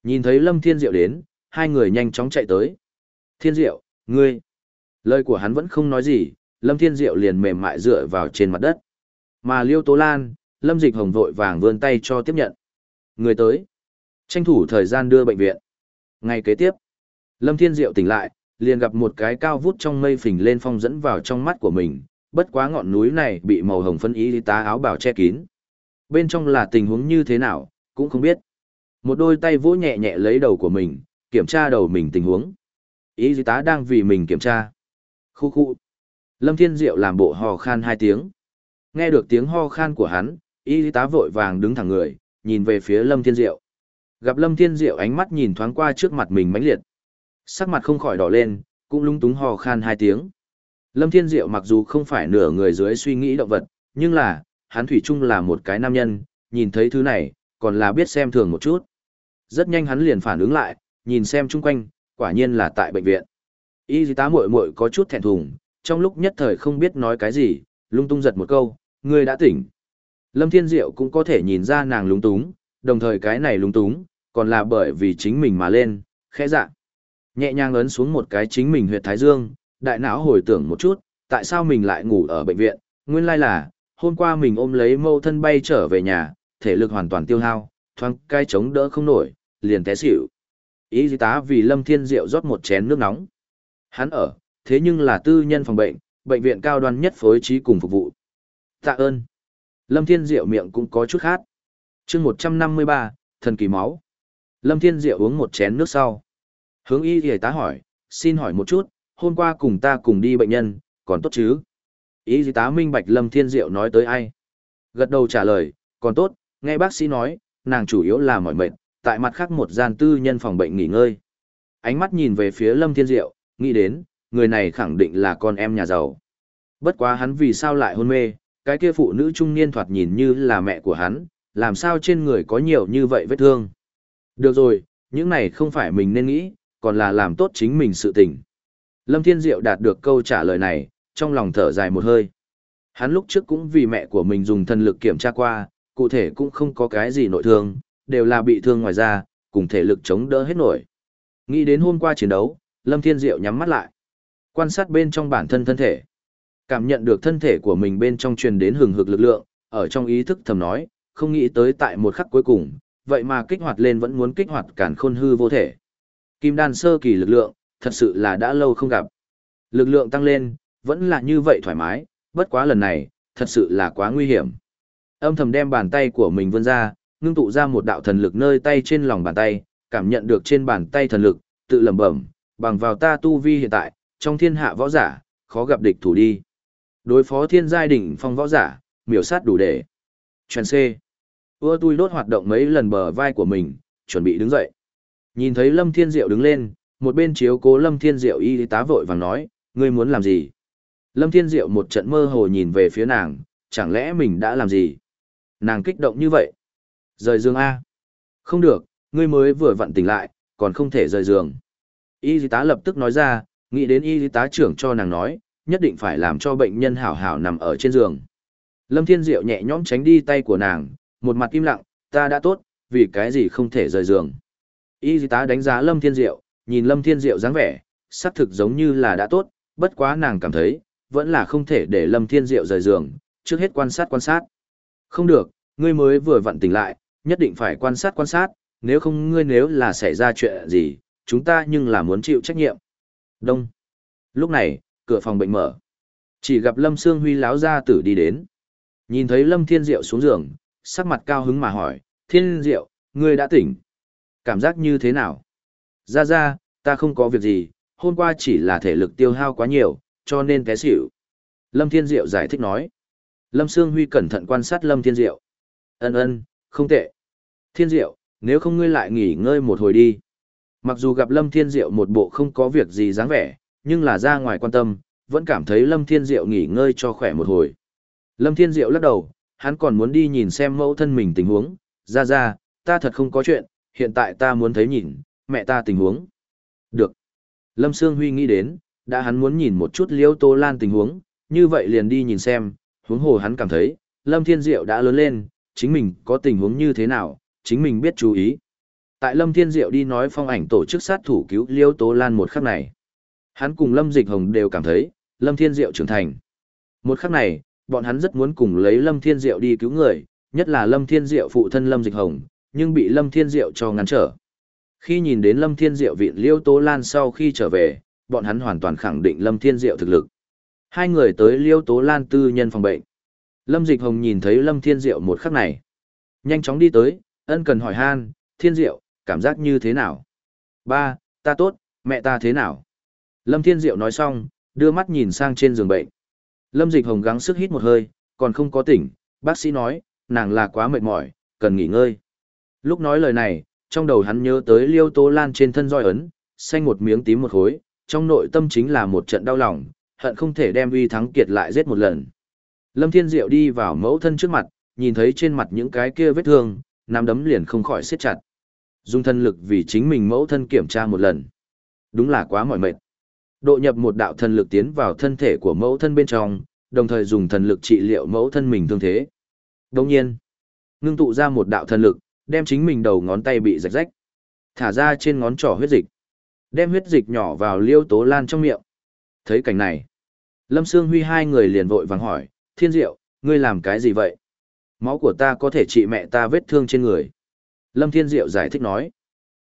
Nhìn thấy Lâm Thiên Diệu đến, hai người nhanh chóng chạy tới. Thiên Diệu, ngươi. Lời của hắn vẫn không nói gì, Lâm Thiên Diệu liền mềm mại dựa vào trên mặt đất. Mà Liêu Tố Lan, Lâm Dịch Hồng vội vàng vươn tay cho tiếp nhận. Người tới. Tranh thủ thời gian đưa bệnh viện. Ngày kế tiếp, Lâm Thiên Diệu tỉnh lại, liền gặp một cái cao vút trong mây phình lên phong dẫn vào trong mắt của mình, bất quá ngọn núi này bị màu hồng phân ý tá áo bào che kín. Bên trong là tình huống như thế nào, cũng không biết. Một đôi tay vỗ nhẹ nhẹ lấy đầu của mình, kiểm tra đầu mình tình huống. Ý tá đang vì mình kiểm tra. Khu khu. Lâm Thiên Diệu làm bộ ho khan hai tiếng. Nghe được tiếng ho khan của hắn, y tá vội vàng đứng thẳng người, nhìn về phía Lâm Thiên Diệu. Gặp Lâm Thiên Diệu ánh mắt nhìn thoáng qua trước mặt mình mãnh liệt. Sắc mặt không khỏi đỏ lên, cũng lung túng hò khan hai tiếng. Lâm Thiên Diệu mặc dù không phải nửa người dưới suy nghĩ động vật, nhưng là, hắn thủy chung là một cái nam nhân, nhìn thấy thứ này, còn là biết xem thường một chút. Rất nhanh hắn liền phản ứng lại, nhìn xem chung quanh, quả nhiên là tại bệnh viện. Y tá muội muội có chút thẹn thùng, trong lúc nhất thời không biết nói cái gì, lung tung giật một câu, ngươi đã tỉnh. Lâm Thiên Diệu cũng có thể nhìn ra nàng lúng túng, đồng thời cái này lúng túng, còn là bởi vì chính mình mà lên, khẽ dạ. Nhẹ nhàng ấn xuống một cái chính mình huyệt thái dương, đại não hồi tưởng một chút, tại sao mình lại ngủ ở bệnh viện, nguyên lai là, hôm qua mình ôm lấy mâu thân bay trở về nhà, thể lực hoàn toàn tiêu hao, thoáng cai chống đỡ không nổi, liền té xỉu. Y tá vì Lâm Thiên Diệu rót một chén nước nóng. Hắn ở, thế nhưng là tư nhân phòng bệnh, bệnh viện cao đoan nhất phối trí cùng phục vụ. Tạ ơn. Lâm Thiên Diệu miệng cũng có chút khát. chương 153, thần kỳ máu. Lâm Thiên Diệu uống một chén nước sau. Hướng y y tá hỏi, xin hỏi một chút, hôm qua cùng ta cùng đi bệnh nhân, còn tốt chứ? Y tá minh bạch Lâm Thiên Diệu nói tới ai? Gật đầu trả lời, còn tốt, nghe bác sĩ nói, nàng chủ yếu là mỏi mệt, tại mặt khác một gian tư nhân phòng bệnh nghỉ ngơi. Ánh mắt nhìn về phía Lâm Thiên Diệu, nghĩ đến, người này khẳng định là con em nhà giàu. Bất quá hắn vì sao lại hôn mê, cái kia phụ nữ trung niên thoạt nhìn như là mẹ của hắn, làm sao trên người có nhiều như vậy vết thương. Được rồi, những này không phải mình nên nghĩ, còn là làm tốt chính mình sự tình. Lâm Thiên Diệu đạt được câu trả lời này, trong lòng thở dài một hơi. Hắn lúc trước cũng vì mẹ của mình dùng thần lực kiểm tra qua, cụ thể cũng không có cái gì nội thương, đều là bị thương ngoài da, cùng thể lực chống đỡ hết nổi. Nghĩ đến hôm qua chiến đấu, Lâm Thiên Diệu nhắm mắt lại. Quan sát bên trong bản thân thân thể. Cảm nhận được thân thể của mình bên trong truyền đến hừng hực lực lượng, ở trong ý thức thầm nói, không nghĩ tới tại một khắc cuối cùng, vậy mà kích hoạt lên vẫn muốn kích hoạt cản khôn hư vô thể. Kim đan sơ kỳ lực lượng, thật sự là đã lâu không gặp. Lực lượng tăng lên, vẫn là như vậy thoải mái, bất quá lần này, thật sự là quá nguy hiểm. Âm thầm đem bàn tay của mình vươn ra, ngưng tụ ra một đạo thần lực nơi tay trên lòng bàn tay, cảm nhận được trên bàn tay thần lực, tự lẩm bẩm, bằng vào ta tu vi hiện tại, trong thiên hạ võ giả, khó gặp địch thủ đi. Đối phó thiên giai đỉnh phong võ giả, miểu sát đủ để. Chuyện C. Ưa tui đốt hoạt động mấy lần bờ vai của mình, chuẩn bị đứng dậy. Nhìn thấy Lâm Thiên Diệu đứng lên, một bên chiếu cố Lâm Thiên Diệu y tá vội vàng nói, ngươi muốn làm gì? Lâm Thiên Diệu một trận mơ hồ nhìn về phía nàng, chẳng lẽ mình đã làm gì? Nàng kích động như vậy. Rời giường A. Không được, ngươi mới vừa vặn tỉnh lại, còn không thể rời giường. Y tá lập tức nói ra, nghĩ đến y tá trưởng cho nàng nói, nhất định phải làm cho bệnh nhân hảo hảo nằm ở trên giường. Lâm Thiên Diệu nhẹ nhõm tránh đi tay của nàng, một mặt im lặng, ta đã tốt, vì cái gì không thể rời giường. Y tá đánh giá Lâm Thiên Diệu, nhìn Lâm Thiên Diệu dáng vẻ, xác thực giống như là đã tốt, bất quá nàng cảm thấy, vẫn là không thể để Lâm Thiên Diệu rời giường, trước hết quan sát quan sát. Không được, ngươi mới vừa vặn tỉnh lại, nhất định phải quan sát quan sát, nếu không ngươi nếu là xảy ra chuyện gì, chúng ta nhưng là muốn chịu trách nhiệm. Đông. Lúc này, cửa phòng bệnh mở. Chỉ gặp Lâm Sương Huy láo ra tử đi đến. Nhìn thấy Lâm Thiên Diệu xuống giường, sắc mặt cao hứng mà hỏi, Thiên Diệu, ngươi đã tỉnh. Cảm giác như thế nào? Ra ra, ta không có việc gì, hôm qua chỉ là thể lực tiêu hao quá nhiều, cho nên té xỉu. Lâm Thiên Diệu giải thích nói. Lâm Sương Huy cẩn thận quan sát Lâm Thiên Diệu. Ân ân, không tệ. Thiên Diệu, nếu không ngươi lại nghỉ ngơi một hồi đi. Mặc dù gặp Lâm Thiên Diệu một bộ không có việc gì dáng vẻ, nhưng là ra ngoài quan tâm, vẫn cảm thấy Lâm Thiên Diệu nghỉ ngơi cho khỏe một hồi. Lâm Thiên Diệu lắc đầu, hắn còn muốn đi nhìn xem mẫu thân mình tình huống, ra ra, ta thật không có chuyện, hiện tại ta muốn thấy nhìn, mẹ ta tình huống. Được. Lâm Sương Huy nghĩ đến, đã hắn muốn nhìn một chút Liêu Tô Lan tình huống, như vậy liền đi nhìn xem, huống hồ hắn cảm thấy, Lâm Thiên Diệu đã lớn lên, chính mình có tình huống như thế nào, chính mình biết chú ý. Tại Lâm Thiên Diệu đi nói phong ảnh tổ chức sát thủ cứu Liêu Tô Lan một khắc này. Hắn cùng Lâm Dịch Hồng đều cảm thấy, Lâm Thiên Diệu trưởng thành. Một khắc này, bọn hắn rất muốn cùng lấy Lâm Thiên Diệu đi cứu người, nhất là Lâm Thiên Diệu phụ thân Lâm Dịch Hồng, nhưng bị Lâm Thiên Diệu cho ngăn trở. Khi nhìn đến Lâm Thiên Diệu viện Liêu Tố Lan sau khi trở về, bọn hắn hoàn toàn khẳng định Lâm Thiên Diệu thực lực. Hai người tới Liêu Tố Lan tư nhân phòng bệnh. Lâm Dịch Hồng nhìn thấy Lâm Thiên Diệu một khắc này. Nhanh chóng đi tới, ân cần hỏi han, Thiên Diệu, cảm giác như thế nào? Ba, ta tốt, mẹ ta thế nào? Lâm Thiên Diệu nói xong, đưa mắt nhìn sang trên giường bệnh. Lâm Dịch Hồng gắng sức hít một hơi, còn không có tỉnh, bác sĩ nói, nàng là quá mệt mỏi, cần nghỉ ngơi. Lúc nói lời này, trong đầu hắn nhớ tới liêu tố lan trên thân roi ấn, xanh một miếng tím một khối, trong nội tâm chính là một trận đau lòng, hận không thể đem uy thắng kiệt lại giết một lần. Lâm Thiên Diệu đi vào mẫu thân trước mặt, nhìn thấy trên mặt những cái kia vết thương, nắm đấm liền không khỏi siết chặt. Dùng thân lực vì chính mình mẫu thân kiểm tra một lần. Đúng là quá mỏi mệt. Độ nhập một đạo thần lực tiến vào thân thể của mẫu thân bên trong, đồng thời dùng thần lực trị liệu mẫu thân mình thương thế. Đồng nhiên, ngưng tụ ra một đạo thần lực, đem chính mình đầu ngón tay bị rạch rách. Thả ra trên ngón trỏ huyết dịch. Đem huyết dịch nhỏ vào liêu tố lan trong miệng. Thấy cảnh này, Lâm Sương Huy hai người liền vội vàng hỏi, Thiên Diệu, ngươi làm cái gì vậy? Máu của ta có thể trị mẹ ta vết thương trên người. Lâm Thiên Diệu giải thích nói,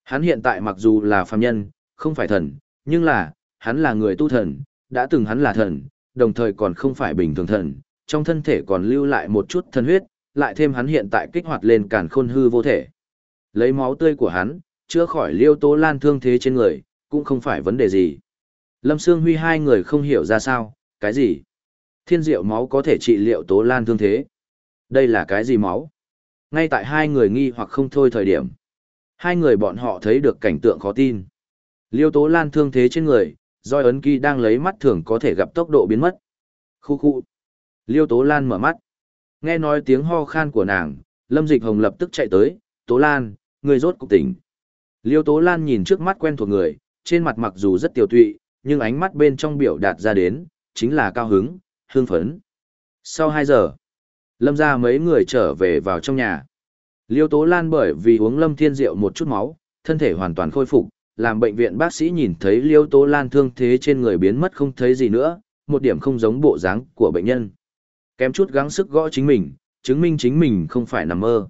hắn hiện tại mặc dù là phàm nhân, không phải thần, nhưng là, hắn là người tu thần, đã từng hắn là thần, đồng thời còn không phải bình thường thần, trong thân thể còn lưu lại một chút thần huyết, lại thêm hắn hiện tại kích hoạt lên càn khôn hư vô thể. Lấy máu tươi của hắn, chữa khỏi liêu tố lan thương thế trên người, cũng không phải vấn đề gì. Lâm Sương Huy hai người không hiểu ra sao, cái gì? Thiên diệu máu có thể trị liệu tố lan thương thế. Đây là cái gì máu? Ngay tại hai người nghi hoặc không thôi thời điểm. Hai người bọn họ thấy được cảnh tượng khó tin. Liêu tố lan thương thế trên người, roi ấn kỳ đang lấy mắt thường có thể gặp tốc độ biến mất. Khu khu. Liêu tố lan mở mắt. Nghe nói tiếng ho khan của nàng, Lâm Dịch Hồng lập tức chạy tới, Tố Lan, người rốt cục tỉnh. Liêu Tố Lan nhìn trước mắt quen thuộc người, trên mặt mặc dù rất tiểu tụy, nhưng ánh mắt bên trong biểu đạt ra đến, chính là cao hứng, hương phấn. Sau 2 giờ, Lâm ra mấy người trở về vào trong nhà. Liêu Tố Lan bởi vì uống Lâm Thiên Diệu một chút máu, thân thể hoàn toàn khôi phục, làm bệnh viện bác sĩ nhìn thấy Liêu Tố Lan thương thế trên người biến mất không thấy gì nữa, một điểm không giống bộ dáng của bệnh nhân. Kém chút gắng sức gõ chính mình, chứng minh chính mình không phải nằm mơ.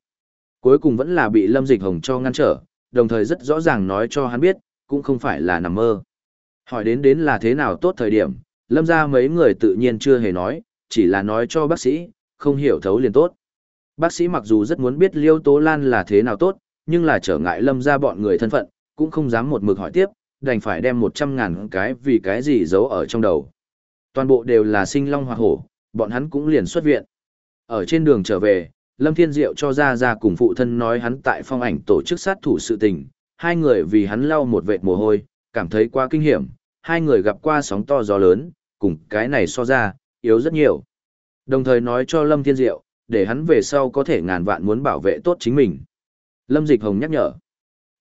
Cuối cùng vẫn là bị Lâm Dịch Hồng cho ngăn trở, đồng thời rất rõ ràng nói cho hắn biết, cũng không phải là nằm mơ. Hỏi đến đến là thế nào tốt thời điểm, Lâm ra mấy người tự nhiên chưa hề nói, chỉ là nói cho bác sĩ, không hiểu thấu liền tốt. Bác sĩ mặc dù rất muốn biết Liêu Tố Lan là thế nào tốt, nhưng là trở ngại Lâm ra bọn người thân phận, cũng không dám một mực hỏi tiếp, đành phải đem một trăm ngàn cái vì cái gì giấu ở trong đầu. Toàn bộ đều là sinh long hoa hổ, bọn hắn cũng liền xuất viện. Ở trên đường trở về, Lâm Thiên Diệu cho ra ra cùng phụ thân nói hắn tại phong ảnh tổ chức sát thủ sự tình, hai người vì hắn lau một vệt mồ hôi, cảm thấy quá kinh hiểm, hai người gặp qua sóng to gió lớn, cùng cái này so ra, yếu rất nhiều. Đồng thời nói cho Lâm Thiên Diệu, để hắn về sau có thể ngàn vạn muốn bảo vệ tốt chính mình. Lâm Dịch Hồng nhắc nhở.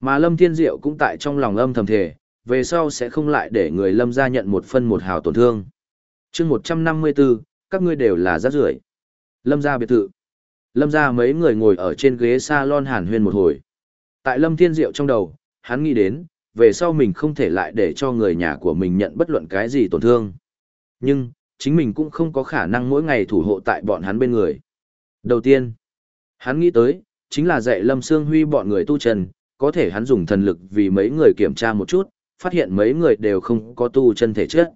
Mà Lâm Thiên Diệu cũng tại trong lòng âm thầm thề, về sau sẽ không lại để người Lâm gia nhận một phân một hào tổn thương. chương 154, các ngươi đều là rác rưởi. Lâm gia biệt thự. Lâm gia mấy người ngồi ở trên ghế salon hàn huyên một hồi. Tại Lâm Thiên Diệu trong đầu, hắn nghĩ đến, về sau mình không thể lại để cho người nhà của mình nhận bất luận cái gì tổn thương. Nhưng, chính mình cũng không có khả năng mỗi ngày thủ hộ tại bọn hắn bên người. Đầu tiên, hắn nghĩ tới, chính là dạy Lâm Sương Huy bọn người tu chân, có thể hắn dùng thần lực vì mấy người kiểm tra một chút, phát hiện mấy người đều không có tu chân thể chất.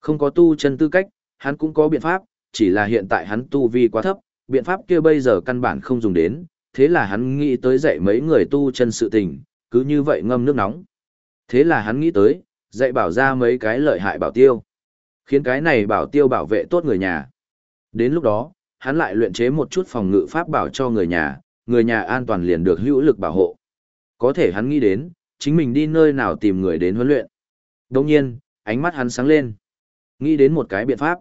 Không có tu chân tư cách, hắn cũng có biện pháp, chỉ là hiện tại hắn tu vi quá thấp, biện pháp kia bây giờ căn bản không dùng đến, thế là hắn nghĩ tới dạy mấy người tu chân sự tình, cứ như vậy ngâm nước nóng. Thế là hắn nghĩ tới, dạy bảo ra mấy cái lợi hại bảo tiêu, khiến cái này bảo tiêu bảo vệ tốt người nhà. Đến lúc đó, hắn lại luyện chế một chút phòng ngự pháp bảo cho người nhà, người nhà an toàn liền được hữu lực bảo hộ. Có thể hắn nghĩ đến, chính mình đi nơi nào tìm người đến huấn luyện. Đồng nhiên, ánh mắt hắn sáng lên. Nghĩ đến một cái biện pháp.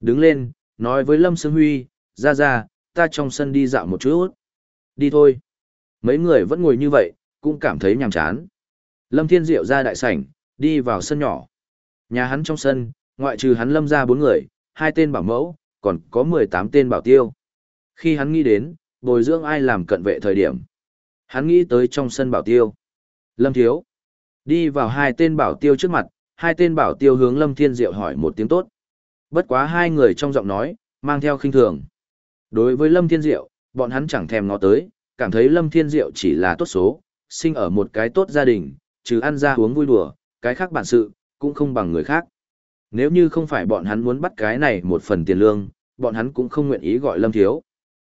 Đứng lên, nói với Lâm Sương Huy, ra ra, ta trong sân đi dạo một chút. Đi thôi. Mấy người vẫn ngồi như vậy, cũng cảm thấy nhàm chán. Lâm Thiên Diệu ra đại sảnh, đi vào sân nhỏ. Nhà hắn trong sân, ngoại trừ hắn lâm ra bốn người, hai tên bảo mẫu, còn có 18 tên bảo tiêu. Khi hắn nghĩ đến, bồi dưỡng ai làm cận vệ thời điểm. Hắn nghĩ tới trong sân bảo tiêu. Lâm Thiếu. Đi vào hai tên bảo tiêu trước mặt, hai tên bảo tiêu hướng Lâm Thiên Diệu hỏi một tiếng tốt. Bất quá hai người trong giọng nói, mang theo khinh thường. Đối với Lâm Thiên Diệu, bọn hắn chẳng thèm ngó tới, cảm thấy Lâm Thiên Diệu chỉ là tốt số, sinh ở một cái tốt gia đình, trừ ăn ra uống vui đùa, cái khác bản sự, cũng không bằng người khác. Nếu như không phải bọn hắn muốn bắt cái này một phần tiền lương, bọn hắn cũng không nguyện ý gọi Lâm Thiếu.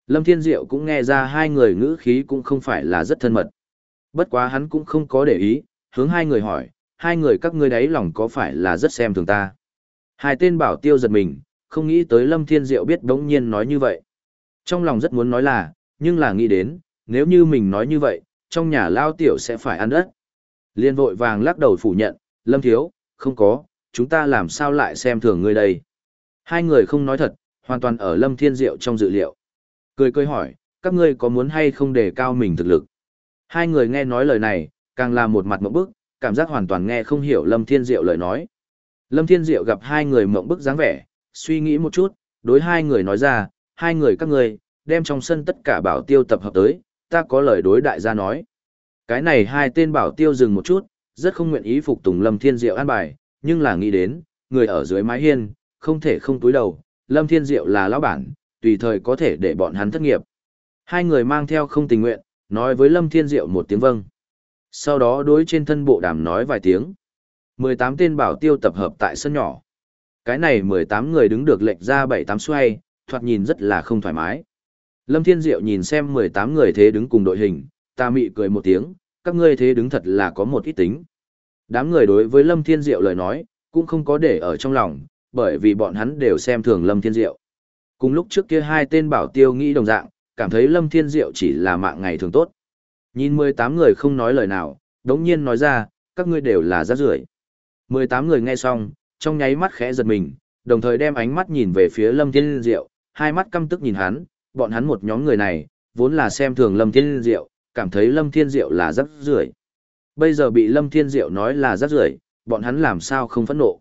Lâm Thiên Diệu cũng nghe ra hai người ngữ khí cũng không phải là rất thân mật. Bất quá hắn cũng không có để ý, hướng hai người hỏi, hai người các ngươi đấy lòng có phải là rất xem thường ta. Hai tên bảo tiêu giật mình, không nghĩ tới Lâm Thiên Diệu biết đống nhiên nói như vậy. Trong lòng rất muốn nói là, nhưng là nghĩ đến, nếu như mình nói như vậy, trong nhà lao tiểu sẽ phải ăn đất. Liên vội vàng lắc đầu phủ nhận, Lâm Thiếu, không có, chúng ta làm sao lại xem thường ngươi đây. Hai người không nói thật, hoàn toàn ở Lâm Thiên Diệu trong dự liệu. Cười cười hỏi, các ngươi có muốn hay không đề cao mình thực lực? Hai người nghe nói lời này, càng là một mặt mộng bức, cảm giác hoàn toàn nghe không hiểu Lâm Thiên Diệu lời nói. Lâm Thiên Diệu gặp hai người mộng bức dáng vẻ, suy nghĩ một chút, đối hai người nói ra, hai người các ngươi, đem trong sân tất cả bảo tiêu tập hợp tới, ta có lời đối đại gia nói. Cái này hai tên bảo tiêu dừng một chút, rất không nguyện ý phục tùng Lâm Thiên Diệu an bài, nhưng là nghĩ đến, người ở dưới mái hiên, không thể không túi đầu, Lâm Thiên Diệu là lão bản, tùy thời có thể để bọn hắn thất nghiệp. Hai người mang theo không tình nguyện, nói với Lâm Thiên Diệu một tiếng vâng. Sau đó đối trên thân bộ đàm nói vài tiếng. 18 tên bảo tiêu tập hợp tại sân nhỏ. Cái này 18 người đứng được lệnh ra 7-8 xoay, thoạt nhìn rất là không thoải mái. Lâm Thiên Diệu nhìn xem 18 người thế đứng cùng đội hình, ta mị cười một tiếng, các ngươi thế đứng thật là có một ít tính. Đám người đối với Lâm Thiên Diệu lời nói, cũng không có để ở trong lòng, bởi vì bọn hắn đều xem thường Lâm Thiên Diệu. Cùng lúc trước kia hai tên bảo tiêu nghĩ đồng dạng, cảm thấy Lâm Thiên Diệu chỉ là mạng ngày thường tốt. Nhìn 18 người không nói lời nào, đống nhiên nói ra, các ngươi đều là rác rưởi. 18 người nghe xong, trong nháy mắt khẽ giật mình, đồng thời đem ánh mắt nhìn về phía Lâm Thiên Diệu, hai mắt căm tức nhìn hắn, bọn hắn một nhóm người này, vốn là xem thường Lâm Thiên Diệu, cảm thấy Lâm Thiên Diệu là rác rưởi. Bây giờ bị Lâm Thiên Diệu nói là rác rưởi, bọn hắn làm sao không phẫn nộ.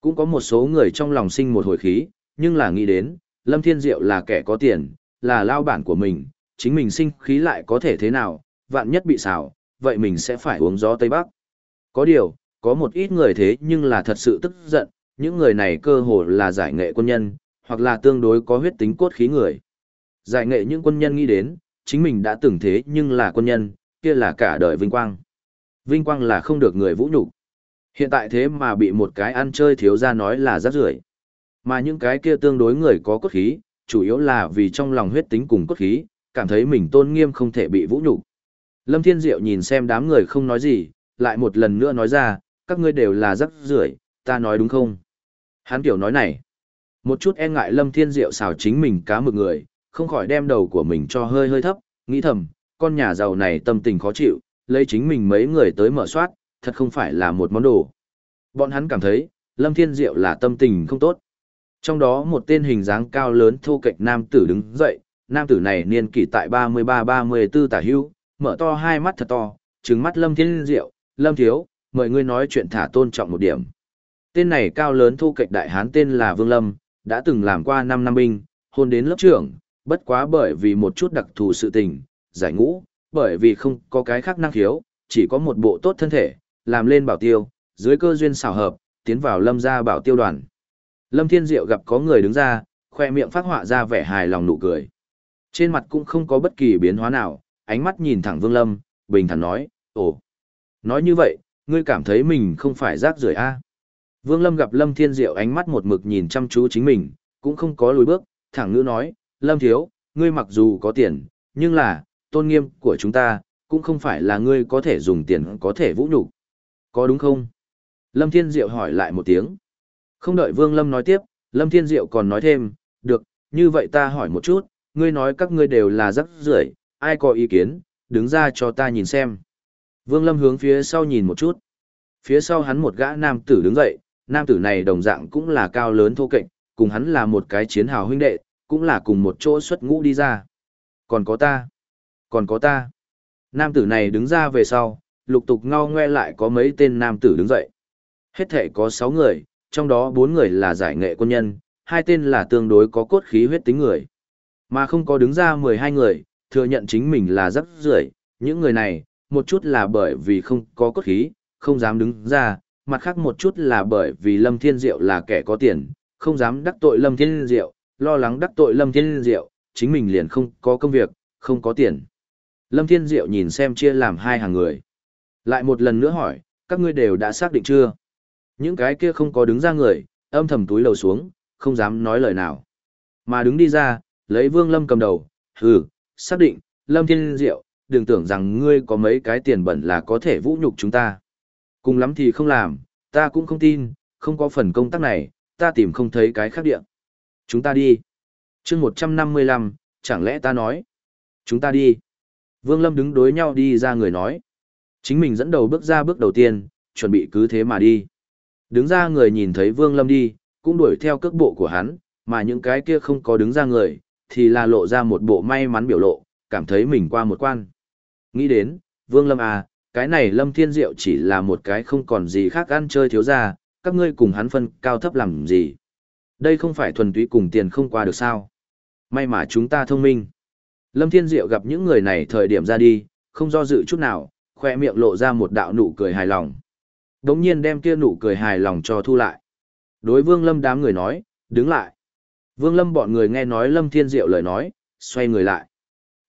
Cũng có một số người trong lòng sinh một hồi khí, nhưng là nghĩ đến, Lâm Thiên Diệu là kẻ có tiền, là lao bản của mình, chính mình sinh khí lại có thể thế nào, vạn nhất bị xào, vậy mình sẽ phải uống gió Tây Bắc. Có điều, có một ít người thế nhưng là thật sự tức giận, những người này cơ hồ là giải nghệ quân nhân, hoặc là tương đối có huyết tính cốt khí người. Giải nghệ những quân nhân nghĩ đến, chính mình đã từng thế nhưng là quân nhân, kia là cả đời vinh quang. Vinh quang là không được người vũ nhục. Hiện tại thế mà bị một cái ăn chơi thiếu ra nói là rác rưởi mà những cái kia tương đối người có cốt khí, chủ yếu là vì trong lòng huyết tính cùng cốt khí, cảm thấy mình tôn nghiêm không thể bị vũ nhục. Lâm Thiên Diệu nhìn xem đám người không nói gì, lại một lần nữa nói ra, các ngươi đều là rắc rưởi, ta nói đúng không? Hắn tiểu nói này, một chút e ngại Lâm Thiên Diệu xào chính mình cá mực người, không khỏi đem đầu của mình cho hơi hơi thấp, nghĩ thầm, con nhà giàu này tâm tình khó chịu, lấy chính mình mấy người tới mở soát, thật không phải là một món đồ. Bọn hắn cảm thấy, Lâm Thiên Diệu là tâm tình không tốt. Trong đó một tên hình dáng cao lớn thô kệch nam tử đứng dậy, nam tử này niên kỷ tại 33-34 tả hưu, mở to hai mắt thật to, trừng mắt Lâm Thiên Diệu, Lâm Thiếu, mời ngươi nói chuyện thả tôn trọng một điểm. Tên này cao lớn thu kệch đại hán tên là Vương Lâm, đã từng làm qua 5 năm binh, hôn đến lớp trưởng, bất quá bởi vì một chút đặc thù sự tình, giải ngũ, bởi vì không có cái khác năng khiếu, chỉ có một bộ tốt thân thể, làm lên bảo tiêu, dưới cơ duyên xảo hợp, tiến vào lâm gia bảo tiêu đoàn. Lâm Thiên Diệu gặp có người đứng ra, khoe miệng phát họa ra vẻ hài lòng nụ cười. Trên mặt cũng không có bất kỳ biến hóa nào, ánh mắt nhìn thẳng Vương Lâm, bình thản nói, ồ. Nói như vậy, ngươi cảm thấy mình không phải rác rưởi a? À? Vương Lâm gặp Lâm Thiên Diệu ánh mắt một mực nhìn chăm chú chính mình, cũng không có lùi bước, thẳng ngữ nói, Lâm Thiếu, ngươi mặc dù có tiền, nhưng là, tôn nghiêm của chúng ta, cũng không phải là ngươi có thể dùng tiền có thể vũ nhục Có đúng không? Lâm Thiên Diệu hỏi lại một tiếng. Không đợi Vương Lâm nói tiếp, Lâm Thiên Diệu còn nói thêm, được, như vậy ta hỏi một chút, ngươi nói các ngươi đều là rắc rưởi, ai có ý kiến, đứng ra cho ta nhìn xem. Vương Lâm hướng phía sau nhìn một chút. Phía sau hắn một gã nam tử đứng dậy, nam tử này đồng dạng cũng là cao lớn thô kệch, cùng hắn là một cái chiến hào huynh đệ, cũng là cùng một chỗ xuất ngũ đi ra. Còn có ta, còn có ta. Nam tử này đứng ra về sau, lục tục ngao ngoe lại có mấy tên nam tử đứng dậy. Hết thể có 6 người, trong đó bốn người là giải nghệ quân nhân, hai tên là tương đối có cốt khí huyết tính người. Mà không có đứng ra 12 người, thừa nhận chính mình là rất rưởi những người này, một chút là bởi vì không có cốt khí, không dám đứng ra, mặt khác một chút là bởi vì Lâm Thiên Diệu là kẻ có tiền, không dám đắc tội Lâm Thiên Diệu, lo lắng đắc tội Lâm Thiên Diệu, chính mình liền không có công việc, không có tiền. Lâm Thiên Diệu nhìn xem chia làm hai hàng người. Lại một lần nữa hỏi, các ngươi đều đã xác định chưa? Những cái kia không có đứng ra người, âm thầm túi lầu xuống, không dám nói lời nào. Mà đứng đi ra, lấy Vương Lâm cầm đầu, hừ, xác định, Lâm Thiên Diệu, đừng tưởng rằng ngươi có mấy cái tiền bẩn là có thể vũ nhục chúng ta. Cùng lắm thì không làm, ta cũng không tin, không có phần công tác này, ta tìm không thấy cái khác địa. Chúng ta đi. chương 155, chẳng lẽ ta nói. Chúng ta đi. Vương Lâm đứng đối nhau đi ra người nói. Chính mình dẫn đầu bước ra bước đầu tiên, chuẩn bị cứ thế mà đi. Đứng ra người nhìn thấy Vương Lâm đi, cũng đuổi theo cước bộ của hắn, mà những cái kia không có đứng ra người, thì là lộ ra một bộ may mắn biểu lộ, cảm thấy mình qua một quan. Nghĩ đến, Vương Lâm à, cái này Lâm Thiên Diệu chỉ là một cái không còn gì khác ăn chơi thiếu ra, các ngươi cùng hắn phân cao thấp làm gì. Đây không phải thuần túy cùng tiền không qua được sao. May mà chúng ta thông minh. Lâm Thiên Diệu gặp những người này thời điểm ra đi, không do dự chút nào, khoe miệng lộ ra một đạo nụ cười hài lòng. Đống nhiên đem kia nụ cười hài lòng cho thu lại. Đối Vương Lâm đám người nói, đứng lại. Vương Lâm bọn người nghe nói Lâm Thiên Diệu lời nói, xoay người lại.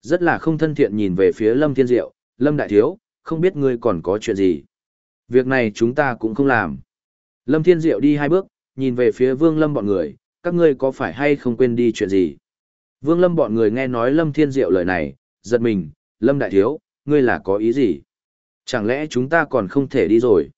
Rất là không thân thiện nhìn về phía Lâm Thiên Diệu, Lâm Đại Thiếu, không biết ngươi còn có chuyện gì. Việc này chúng ta cũng không làm. Lâm Thiên Diệu đi hai bước, nhìn về phía Vương Lâm bọn người, các ngươi có phải hay không quên đi chuyện gì. Vương Lâm bọn người nghe nói Lâm Thiên Diệu lời này, giật mình, Lâm Đại Thiếu, ngươi là có ý gì? Chẳng lẽ chúng ta còn không thể đi rồi?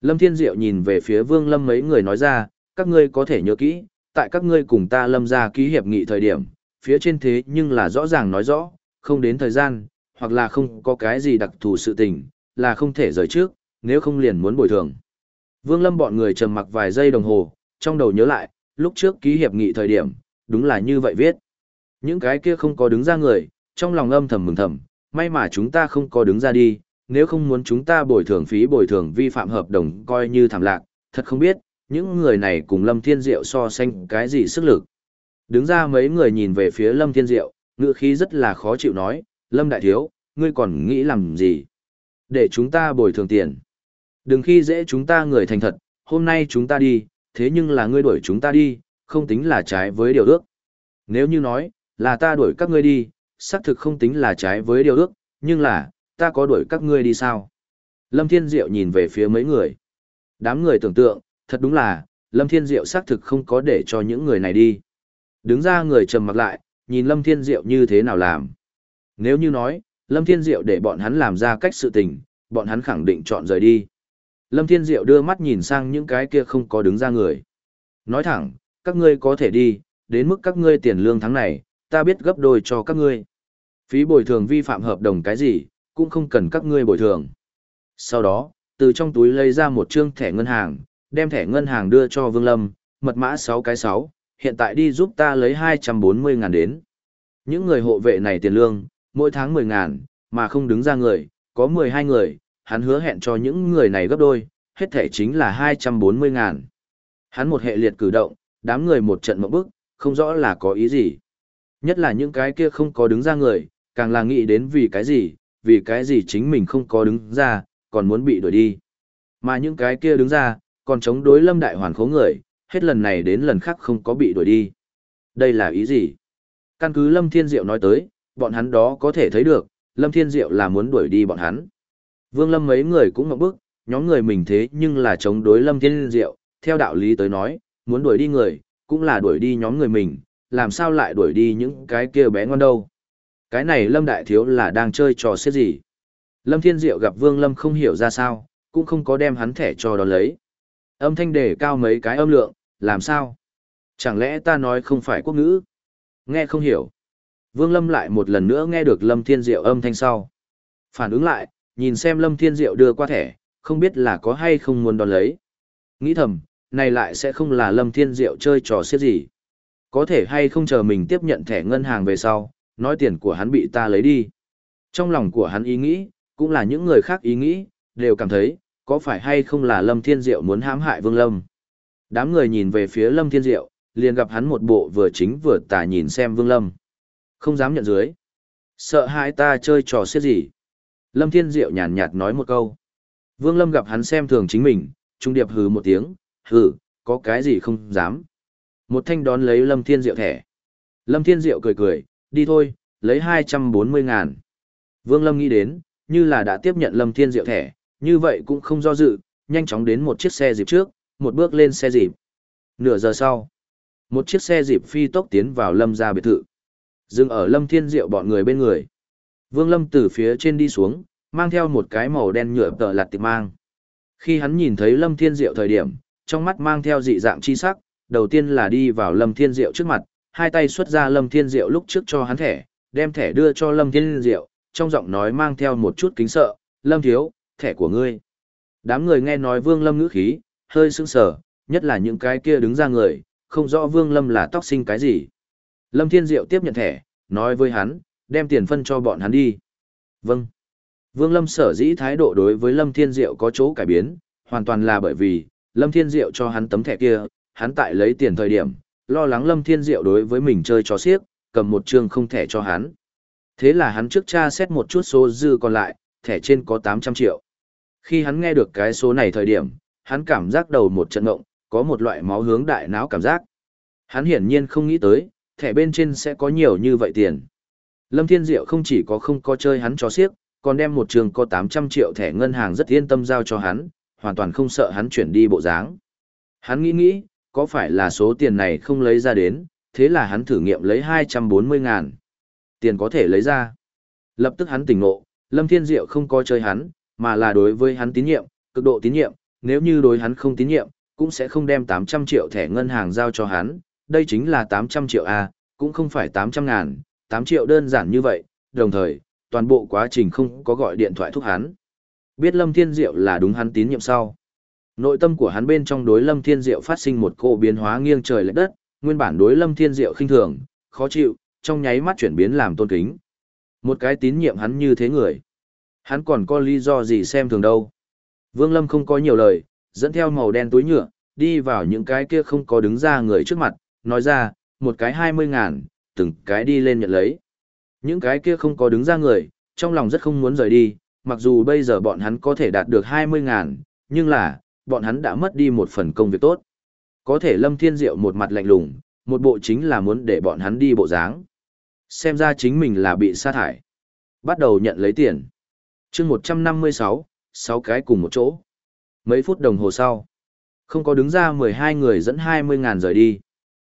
Lâm Thiên Diệu nhìn về phía Vương Lâm mấy người nói ra, các ngươi có thể nhớ kỹ, tại các ngươi cùng ta Lâm ra ký hiệp nghị thời điểm, phía trên thế nhưng là rõ ràng nói rõ, không đến thời gian, hoặc là không có cái gì đặc thù sự tình, là không thể rời trước, nếu không liền muốn bồi thường. Vương Lâm bọn người trầm mặc vài giây đồng hồ, trong đầu nhớ lại, lúc trước ký hiệp nghị thời điểm, đúng là như vậy viết. Những cái kia không có đứng ra người, trong lòng âm thầm mừng thầm, may mà chúng ta không có đứng ra đi, nếu không muốn chúng ta bồi thường phí bồi thường vi phạm hợp đồng coi như thảm lạc, thật không biết, những người này cùng Lâm Thiên Diệu so sánh cái gì sức lực. Đứng ra mấy người nhìn về phía Lâm Thiên Diệu, ngựa khí rất là khó chịu nói, Lâm Đại Thiếu, ngươi còn nghĩ làm gì? Để chúng ta bồi thường tiền. Đừng khi dễ chúng ta người thành thật, hôm nay chúng ta đi, thế nhưng là ngươi đuổi chúng ta đi, không tính là trái với điều ước. Nếu như nói, là ta đuổi các ngươi đi, xác thực không tính là trái với điều ước, nhưng là, ta có đuổi các ngươi đi sao? Lâm Thiên Diệu nhìn về phía mấy người. Đám người tưởng tượng, thật đúng là, Lâm Thiên Diệu xác thực không có để cho những người này đi. Đứng ra người trầm mặt lại, nhìn Lâm Thiên Diệu như thế nào làm. Nếu như nói, Lâm Thiên Diệu để bọn hắn làm ra cách sự tình, bọn hắn khẳng định chọn rời đi. Lâm Thiên Diệu đưa mắt nhìn sang những cái kia không có đứng ra người. Nói thẳng, các ngươi có thể đi, đến mức các ngươi tiền lương tháng này, ta biết gấp đôi cho các ngươi. Phí bồi thường vi phạm hợp đồng cái gì, cũng không cần các ngươi bồi thường. Sau đó, từ trong túi lấy ra một trương thẻ ngân hàng, đem thẻ ngân hàng đưa cho Vương Lâm, mật mã 6 cái 6, hiện tại đi giúp ta lấy 240 ngàn đến. Những người hộ vệ này tiền lương, mỗi tháng 10 ngàn, mà không đứng ra người, có 12 người, hắn hứa hẹn cho những người này gấp đôi, hết thẻ chính là 240 ngàn. Hắn một hệ liệt cử động, đám người một trận mộng bức, không rõ là có ý gì. Nhất là những cái kia không có đứng ra người, càng là nghĩ đến vì cái gì, vì cái gì chính mình không có đứng ra, còn muốn bị đuổi đi. Mà những cái kia đứng ra, còn chống đối lâm đại hoàn khố người, hết lần này đến lần khác không có bị đuổi đi. Đây là ý gì? Căn cứ Lâm Thiên Diệu nói tới, bọn hắn đó có thể thấy được, Lâm Thiên Diệu là muốn đuổi đi bọn hắn. Vương Lâm mấy người cũng ngậm bức, nhóm người mình thế nhưng là chống đối Lâm Thiên Diệu, theo đạo lý tới nói, muốn đuổi đi người, cũng là đuổi đi nhóm người mình, làm sao lại đuổi đi những cái kia bé ngon đâu. Cái này Lâm Đại Thiếu là đang chơi trò xếp gì. Lâm Thiên Diệu gặp Vương Lâm không hiểu ra sao, cũng không có đem hắn thẻ cho đó lấy. Âm thanh đề cao mấy cái âm lượng, làm sao? Chẳng lẽ ta nói không phải quốc ngữ? Nghe không hiểu. Vương Lâm lại một lần nữa nghe được Lâm Thiên Diệu âm thanh sau. Phản ứng lại, nhìn xem Lâm Thiên Diệu đưa qua thẻ, không biết là có hay không muốn đón lấy. Nghĩ thầm, này lại sẽ không là Lâm Thiên Diệu chơi trò xiết gì. Có thể hay không chờ mình tiếp nhận thẻ ngân hàng về sau, nói tiền của hắn bị ta lấy đi. Trong lòng của hắn ý nghĩ, cũng là những người khác ý nghĩ, đều cảm thấy, có phải hay không là Lâm Thiên Diệu muốn hãm hại Vương Lâm. Đám người nhìn về phía Lâm Thiên Diệu, liền gặp hắn một bộ vừa chính vừa tà nhìn xem Vương Lâm. Không dám nhận dưới. Sợ hãi ta chơi trò xiết gì. Lâm Thiên Diệu nhàn nhạt nói một câu. Vương Lâm gặp hắn xem thường chính mình, trung điệp hừ một tiếng, hừ, có cái gì không dám. Một thanh đón lấy Lâm Thiên Diệu thẻ. Lâm Thiên Diệu cười cười, đi thôi, lấy 240 ngàn. Vương Lâm nghĩ đến, như là đã tiếp nhận Lâm Thiên Diệu thẻ, như vậy cũng không do dự, nhanh chóng đến một chiếc xe dịp trước, một bước lên xe dịp. Nửa giờ sau, một chiếc xe dịp phi tốc tiến vào Lâm gia biệt thự. Dừng ở Lâm Thiên Diệu bọn người bên người. Vương Lâm từ phía trên đi xuống, mang theo một cái màu đen nhựa tờ lạt tiệp mang. Khi hắn nhìn thấy Lâm Thiên Diệu thời điểm, trong mắt mang theo dị dạng chi sắc, đầu tiên là đi vào Lâm Thiên Diệu trước mặt, hai tay xuất ra Lâm Thiên Diệu lúc trước cho hắn thẻ, đem thẻ đưa cho Lâm Thiên Diệu, trong giọng nói mang theo một chút kính sợ, Lâm Thiếu, thẻ của ngươi. Đám người nghe nói Vương Lâm ngữ khí, hơi sững sờ, nhất là những cái kia đứng ra người, không rõ Vương Lâm là tóc sinh cái gì. Lâm Thiên Diệu tiếp nhận thẻ, nói với hắn, đem tiền phân cho bọn hắn đi. Vâng. Vương Lâm sở dĩ thái độ đối với Lâm Thiên Diệu có chỗ cải biến, hoàn toàn là bởi vì, Lâm Thiên Diệu cho hắn tấm thẻ kia, hắn tại lấy tiền thời điểm, lo lắng Lâm Thiên Diệu đối với mình chơi trò xiếc, cầm một trường không thẻ cho hắn. Thế là hắn trước tra xét một chút số dư còn lại, thẻ trên có 800 triệu. Khi hắn nghe được cái số này thời điểm, hắn cảm giác đầu một trận ngộng, có một loại máu hướng đại não cảm giác. Hắn hiển nhiên không nghĩ tới, thẻ bên trên sẽ có nhiều như vậy tiền. Lâm Thiên Diệu không chỉ có không có chơi hắn cho xiếc, còn đem một trường có 800 triệu thẻ ngân hàng rất yên tâm giao cho hắn, hoàn toàn không sợ hắn chuyển đi bộ dáng. Hắn nghĩ nghĩ, có phải là số tiền này không lấy ra đến, thế là hắn thử nghiệm lấy 240 ngàn. Tiền có thể lấy ra. Lập tức hắn tỉnh ngộ, Lâm Thiên Diệu không có chơi hắn, mà là đối với hắn tín nhiệm, cực độ tín nhiệm, nếu như đối hắn không tín nhiệm, cũng sẽ không đem 800 triệu thẻ ngân hàng giao cho hắn, đây chính là 800 triệu A, cũng không phải 800 ngàn, 8 triệu đơn giản như vậy, đồng thời, toàn bộ quá trình không có gọi điện thoại thúc hắn. Biết Lâm Thiên Diệu là đúng hắn tín nhiệm sau. Nội tâm của hắn bên trong đối Lâm Thiên Diệu phát sinh một cô biến hóa nghiêng trời lệch đất, nguyên bản đối Lâm Thiên Diệu khinh thường, khó chịu, trong nháy mắt chuyển biến làm tôn kính. Một cái tín nhiệm hắn như thế người. Hắn còn có lý do gì xem thường đâu. Vương Lâm không có nhiều lời, dẫn theo màu đen túi nhựa, đi vào những cái kia không có đứng ra người trước mặt, nói ra, một cái hai mươi ngàn, từng cái đi lên nhận lấy. Những cái kia không có đứng ra người, trong lòng rất không muốn rời đi, mặc dù bây giờ bọn hắn có thể đạt được hai mươi ngàn, nhưng là, bọn hắn đã mất đi một phần công việc tốt. Có thể Lâm Thiên Diệu một mặt lạnh lùng, một bộ chính là muốn để bọn hắn đi bộ dáng. Xem ra chính mình là bị sa thải. Bắt đầu nhận lấy tiền. chương 156, 6 cái cùng một chỗ. Mấy phút đồng hồ sau, không có đứng ra 12 người dẫn 20 ngàn rời đi.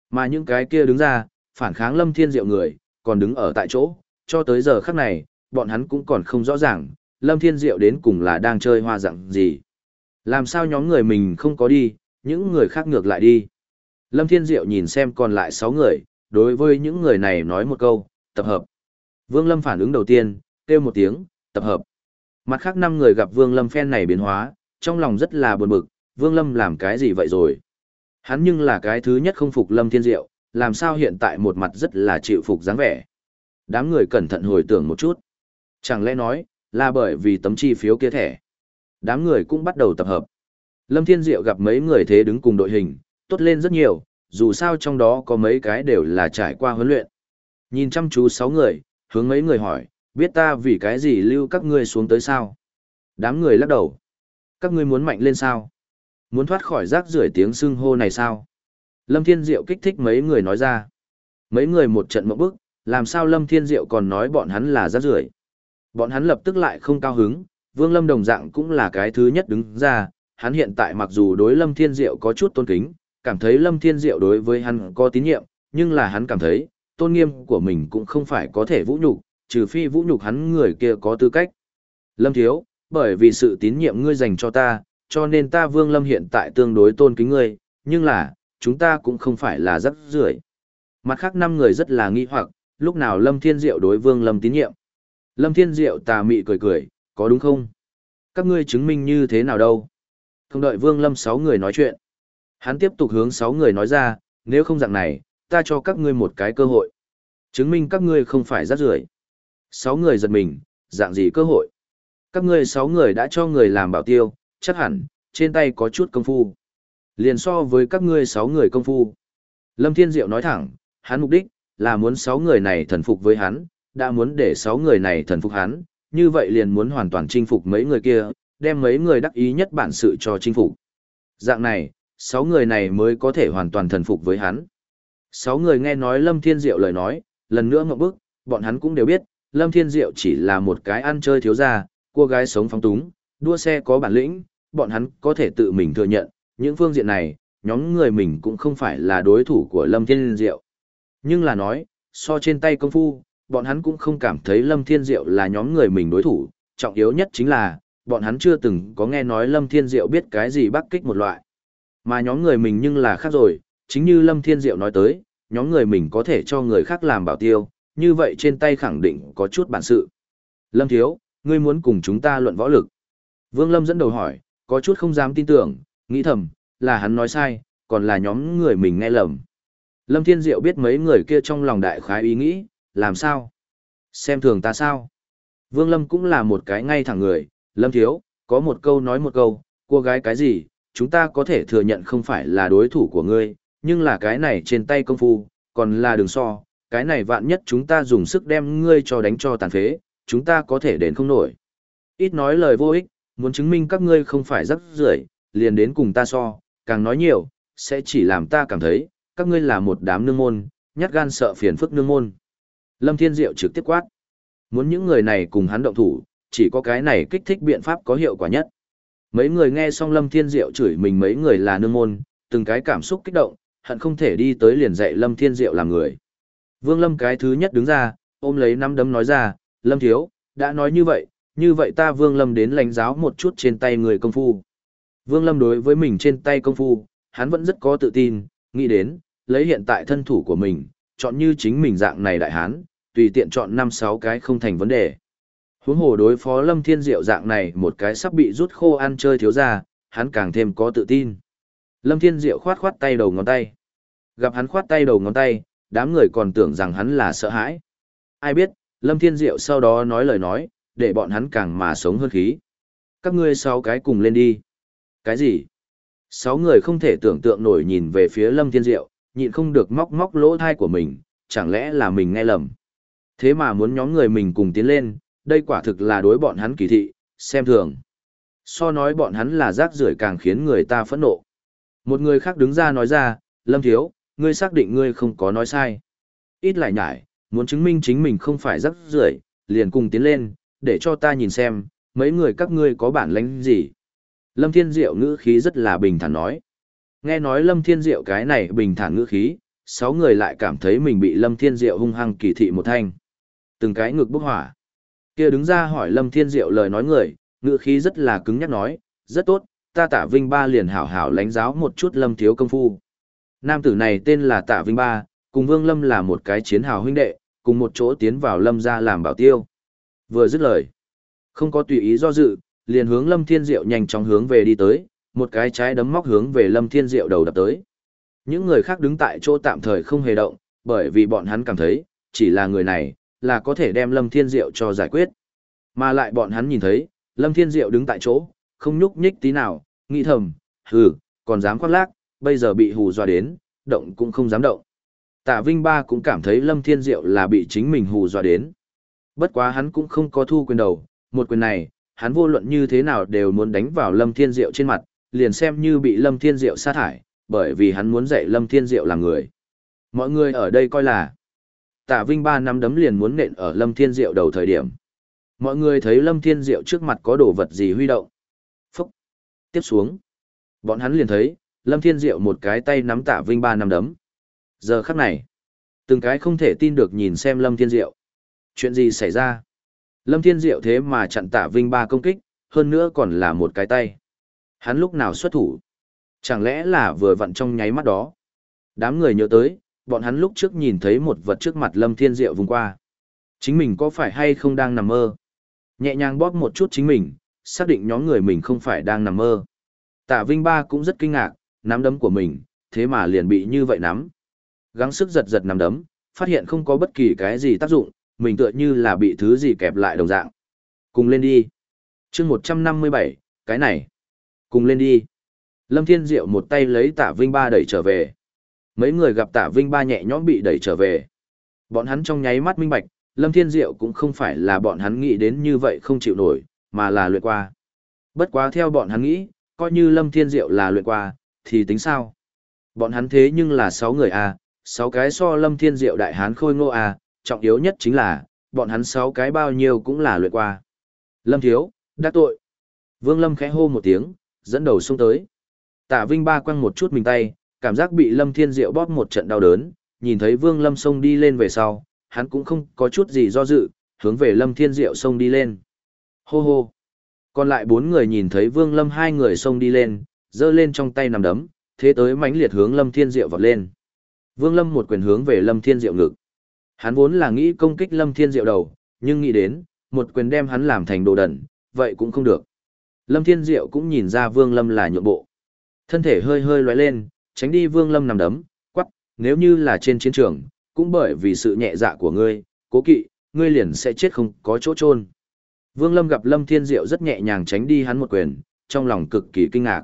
Mà những cái kia đứng ra, phản kháng Lâm Thiên Diệu người, còn đứng ở tại chỗ, cho tới giờ khắc này, bọn hắn cũng còn không rõ ràng, Lâm Thiên Diệu đến cùng là đang chơi hoa dạng gì. Làm sao nhóm người mình không có đi, những người khác ngược lại đi. Lâm Thiên Diệu nhìn xem còn lại 6 người, đối với những người này nói một câu, tập hợp. Vương Lâm phản ứng đầu tiên, kêu một tiếng, tập hợp. Mặt khác 5 người gặp Vương Lâm phen này biến hóa, trong lòng rất là buồn bực, Vương Lâm làm cái gì vậy rồi? Hắn nhưng là cái thứ nhất không phục Lâm Thiên Diệu, làm sao hiện tại một mặt rất là chịu phục dáng vẻ. Đám người cẩn thận hồi tưởng một chút. Chẳng lẽ nói, là bởi vì tấm chi phiếu kia thẻ. Đám người cũng bắt đầu tập hợp. Lâm Thiên Diệu gặp mấy người thế đứng cùng đội hình, tốt lên rất nhiều, dù sao trong đó có mấy cái đều là trải qua huấn luyện. Nhìn chăm chú sáu người, hướng mấy người hỏi, biết ta vì cái gì lưu các ngươi xuống tới sao? Đám người lắc đầu. Các ngươi muốn mạnh lên sao? Muốn thoát khỏi rác rưởi tiếng sưng hô này sao? Lâm Thiên Diệu kích thích mấy người nói ra. Mấy người một trận mộng bức, làm sao Lâm Thiên Diệu còn nói bọn hắn là rác rưởi? Bọn hắn lập tức lại không cao hứng, Vương Lâm đồng dạng cũng là cái thứ nhất đứng ra, hắn hiện tại mặc dù đối Lâm Thiên Diệu có chút tôn kính, cảm thấy Lâm Thiên Diệu đối với hắn có tín nhiệm, nhưng là hắn cảm thấy, tôn nghiêm của mình cũng không phải có thể vũ nhục, trừ phi vũ nhục hắn người kia có tư cách. Lâm Thiếu, bởi vì sự tín nhiệm ngươi dành cho ta, cho nên ta Vương Lâm hiện tại tương đối tôn kính ngươi, nhưng là, chúng ta cũng không phải là rắc rưởi. Mặt khác năm người rất là nghi hoặc, lúc nào Lâm Thiên Diệu đối Vương Lâm tín nhiệm. Lâm Thiên Diệu tà mị cười cười, có đúng không? Các ngươi chứng minh như thế nào đâu? Không đợi Vương Lâm sáu người nói chuyện. Hắn tiếp tục hướng sáu người nói ra, nếu không dạng này, ta cho các ngươi một cái cơ hội. Chứng minh các ngươi không phải rác rưởi. Sáu người giật mình, dạng gì cơ hội? Các ngươi sáu người đã cho người làm bảo tiêu, chắc hẳn, trên tay có chút công phu. Liền so với các ngươi sáu người công phu. Lâm Thiên Diệu nói thẳng, hắn mục đích, là muốn sáu người này thần phục với hắn, đã muốn để sáu người này thần phục hắn, như vậy liền muốn hoàn toàn chinh phục mấy người kia, đem mấy người đắc ý nhất bản sự cho chinh phục. Dạng này, sáu người này mới có thể hoàn toàn thần phục với hắn. Sáu người nghe nói Lâm Thiên Diệu lời nói, lần nữa ngậm bức, bọn hắn cũng đều biết, Lâm Thiên Diệu chỉ là một cái ăn chơi thiếu gia, cô gái sống phóng túng, đua xe có bản lĩnh, bọn hắn có thể tự mình thừa nhận, những phương diện này, nhóm người mình cũng không phải là đối thủ của Lâm Thiên Diệu. Nhưng là nói, so trên tay công phu, bọn hắn cũng không cảm thấy Lâm Thiên Diệu là nhóm người mình đối thủ, trọng yếu nhất chính là, bọn hắn chưa từng có nghe nói Lâm Thiên Diệu biết cái gì bắc kích một loại. Mà nhóm người mình nhưng là khác rồi, chính như Lâm Thiên Diệu nói tới, nhóm người mình có thể cho người khác làm bảo tiêu, như vậy trên tay khẳng định có chút bản sự. Lâm Thiếu, ngươi muốn cùng chúng ta luận võ lực. Vương Lâm dẫn đầu hỏi, có chút không dám tin tưởng, nghĩ thầm, là hắn nói sai, còn là nhóm người mình nghe lầm. Lâm Thiên Diệu biết mấy người kia trong lòng đại khái ý nghĩ, làm sao? Xem thường ta sao? Vương Lâm cũng là một cái ngay thẳng người, Lâm Thiếu, có một câu nói một câu, cô gái cái gì, chúng ta có thể thừa nhận không phải là đối thủ của ngươi, nhưng là cái này trên tay công phu, còn là đường so, cái này vạn nhất chúng ta dùng sức đem ngươi cho đánh cho tàn phế, chúng ta có thể đến không nổi. Ít nói lời vô ích, muốn chứng minh các ngươi không phải rắc rưởi, liền đến cùng ta so, càng nói nhiều, sẽ chỉ làm ta cảm thấy, các ngươi là một đám nương môn, nhát gan sợ phiền phức nương môn. Lâm Thiên Diệu trực tiếp quát. Muốn những người này cùng hắn động thủ, chỉ có cái này kích thích biện pháp có hiệu quả nhất. Mấy người nghe xong Lâm Thiên Diệu chửi mình mấy người là nương môn, từng cái cảm xúc kích động, hận không thể đi tới liền dạy Lâm Thiên Diệu làm người. Vương Lâm cái thứ nhất đứng ra, ôm lấy năm đấm nói ra, Lâm Thiếu, đã nói như vậy, như vậy ta Vương Lâm đến lãnh giáo một chút trên tay người công phu. Vương Lâm đối với mình trên tay công phu, hắn vẫn rất có tự tin, nghĩ đến, lấy hiện tại thân thủ của mình, chọn như chính mình dạng này đại hán, tùy tiện chọn 5-6 cái không thành vấn đề. Huống hồ đối phó Lâm Thiên Diệu dạng này một cái sắp bị rút khô ăn chơi thiếu ra, hắn càng thêm có tự tin. Lâm Thiên Diệu khoát khoát tay đầu ngón tay. Gặp hắn khoát tay đầu ngón tay, đám người còn tưởng rằng hắn là sợ hãi. Ai biết, Lâm Thiên Diệu sau đó nói lời nói, để bọn hắn càng mà sống hơn khí. Các ngươi sáu cái cùng lên đi. Cái gì? Sáu người không thể tưởng tượng nổi nhìn về phía Lâm Thiên Diệu, nhịn không được móc móc lỗ thai của mình, chẳng lẽ là mình nghe lầm. Thế mà muốn nhóm người mình cùng tiến lên, đây quả thực là đối bọn hắn kỳ thị, xem thường. So nói bọn hắn là rác rưởi càng khiến người ta phẫn nộ. Một người khác đứng ra nói ra, Lâm Thiếu, ngươi xác định ngươi không có nói sai. Ít lại nhải, muốn chứng minh chính mình không phải rác rưởi, liền cùng tiến lên, để cho ta nhìn xem, mấy người các ngươi có bản lĩnh gì. Lâm Thiên Diệu ngữ khí rất là bình thản nói. Nghe nói Lâm Thiên Diệu cái này bình thản ngữ khí, sáu người lại cảm thấy mình bị Lâm Thiên Diệu hung hăng kỳ thị một thanh. Từng cái ngực bốc hỏa. Kia đứng ra hỏi Lâm Thiên Diệu lời nói người, ngữ khí rất là cứng nhắc nói, rất tốt, ta tả Vinh Ba liền hảo hảo lánh giáo một chút Lâm thiếu công phu. Nam tử này tên là tả Vinh Ba, cùng Vương Lâm là một cái chiến hào huynh đệ, cùng một chỗ tiến vào Lâm ra làm bảo tiêu. Vừa dứt lời, không có tùy ý do dự, liền hướng Lâm Thiên Diệu nhanh chóng hướng về đi tới, một cái trái đấm móc hướng về Lâm Thiên Diệu đầu đập tới. Những người khác đứng tại chỗ tạm thời không hề động, bởi vì bọn hắn cảm thấy, chỉ là người này, là có thể đem Lâm Thiên Diệu cho giải quyết. Mà lại bọn hắn nhìn thấy, Lâm Thiên Diệu đứng tại chỗ, không nhúc nhích tí nào, nghĩ thầm, hừ, còn dám khoác lác, bây giờ bị hù dọa đến, động cũng không dám động. Tạ Vinh Ba cũng cảm thấy Lâm Thiên Diệu là bị chính mình hù dọa đến. Bất quá hắn cũng không có thu quyền đầu, một quyền này, hắn vô luận như thế nào đều muốn đánh vào Lâm Thiên Diệu trên mặt, liền xem như bị Lâm Thiên Diệu sa thải, bởi vì hắn muốn dạy Lâm Thiên Diệu làm người. Mọi người ở đây coi là Tạ Vinh ba năm đấm liền muốn nện ở Lâm Thiên Diệu đầu thời điểm. Mọi người thấy Lâm Thiên Diệu trước mặt có đồ vật gì huy động. Phúc! Tiếp xuống. Bọn hắn liền thấy, Lâm Thiên Diệu một cái tay nắm Tạ Vinh ba năm đấm. Giờ khắc này, từng cái không thể tin được nhìn xem Lâm Thiên Diệu. Chuyện gì xảy ra? Lâm Thiên Diệu thế mà chặn Tạ Vinh ba công kích, hơn nữa còn là một cái tay. Hắn lúc nào xuất thủ? Chẳng lẽ là vừa vặn trong nháy mắt đó? Đám người nhớ tới, bọn hắn lúc trước nhìn thấy một vật trước mặt Lâm Thiên Diệu vùng qua. Chính mình có phải hay không đang nằm mơ? Nhẹ nhàng bóp một chút chính mình, xác định nhóm người mình không phải đang nằm mơ. Tạ Vinh Ba cũng rất kinh ngạc, nắm đấm của mình, thế mà liền bị như vậy nắm. Gắng sức giật giật nắm đấm, phát hiện không có bất kỳ cái gì tác dụng, mình tựa như là bị thứ gì kẹp lại đồng dạng. Cùng lên đi. chương 157, cái này. Cùng lên đi. Lâm Thiên Diệu một tay lấy Tạ Vinh Ba đẩy trở về. Mấy người gặp Tạ Vinh Ba nhẹ nhõm bị đẩy trở về. Bọn hắn trong nháy mắt minh bạch, Lâm Thiên Diệu cũng không phải là bọn hắn nghĩ đến như vậy không chịu nổi, mà là luyện qua. Bất quá theo bọn hắn nghĩ, coi như Lâm Thiên Diệu là luyện qua, thì tính sao? Bọn hắn thế nhưng là 6 người a, à, 6 cái so Lâm Thiên Diệu đại hán khôi ngô a, à, trọng yếu nhất chính là, bọn hắn 6 cái bao nhiêu cũng là luyện qua. Lâm Thiếu, đã tội. Vương Lâm khẽ hô một tiếng, dẫn đầu xông tới. Tạ Vinh Ba quăng một chút mình tay, cảm giác bị Lâm Thiên Diệu bóp một trận đau đớn, nhìn thấy Vương Lâm xông đi lên về sau, hắn cũng không có chút gì do dự, hướng về Lâm Thiên Diệu xông đi lên. Hô hô. Còn lại bốn người nhìn thấy Vương Lâm hai người xông đi lên, giơ lên trong tay nằm đấm, thế tới mãnh liệt hướng Lâm Thiên Diệu vọt lên. Vương Lâm một quyền hướng về Lâm Thiên Diệu ngực. Hắn vốn là nghĩ công kích Lâm Thiên Diệu đầu, nhưng nghĩ đến, một quyền đem hắn làm thành đồ đẩn, vậy cũng không được. Lâm Thiên Diệu cũng nhìn ra Vương Lâm là nhượng bộ. Thân thể hơi hơi lóe lên, tránh đi Vương Lâm nằm đấm, quắc, nếu như là trên chiến trường, cũng bởi vì sự nhẹ dạ của ngươi, cố kỵ, ngươi liền sẽ chết không có chỗ trôn. Vương Lâm gặp Lâm Thiên Diệu rất nhẹ nhàng tránh đi hắn một quyền, trong lòng cực kỳ kinh ngạc.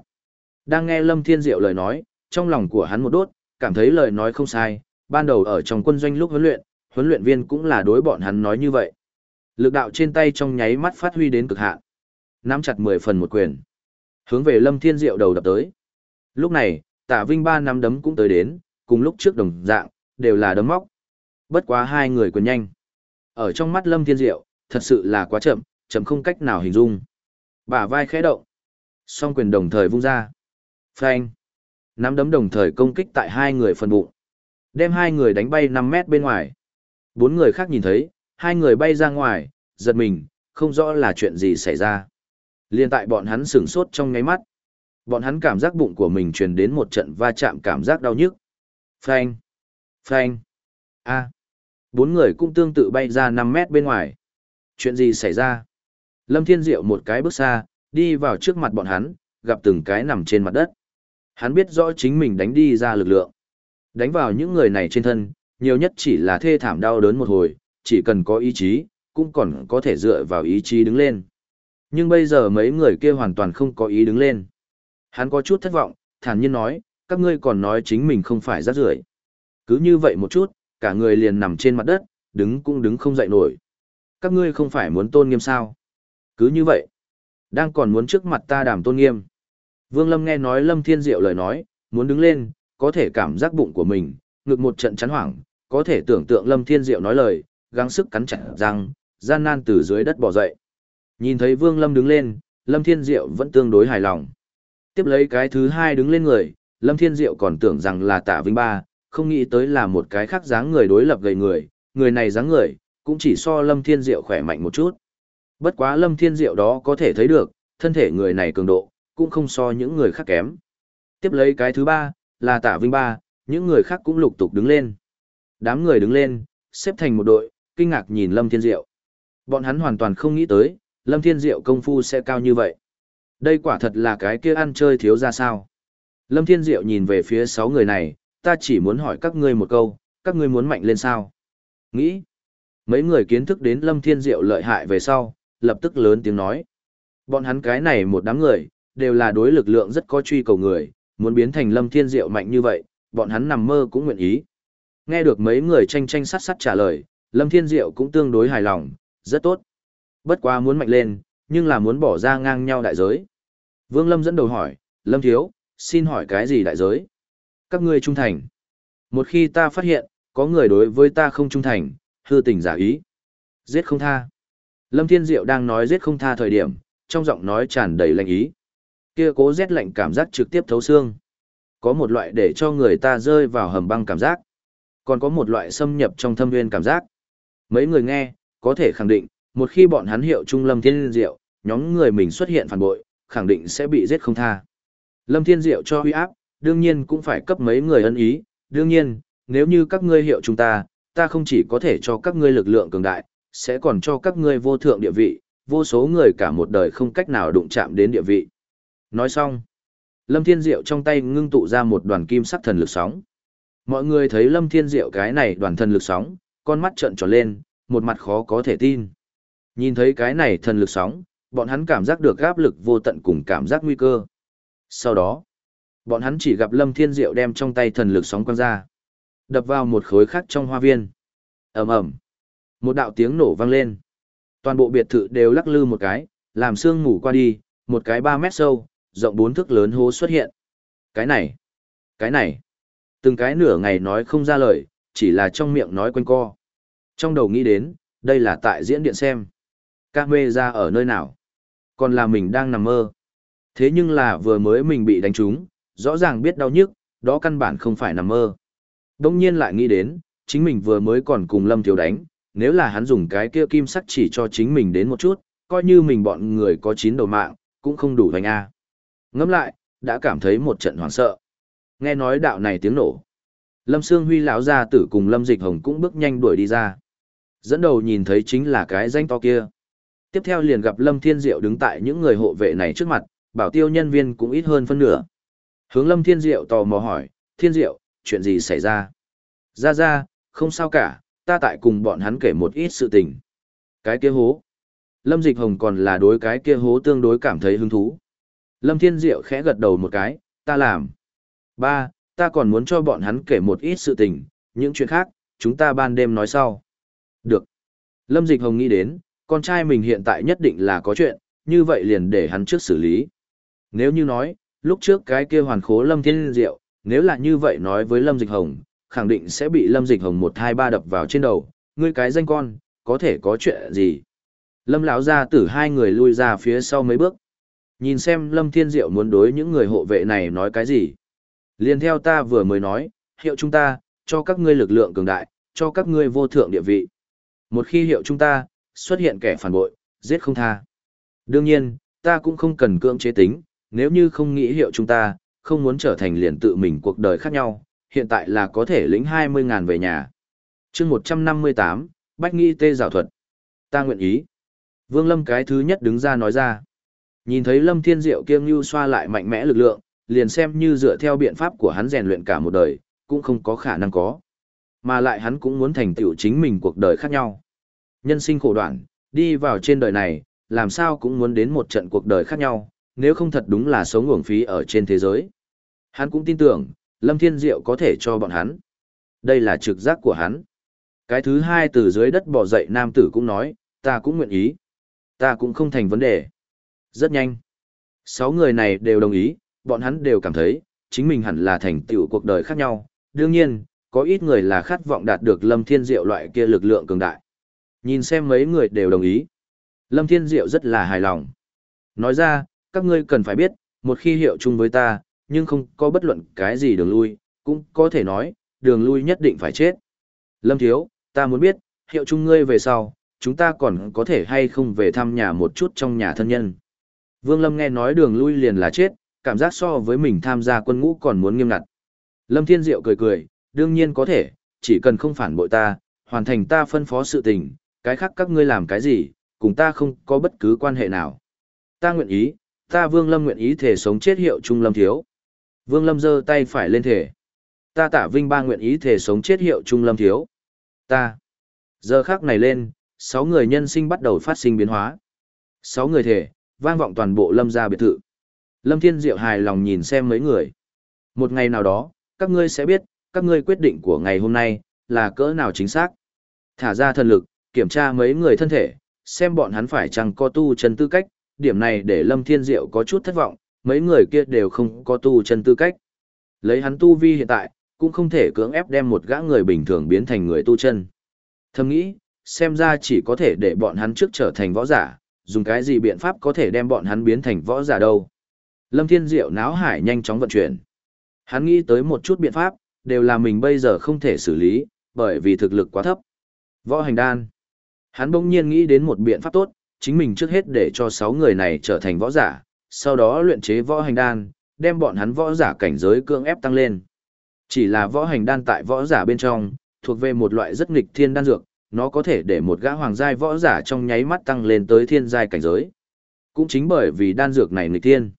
Đang nghe Lâm Thiên Diệu lời nói, trong lòng của hắn một đốt, cảm thấy lời nói không sai, ban đầu ở trong quân doanh lúc huấn luyện, huấn luyện viên cũng là đối bọn hắn nói như vậy. Lực đạo trên tay trong nháy mắt phát huy đến cực hạn. Nắm chặt 10 phần một quyền. Hướng về Lâm Thiên Diệu đầu đập tới. Lúc này, Tạ Vinh ba năm đấm cũng tới đến, cùng lúc trước đồng dạng, đều là đấm móc. Bất quá hai người quyền nhanh. Ở trong mắt Lâm Thiên Diệu, thật sự là quá chậm, chậm không cách nào hình dung. Bả vai khẽ động. Song quyền đồng thời vung ra. Phanh. Nắm đấm đồng thời công kích tại hai người phần bụng. Đem hai người đánh bay 5 mét bên ngoài. Bốn người khác nhìn thấy, hai người bay ra ngoài, giật mình, không rõ là chuyện gì xảy ra. Liên tại bọn hắn sửng sốt trong ngáy mắt. Bọn hắn cảm giác bụng của mình truyền đến một trận va chạm cảm giác đau nhức. Phanh. Phanh. A. Bốn người cũng tương tự bay ra năm mét bên ngoài. Chuyện gì xảy ra? Lâm Thiên Diệu một cái bước xa, đi vào trước mặt bọn hắn, gặp từng cái nằm trên mặt đất. Hắn biết rõ chính mình đánh đi ra lực lượng. Đánh vào những người này trên thân, nhiều nhất chỉ là thê thảm đau đớn một hồi, chỉ cần có ý chí, cũng còn có thể dựa vào ý chí đứng lên. Nhưng bây giờ mấy người kia hoàn toàn không có ý đứng lên. Hắn có chút thất vọng, thản nhiên nói, các ngươi còn nói chính mình không phải rác rưởi. Cứ như vậy một chút, cả người liền nằm trên mặt đất, đứng cũng đứng không dậy nổi. Các ngươi không phải muốn tôn nghiêm sao? Cứ như vậy, đang còn muốn trước mặt ta đàm tôn nghiêm. Vương Lâm nghe nói Lâm Thiên Diệu lời nói, muốn đứng lên, có thể cảm giác bụng của mình, ngực một trận chán hoảng, có thể tưởng tượng Lâm Thiên Diệu nói lời, gắng sức cắn chặt răng, gian nan từ dưới đất bò dậy. Nhìn thấy Vương Lâm đứng lên, Lâm Thiên Diệu vẫn tương đối hài lòng. Tiếp lấy cái thứ hai đứng lên người, Lâm Thiên Diệu còn tưởng rằng là Tạ Vinh Ba, không nghĩ tới là một cái khác dáng người đối lập gầy người, người này dáng người, cũng chỉ so Lâm Thiên Diệu khỏe mạnh một chút. Bất quá Lâm Thiên Diệu đó có thể thấy được, thân thể người này cường độ, cũng không so những người khác kém. Tiếp lấy cái thứ ba, là Tạ Vinh Ba, những người khác cũng lục tục đứng lên. Đám người đứng lên, xếp thành một đội, kinh ngạc nhìn Lâm Thiên Diệu. Bọn hắn hoàn toàn không nghĩ tới, Lâm Thiên Diệu công phu sẽ cao như vậy. Đây quả thật là cái kia ăn chơi thiếu ra sao. Lâm Thiên Diệu nhìn về phía sáu người này, ta chỉ muốn hỏi các ngươi một câu, các ngươi muốn mạnh lên sao? Nghĩ. Mấy người kiến thức đến Lâm Thiên Diệu lợi hại về sau, lập tức lớn tiếng nói. Bọn hắn cái này một đám người, đều là đối lực lượng rất có truy cầu người, muốn biến thành Lâm Thiên Diệu mạnh như vậy, bọn hắn nằm mơ cũng nguyện ý. Nghe được mấy người tranh tranh sát sát trả lời, Lâm Thiên Diệu cũng tương đối hài lòng, rất tốt. Bất quá muốn mạnh lên, nhưng là muốn bỏ ra ngang nhau đại giới. Vương Lâm dẫn đầu hỏi, Lâm Thiếu, xin hỏi cái gì đại giới? Các ngươi trung thành. Một khi ta phát hiện, có người đối với ta không trung thành, hư tình giả ý. Giết không tha. Lâm Thiên Diệu đang nói giết không tha thời điểm, trong giọng nói tràn đầy lạnh ý. Kia cố rét lạnh cảm giác trực tiếp thấu xương. Có một loại để cho người ta rơi vào hầm băng cảm giác. Còn có một loại xâm nhập trong thâm nguyên cảm giác. Mấy người nghe, có thể khẳng định, một khi bọn hắn hiệu trung Lâm Thiên Diệu, nhóm người mình xuất hiện phản bội, khẳng định sẽ bị giết không tha. Lâm Thiên Diệu cho huy áp, đương nhiên cũng phải cấp mấy người ân ý, đương nhiên, nếu như các ngươi hiệu chúng ta, ta không chỉ có thể cho các ngươi lực lượng cường đại, sẽ còn cho các ngươi vô thượng địa vị, vô số người cả một đời không cách nào đụng chạm đến địa vị. Nói xong, Lâm Thiên Diệu trong tay ngưng tụ ra một đoàn kim sắc thần lực sóng. Mọi người thấy Lâm Thiên Diệu cái này đoàn thần lực sóng, con mắt trợn tròn lên, một mặt khó có thể tin. Nhìn thấy cái này thần lực sóng, bọn hắn cảm giác được áp lực vô tận cùng cảm giác nguy cơ. Sau đó, bọn hắn chỉ gặp Lâm Thiên Diệu đem trong tay thần lực sóng quăng ra, đập vào một khối khác trong hoa viên. Ầm ầm. Một đạo tiếng nổ vang lên. Toàn bộ biệt thự đều lắc lư một cái, làm sương ngủ qua đi, một cái 3 mét sâu, rộng 4 thước lớn hố xuất hiện. Cái này, cái này. Từng cái nửa ngày nói không ra lời, chỉ là trong miệng nói quanh co. Trong đầu nghĩ đến, đây là tại diễn điện xem. Các mê ra ở nơi nào? Còn là mình đang nằm mơ. Thế nhưng là vừa mới mình bị đánh trúng, rõ ràng biết đau nhức, đó căn bản không phải nằm mơ. Đông nhiên lại nghĩ đến, chính mình vừa mới còn cùng Lâm Thiếu đánh, nếu là hắn dùng cái kia kim sắc chỉ cho chính mình đến một chút, coi như mình bọn người có chín đầu mạng, cũng không đủ thành A. Ngẫm lại, đã cảm thấy một trận hoảng sợ. Nghe nói đạo này tiếng nổ. Lâm Sương Huy lão gia tử cùng Lâm Dịch Hồng cũng bước nhanh đuổi đi ra. Dẫn đầu nhìn thấy chính là cái danh to kia. Tiếp theo liền gặp Lâm Thiên Diệu đứng tại những người hộ vệ này trước mặt, bảo tiêu nhân viên cũng ít hơn phân nửa. Hướng Lâm Thiên Diệu tò mò hỏi, Thiên Diệu, chuyện gì xảy ra? Ra ra, không sao cả, ta tại cùng bọn hắn kể một ít sự tình. Cái kia hố. Lâm Dịch Hồng còn là đối cái kia hố tương đối cảm thấy hứng thú. Lâm Thiên Diệu khẽ gật đầu một cái, ta làm. Ba, ta còn muốn cho bọn hắn kể một ít sự tình, những chuyện khác, chúng ta ban đêm nói sau. Được. Lâm Dịch Hồng nghĩ đến, con trai mình hiện tại nhất định là có chuyện, như vậy liền để hắn trước xử lý. Nếu như nói, lúc trước cái kia hoàn khố Lâm Thiên Diệu, nếu là như vậy nói với Lâm Dịch Hồng, khẳng định sẽ bị Lâm Dịch Hồng một hai ba đập vào trên đầu, ngươi cái danh con, có thể có chuyện gì. Lâm lão ra tử hai người lui ra phía sau mấy bước. Nhìn xem Lâm Thiên Diệu muốn đối những người hộ vệ này nói cái gì. Liên theo ta vừa mới nói, hiệu chúng ta, cho các ngươi lực lượng cường đại, cho các ngươi vô thượng địa vị. Một khi hiệu chúng ta, xuất hiện kẻ phản bội, giết không tha. Đương nhiên, ta cũng không cần cưỡng chế tính, nếu như không nghĩ hiệu chúng ta, không muốn trở thành liền tự mình cuộc đời khác nhau, hiện tại là có thể lĩnh 20.000 về nhà. chương 158, Bách Nghĩ Tê Giảo Thuật. Ta nguyện ý. Vương Lâm cái thứ nhất đứng ra nói ra. Nhìn thấy Lâm Thiên Diệu kiêng như xoa lại mạnh mẽ lực lượng, liền xem như dựa theo biện pháp của hắn rèn luyện cả một đời, cũng không có khả năng có. Mà lại hắn cũng muốn thành tựu chính mình cuộc đời khác nhau. Nhân sinh khổ đoạn, đi vào trên đời này, làm sao cũng muốn đến một trận cuộc đời khác nhau, nếu không thật đúng là sống uổng phí ở trên thế giới. Hắn cũng tin tưởng, Lâm Thiên Diệu có thể cho bọn hắn. Đây là trực giác của hắn. Cái thứ hai từ dưới đất bò dậy nam tử cũng nói, ta cũng nguyện ý. Ta cũng không thành vấn đề. Rất nhanh. Sáu người này đều đồng ý, bọn hắn đều cảm thấy, chính mình hẳn là thành tựu cuộc đời khác nhau. Đương nhiên, có ít người là khát vọng đạt được Lâm Thiên Diệu loại kia lực lượng cường đại. Nhìn xem mấy người đều đồng ý. Lâm Thiên Diệu rất là hài lòng. Nói ra, các ngươi cần phải biết, một khi hiệu chung với ta, nhưng không có bất luận cái gì đường lui, cũng có thể nói, đường lui nhất định phải chết. Lâm Thiếu, ta muốn biết, hiệu chung ngươi về sau, chúng ta còn có thể hay không về thăm nhà một chút trong nhà thân nhân. Vương Lâm nghe nói đường lui liền là chết, cảm giác so với mình tham gia quân ngũ còn muốn nghiêm ngặt. Lâm Thiên Diệu cười cười, đương nhiên có thể, chỉ cần không phản bội ta, hoàn thành ta phân phó sự tình, cái khác các ngươi làm cái gì, cùng ta không có bất cứ quan hệ nào. Ta nguyện ý, ta Vương Lâm nguyện ý thể sống chết hiệu Trung Lâm Thiếu. Vương Lâm giơ tay phải lên thể. Ta tả Vinh Ba nguyện ý thể sống chết hiệu Trung Lâm Thiếu. Ta. Giờ khắc này lên, sáu người nhân sinh bắt đầu phát sinh biến hóa. Sáu người thể, vang vọng toàn bộ Lâm gia biệt thự. Lâm Thiên Diệu hài lòng nhìn xem mấy người. Một ngày nào đó, các ngươi sẽ biết, các ngươi quyết định của ngày hôm nay, là cỡ nào chính xác. Thả ra thần lực, kiểm tra mấy người thân thể, xem bọn hắn phải chăng có tu chân tư cách, điểm này để Lâm Thiên Diệu có chút thất vọng, mấy người kia đều không có tu chân tư cách. Lấy hắn tu vi hiện tại, cũng không thể cưỡng ép đem một gã người bình thường biến thành người tu chân. Thầm nghĩ, xem ra chỉ có thể để bọn hắn trước trở thành võ giả, dùng cái gì biện pháp có thể đem bọn hắn biến thành võ giả đâu. Lâm Thiên Diệu náo hải nhanh chóng vận chuyển. Hắn nghĩ tới một chút biện pháp, đều là mình bây giờ không thể xử lý, bởi vì thực lực quá thấp. Võ hành đan. Hắn bỗng nhiên nghĩ đến một biện pháp tốt, chính mình trước hết để cho 6 người này trở thành võ giả, sau đó luyện chế võ hành đan, đem bọn hắn võ giả cảnh giới cưỡng ép tăng lên. Chỉ là võ hành đan tại võ giả bên trong, thuộc về một loại rất nghịch thiên đan dược, nó có thể để một gã hoàng giai võ giả trong nháy mắt tăng lên tới thiên giai cảnh giới. Cũng chính bởi vì đan dược này nghịch thiên.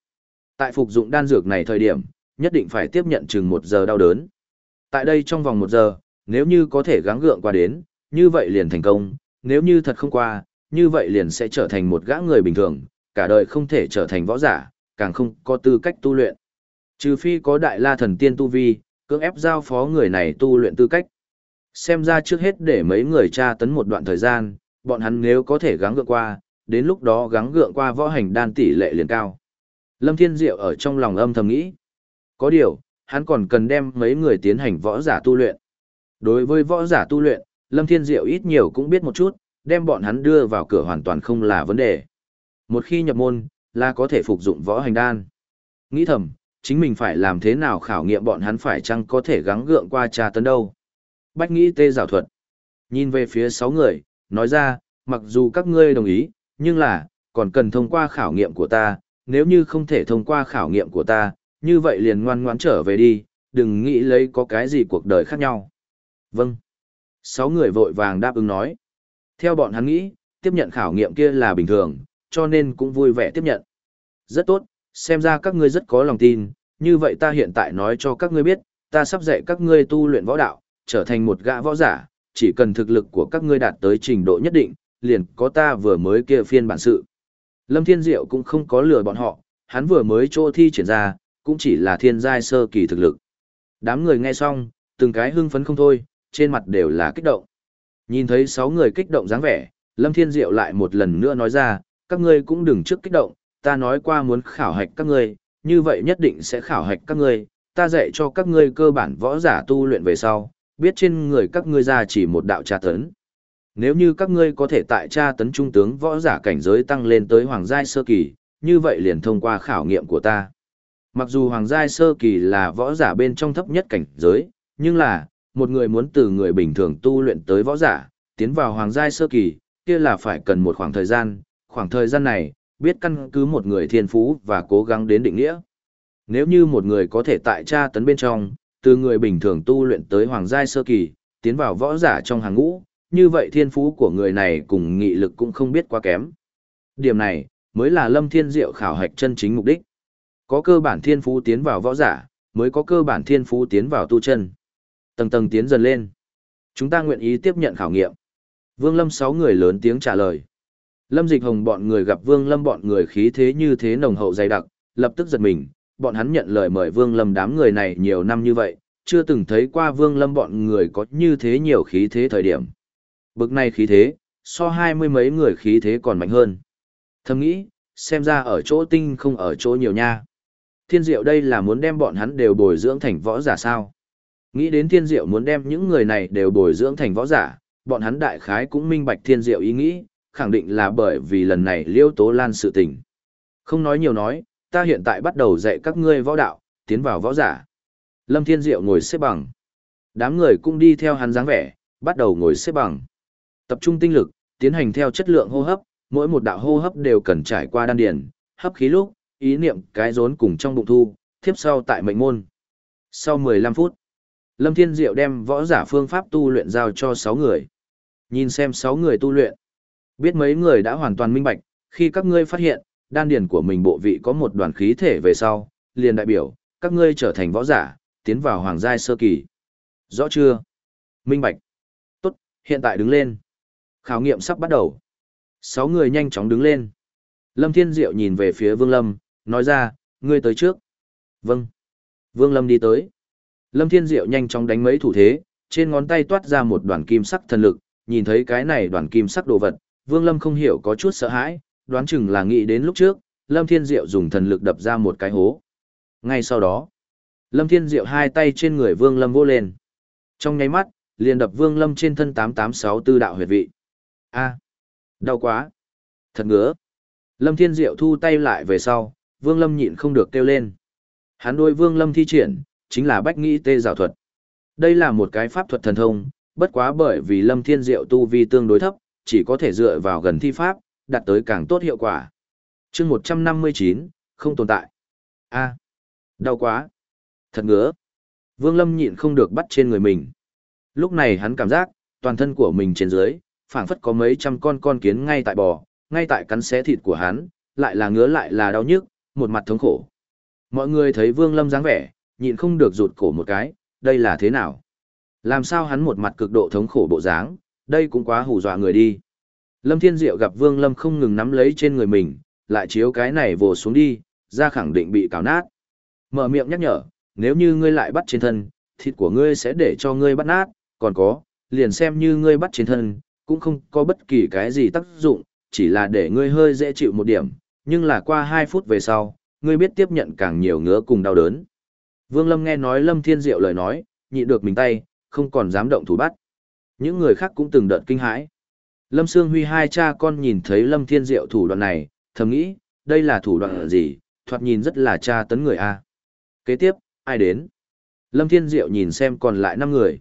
Tại phục dụng đan dược này thời điểm, nhất định phải tiếp nhận chừng một giờ đau đớn. Tại đây trong vòng một giờ, nếu như có thể gắng gượng qua đến, như vậy liền thành công, nếu như thật không qua, như vậy liền sẽ trở thành một gã người bình thường, cả đời không thể trở thành võ giả, càng không có tư cách tu luyện. Trừ phi có đại la thần tiên tu vi, cưỡng ép giao phó người này tu luyện tư cách. Xem ra trước hết để mấy người tra tấn một đoạn thời gian, bọn hắn nếu có thể gắng gượng qua, đến lúc đó gắng gượng qua võ hành đan tỷ lệ liền cao. Lâm Thiên Diệu ở trong lòng âm thầm nghĩ. Có điều, hắn còn cần đem mấy người tiến hành võ giả tu luyện. Đối với võ giả tu luyện, Lâm Thiên Diệu ít nhiều cũng biết một chút, đem bọn hắn đưa vào cửa hoàn toàn không là vấn đề. Một khi nhập môn, là có thể phục dụng võ hành đan. Nghĩ thầm, chính mình phải làm thế nào khảo nghiệm bọn hắn phải chăng có thể gắng gượng qua trà tấn đâu. Bách nghĩ tê giảo thuật. Nhìn về phía sáu người, nói ra, mặc dù các ngươi đồng ý, nhưng là, còn cần thông qua khảo nghiệm của ta, nếu như không thể thông qua khảo nghiệm của ta, như vậy liền ngoan ngoãn trở về đi, đừng nghĩ lấy có cái gì cuộc đời khác nhau. Vâng. Sáu người vội vàng đáp ứng nói. Theo bọn hắn nghĩ, tiếp nhận khảo nghiệm kia là bình thường, cho nên cũng vui vẻ tiếp nhận. Rất tốt, xem ra các ngươi rất có lòng tin, như vậy ta hiện tại nói cho các ngươi biết, ta sắp dạy các ngươi tu luyện võ đạo, trở thành một gã võ giả, chỉ cần thực lực của các ngươi đạt tới trình độ nhất định, liền có ta vừa mới kia phiên bản sự. Lâm Thiên Diệu cũng không có lừa bọn họ, hắn vừa mới chỗ thi triển ra, cũng chỉ là thiên giai sơ kỳ thực lực. Đám người nghe xong, từng cái hưng phấn không thôi, trên mặt đều là kích động. Nhìn thấy sáu người kích động dáng vẻ, Lâm Thiên Diệu lại một lần nữa nói ra, các ngươi cũng đừng trước kích động, ta nói qua muốn khảo hạch các ngươi, như vậy nhất định sẽ khảo hạch các ngươi, ta dạy cho các ngươi cơ bản võ giả tu luyện về sau, biết trên người các ngươi ra chỉ một đạo tra tấn. Nếu như các ngươi có thể tại tra tấn trung tướng võ giả cảnh giới tăng lên tới hoàng giai sơ kỳ, như vậy liền thông qua khảo nghiệm của ta. Mặc dù hoàng giai sơ kỳ là võ giả bên trong thấp nhất cảnh giới, nhưng là, một người muốn từ người bình thường tu luyện tới võ giả, tiến vào hoàng giai sơ kỳ, kia là phải cần một khoảng thời gian, khoảng thời gian này, biết căn cứ một người thiên phú và cố gắng đến định nghĩa. Nếu như một người có thể tại tra tấn bên trong, từ người bình thường tu luyện tới hoàng giai sơ kỳ, tiến vào võ giả trong hàng ngũ, như vậy thiên phú của người này cùng nghị lực cũng không biết quá kém. Điểm này, mới là lâm thiên diệu khảo hạch chân chính mục đích. Có cơ bản thiên phú tiến vào võ giả, mới có cơ bản thiên phú tiến vào tu chân. Tầng tầng tiến dần lên. Chúng ta nguyện ý tiếp nhận khảo nghiệm. Vương Lâm sáu người lớn tiếng trả lời. Lâm Dịch Hồng bọn người gặp Vương Lâm bọn người khí thế như thế nồng hậu dày đặc, lập tức giật mình, bọn hắn nhận lời mời Vương Lâm đám người này nhiều năm như vậy, chưa từng thấy qua Vương Lâm bọn người có như thế nhiều khí thế thời điểm. Bực này khí thế, so hai mươi mấy người khí thế còn mạnh hơn. Thầm nghĩ, xem ra ở chỗ tinh không ở chỗ nhiều nha. Thiên diệu đây là muốn đem bọn hắn đều bồi dưỡng thành võ giả sao. Nghĩ đến thiên diệu muốn đem những người này đều bồi dưỡng thành võ giả, bọn hắn đại khái cũng minh bạch thiên diệu ý nghĩ, khẳng định là bởi vì lần này liêu tố lan sự tình. Không nói nhiều nói, ta hiện tại bắt đầu dạy các ngươi võ đạo, tiến vào võ giả. Lâm Thiên Diệu ngồi xếp bằng. Đám người cũng đi theo hắn dáng vẻ, bắt đầu ngồi xếp bằng. Tập trung tinh lực, tiến hành theo chất lượng hô hấp, mỗi một đạo hô hấp đều cần trải qua đan điền, hấp khí lúc, ý niệm cái rốn cùng trong bụng thu, tiếp sau tại mệnh môn. Sau 15 phút, Lâm Thiên Diệu đem võ giả phương pháp tu luyện giao cho 6 người. Nhìn xem 6 người tu luyện. Biết mấy người đã hoàn toàn minh bạch, khi các ngươi phát hiện, đan điển của mình bộ vị có một đoàn khí thể về sau, liền đại biểu, các ngươi trở thành võ giả, tiến vào hoàng giai sơ kỳ. Rõ chưa? Minh bạch. Tốt, hiện tại đứng lên. Khảo nghiệm sắp bắt đầu. Sáu người nhanh chóng đứng lên. Lâm Thiên Diệu nhìn về phía Vương Lâm, nói ra, ngươi tới trước. Vâng. Vương Lâm đi tới. Lâm Thiên Diệu nhanh chóng đánh mấy thủ thế, trên ngón tay toát ra một đoàn kim sắc thần lực, nhìn thấy cái này đoàn kim sắc đồ vật, Vương Lâm không hiểu có chút sợ hãi, đoán chừng là nghĩ đến lúc trước, Lâm Thiên Diệu dùng thần lực đập ra một cái hố. Ngay sau đó, Lâm Thiên Diệu hai tay trên người Vương Lâm vô lên. Trong nháy mắt, liền đập Vương Lâm trên thân 8864 đạo huyệt vị. A, đau quá. Thật ngứa. Lâm Thiên Diệu thu tay lại về sau, Vương Lâm nhịn không được kêu lên. Hắn đôi Vương Lâm thi triển, chính là bách nghĩ tê rào thuật. Đây là một cái pháp thuật thần thông, bất quá bởi vì Lâm Thiên Diệu tu vi tương đối thấp, chỉ có thể dựa vào gần thi pháp, đạt tới càng tốt hiệu quả. chương 159, không tồn tại. a đau quá. Thật ngứa. Vương Lâm nhịn không được bắt trên người mình. Lúc này hắn cảm giác, toàn thân của mình trên dưới, phảng phất có mấy trăm con con kiến ngay tại bò, ngay tại cắn xé thịt của hắn, lại là ngứa lại là đau nhức, một mặt thống khổ. Mọi người thấy Vương Lâm dáng vẻ, nhịn không được rụt cổ một cái, đây là thế nào? Làm sao hắn một mặt cực độ thống khổ bộ dáng, đây cũng quá hù dọa người đi. Lâm Thiên Diệu gặp Vương Lâm không ngừng nắm lấy trên người mình, lại chiếu cái này vồ xuống đi, ra khẳng định bị cào nát. Mở miệng nhắc nhở, nếu như ngươi lại bắt trên thân, thịt của ngươi sẽ để cho ngươi bắt nát, còn có, liền xem như ngươi bắt trên thân, cũng không có bất kỳ cái gì tác dụng, chỉ là để ngươi hơi dễ chịu một điểm, nhưng là qua 2 phút về sau, ngươi biết tiếp nhận càng nhiều ngứa cùng đau đớn. Vương Lâm nghe nói Lâm Thiên Diệu lời nói, nhịn được mình tay, không còn dám động thủ bắt. Những người khác cũng từng đợt kinh hãi. Lâm Sương Huy hai cha con nhìn thấy Lâm Thiên Diệu thủ đoạn này, thầm nghĩ, đây là thủ đoạn gì, thoạt nhìn rất là cha tấn người a. Kế tiếp, ai đến? Lâm Thiên Diệu nhìn xem còn lại 5 người.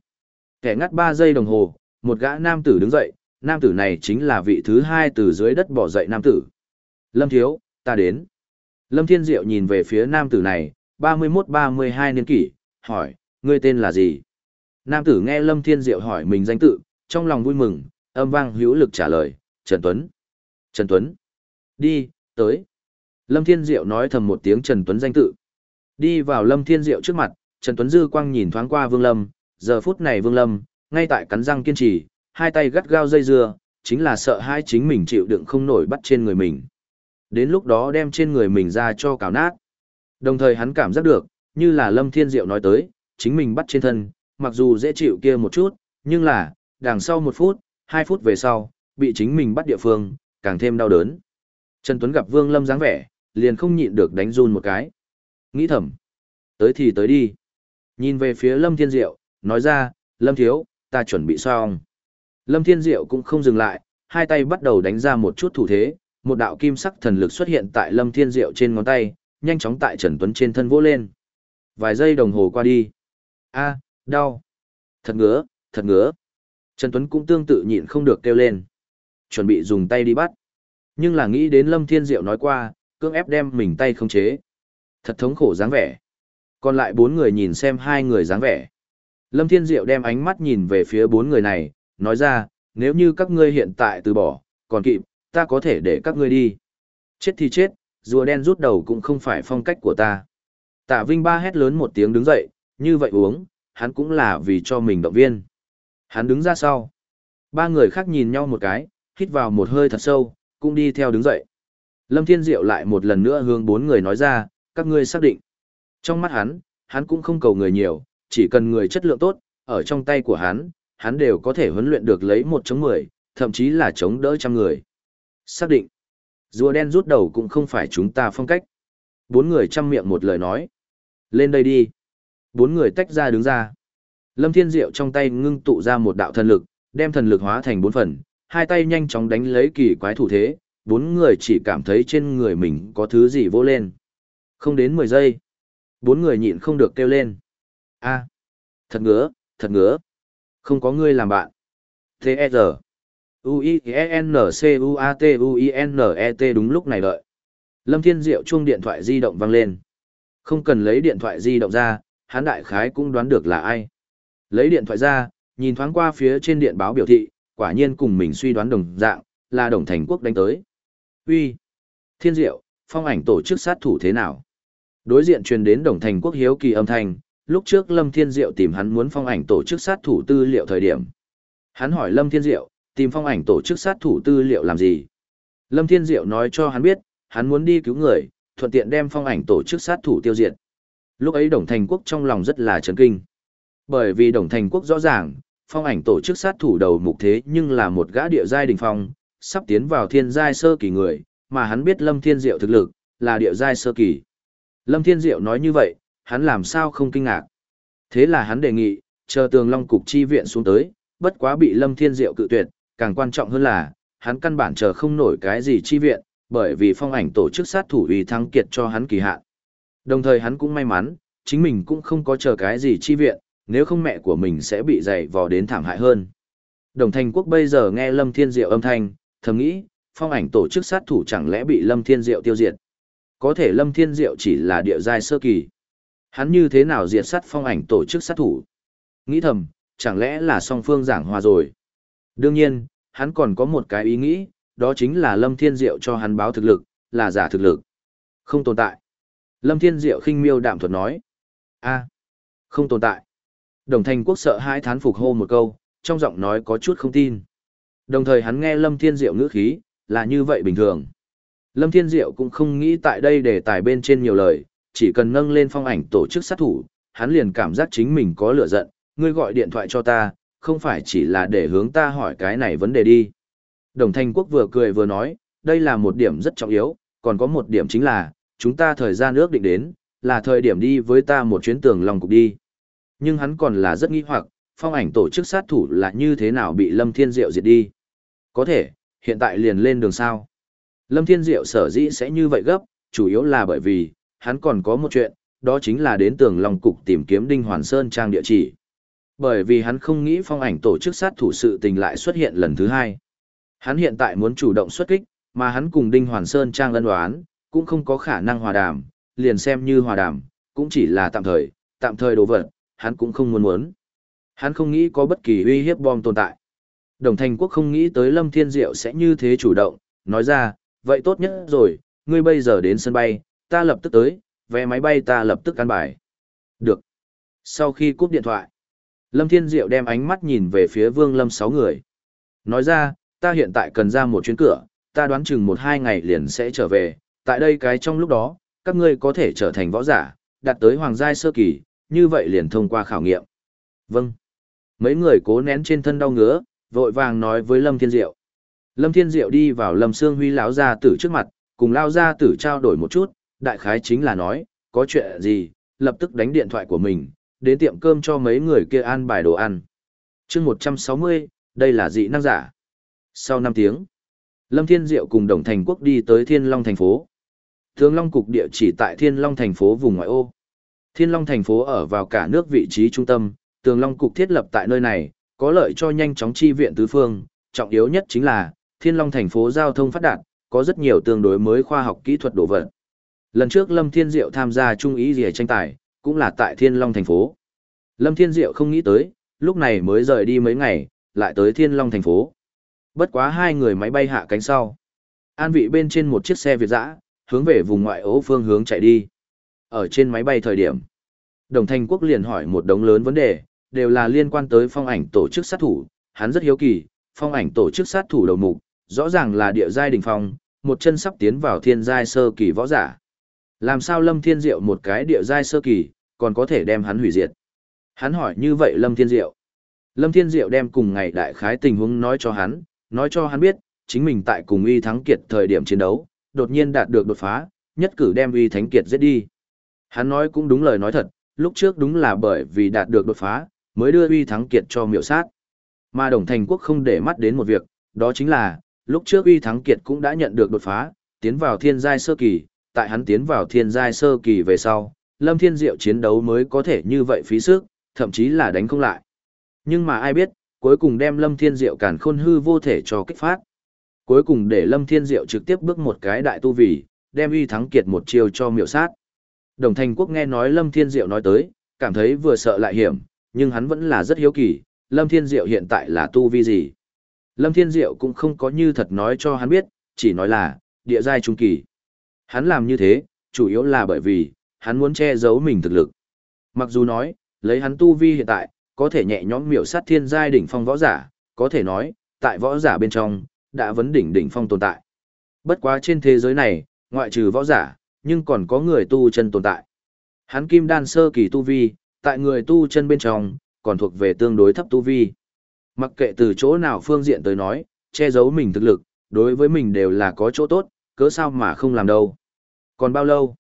Kẻ ngắt 3 giây đồng hồ, một gã nam tử đứng dậy, nam tử này chính là vị thứ hai từ dưới đất bỏ dậy nam tử. Lâm Thiếu, ta đến. Lâm Thiên Diệu nhìn về phía nam tử này, 31-32 niên kỷ, hỏi, ngươi tên là gì? Nam tử nghe Lâm Thiên Diệu hỏi mình danh tự, trong lòng vui mừng, âm vang hữu lực trả lời, Trần Tuấn. Trần Tuấn. Đi, tới. Lâm Thiên Diệu nói thầm một tiếng Trần Tuấn danh tự. Đi vào Lâm Thiên Diệu trước mặt, Trần Tuấn Dư quang nhìn thoáng qua Vương Lâm, giờ phút này Vương Lâm, ngay tại cắn răng kiên trì, hai tay gắt gao dây dưa, chính là sợ hai chính mình chịu đựng không nổi bắt trên người mình. Đến lúc đó đem trên người mình ra cho cào nát. Đồng thời hắn cảm giác được, như là Lâm Thiên Diệu nói tới, chính mình bắt trên thân, mặc dù dễ chịu kia một chút, nhưng là, đằng sau một phút, hai phút về sau, bị chính mình bắt địa phương, càng thêm đau đớn. Trần Tuấn gặp Vương Lâm dáng vẻ, liền không nhịn được đánh run một cái. Nghĩ thầm, tới thì tới đi. Nhìn về phía Lâm Thiên Diệu, nói ra, Lâm Thiếu, ta chuẩn bị xong. Lâm Thiên Diệu cũng không dừng lại, hai tay bắt đầu đánh ra một chút thủ thế, một đạo kim sắc thần lực xuất hiện tại Lâm Thiên Diệu trên ngón tay, nhanh chóng tại Trần Tuấn trên thân vỗ lên. Vài giây đồng hồ qua đi. A, đau. Thật ngứa, thật ngứa. Trần Tuấn cũng tương tự nhịn không được kêu lên. Chuẩn bị dùng tay đi bắt. Nhưng là nghĩ đến Lâm Thiên Diệu nói qua, cưỡng ép đem mình tay không chế. Thật thống khổ dáng vẻ. Còn lại bốn người nhìn xem hai người dáng vẻ. Lâm Thiên Diệu đem ánh mắt nhìn về phía bốn người này, nói ra, nếu như các ngươi hiện tại từ bỏ, còn kịp, ta có thể để các ngươi đi. Chết thì chết, rùa đen rút đầu cũng không phải phong cách của ta. Tạ Vinh Ba hét lớn một tiếng đứng dậy, như vậy uống, hắn cũng là vì cho mình động viên. Hắn đứng ra sau. Ba người khác nhìn nhau một cái, hít vào một hơi thật sâu, cũng đi theo đứng dậy. Lâm Thiên Diệu lại một lần nữa hướng bốn người nói ra, các ngươi xác định. Trong mắt hắn, hắn cũng không cầu người nhiều, chỉ cần người chất lượng tốt, ở trong tay của hắn, hắn đều có thể huấn luyện được lấy một chống mười, thậm chí là chống đỡ trăm người. Xác định. Rùa đen rút đầu cũng không phải chúng ta phong cách. Bốn người chăm miệng một lời nói. Lên đây đi. Bốn người tách ra đứng ra. Lâm Thiên Diệu trong tay ngưng tụ ra một đạo thần lực, đem thần lực hóa thành bốn phần, hai tay nhanh chóng đánh lấy kỳ quái thủ thế, bốn người chỉ cảm thấy trên người mình có thứ gì vô lên. Không đến 10 giây, bốn người nhịn không được kêu lên. a thật ngứa, thật ngứa. Không có ngươi làm bạn. Thế e giờ. U-I-E-N-C-U-A-T-U-I-N-E-T đúng lúc này đợi. Lâm Thiên Diệu chuông điện thoại di động vang lên. Không cần lấy điện thoại di động ra, hắn đại khái cũng đoán được là ai. Lấy điện thoại ra, nhìn thoáng qua phía trên điện báo biểu thị, quả nhiên cùng mình suy đoán đồng dạng, là đồng thành quốc đánh tới. Uy, Thiên Diệu, phong ảnh tổ chức sát thủ thế nào? Đối diện truyền đến đồng thành quốc hiếu kỳ âm thanh, lúc trước Lâm Thiên Diệu tìm hắn muốn phong ảnh tổ chức sát thủ tư liệu thời điểm. Hắn hỏi Lâm Thiên Diệu, tìm phong ảnh tổ chức sát thủ tư liệu làm gì? Lâm Thiên Diệu nói cho hắn biết, hắn muốn đi cứu người, thuận tiện đem phong ảnh tổ chức sát thủ tiêu diệt. Lúc ấy Đồng Thành Quốc trong lòng rất là chấn kinh. Bởi vì Đồng Thành Quốc rõ ràng, phong ảnh tổ chức sát thủ đầu mục thế nhưng là một gã địa giai đình phong, sắp tiến vào thiên giai sơ kỳ người, mà hắn biết Lâm Thiên Diệu thực lực, là địa giai sơ kỳ. Lâm Thiên Diệu nói như vậy, hắn làm sao không kinh ngạc. Thế là hắn đề nghị, chờ tường long cục chi viện xuống tới, bất quá bị Lâm Thiên Diệu cự tuyệt, càng quan trọng hơn là, hắn căn bản chờ không nổi cái gì chi viện, bởi vì phong ảnh tổ chức sát thủ uy thăng kiệt cho hắn kỳ hạn. Đồng thời hắn cũng may mắn, chính mình cũng không có chờ cái gì chi viện, nếu không mẹ của mình sẽ bị dày vò đến thảm hại hơn. Đồng thành quốc bây giờ nghe Lâm Thiên Diệu âm thanh, thầm nghĩ, phong ảnh tổ chức sát thủ chẳng lẽ bị Lâm Thiên Diệu tiêu diệt. Có thể Lâm Thiên Diệu chỉ là địa giai sơ kỳ. Hắn như thế nào diệt sát phong ảnh tổ chức sát thủ? Nghĩ thầm, chẳng lẽ là song phương giảng hòa rồi? Đương nhiên, hắn còn có một cái ý nghĩ, đó chính là Lâm Thiên Diệu cho hắn báo thực lực, là giả thực lực. Không tồn tại. Lâm Thiên Diệu khinh miêu đạm thuật nói. a không tồn tại. Đồng thành quốc sợ hai thán phục hô một câu, trong giọng nói có chút không tin. Đồng thời hắn nghe Lâm Thiên Diệu ngữ khí, là như vậy bình thường. Lâm Thiên Diệu cũng không nghĩ tại đây để tài bên trên nhiều lời, chỉ cần nâng lên phong ảnh tổ chức sát thủ, hắn liền cảm giác chính mình có lửa giận, ngươi gọi điện thoại cho ta, không phải chỉ là để hướng ta hỏi cái này vấn đề đi. Đồng Thanh Quốc vừa cười vừa nói, đây là một điểm rất trọng yếu, còn có một điểm chính là, chúng ta thời gian ước định đến, là thời điểm đi với ta một chuyến tường lòng cục đi. Nhưng hắn còn là rất nghi hoặc, phong ảnh tổ chức sát thủ là như thế nào bị Lâm Thiên Diệu diệt đi. Có thể, hiện tại liền lên đường sao. Lâm Thiên Diệu sở dĩ sẽ như vậy gấp, chủ yếu là bởi vì, hắn còn có một chuyện, đó chính là đến tường lòng cục tìm kiếm Đinh Hoàn Sơn trang địa chỉ. Bởi vì hắn không nghĩ phong ảnh tổ chức sát thủ sự tình lại xuất hiện lần thứ hai. Hắn hiện tại muốn chủ động xuất kích, mà hắn cùng Đinh Hoàn Sơn trang lân đoán, cũng không có khả năng hòa đàm, liền xem như hòa đàm, cũng chỉ là tạm thời, tạm thời đồ vật, hắn cũng không muốn muốn. Hắn không nghĩ có bất kỳ uy hiếp bom tồn tại. Đồng thành quốc không nghĩ tới Lâm Thiên Diệu sẽ như thế chủ động, nói ra, vậy tốt nhất rồi, ngươi bây giờ đến sân bay, ta lập tức tới, vé máy bay ta lập tức căn bài. Được. Sau khi cúp điện thoại, Lâm Thiên Diệu đem ánh mắt nhìn về phía Vương Lâm sáu người. Nói ra, ta hiện tại cần ra một chuyến cửa, ta đoán chừng một hai ngày liền sẽ trở về, tại đây cái trong lúc đó, các ngươi có thể trở thành võ giả, đạt tới hoàng giai sơ kỳ, như vậy liền thông qua khảo nghiệm. Vâng. Mấy người cố nén trên thân đau ngứa, vội vàng nói với Lâm Thiên Diệu. Lâm Thiên Diệu đi vào Lâm Sương Huy lão gia tử trước mặt, cùng Lão gia tử trao đổi một chút, đại khái chính là nói, có chuyện gì, lập tức đánh điện thoại của mình, đến tiệm cơm cho mấy người kia ăn bài đồ ăn. chương 160, đây là dị năng giả. Sau 5 tiếng, Lâm Thiên Diệu cùng Đồng Thành Quốc đi tới Thiên Long thành phố. Thương Long cục địa chỉ tại Thiên Long thành phố vùng ngoại ô. Thiên Long thành phố ở vào cả nước vị trí trung tâm, Tường Long cục thiết lập tại nơi này, có lợi cho nhanh chóng chi viện tứ phương, trọng yếu nhất chính là Thiên Long thành phố giao thông phát đạt, có rất nhiều tương đối mới khoa học kỹ thuật đồ vật. Lần trước Lâm Thiên Diệu tham gia trung ý gì tranh tài, cũng là tại Thiên Long thành phố. Lâm Thiên Diệu không nghĩ tới, lúc này mới rời đi mấy ngày, lại tới Thiên Long thành phố. Bất quá hai người máy bay hạ cánh sau. An vị bên trên một chiếc xe Việt dã, hướng về vùng ngoại ố phương hướng chạy đi. Ở trên máy bay thời điểm, Đồng Thanh Quốc liền hỏi một đống lớn vấn đề, đều là liên quan tới phong ảnh tổ chức sát thủ. Hắn rất hiếu kỳ, phong ảnh tổ chức sát thủ đầu mục, rõ ràng là địa giai đỉnh phong, một chân sắp tiến vào thiên giai sơ kỳ võ giả. Làm sao Lâm Thiên Diệu một cái địa giai sơ kỳ, còn có thể đem hắn hủy diệt? Hắn hỏi như vậy Lâm Thiên Diệu. Lâm Thiên Diệu đem cùng ngày đại khái tình huống nói cho hắn, nói cho hắn biết, chính mình tại cùng Y thắng kiệt thời điểm chiến đấu, đột nhiên đạt được đột phá, nhất cử đem Y thắng kiệt giết đi. Hắn nói cũng đúng lời nói thật, lúc trước đúng là bởi vì đạt được đột phá, mới đưa uy thắng kiệt cho miểu sát. Mà Đồng Thành Quốc không để mắt đến một việc, đó chính là, lúc trước uy thắng kiệt cũng đã nhận được đột phá, tiến vào thiên giai sơ kỳ, tại hắn tiến vào thiên giai sơ kỳ về sau, Lâm Thiên Diệu chiến đấu mới có thể như vậy phí sức, thậm chí là đánh không lại. Nhưng mà ai biết, cuối cùng đem Lâm Thiên Diệu càn khôn hư vô thể cho kích phát. Cuối cùng để Lâm Thiên Diệu trực tiếp bước một cái đại tu vị, đem uy thắng kiệt một chiều cho miểu sát. Đồng Thành Quốc nghe nói Lâm Thiên Diệu nói tới, cảm thấy vừa sợ lại hiểm, nhưng hắn vẫn là rất hiếu kỳ, Lâm Thiên Diệu hiện tại là tu vi gì. Lâm Thiên Diệu cũng không có như thật nói cho hắn biết, chỉ nói là, địa giai trung kỳ. Hắn làm như thế, chủ yếu là bởi vì, hắn muốn che giấu mình thực lực. Mặc dù nói, lấy hắn tu vi hiện tại, có thể nhẹ nhõm miểu sát thiên giai đỉnh phong võ giả, có thể nói, tại võ giả bên trong, đã vấn đỉnh đỉnh phong tồn tại. Bất quá trên thế giới này, ngoại trừ võ giả, nhưng còn có người tu chân tồn tại. Hắn kim đan sơ kỳ tu vi, tại người tu chân bên trong, còn thuộc về tương đối thấp tu vi. Mặc kệ từ chỗ nào phương diện tới nói, che giấu mình thực lực, đối với mình đều là có chỗ tốt, cớ sao mà không làm đâu. Còn bao lâu?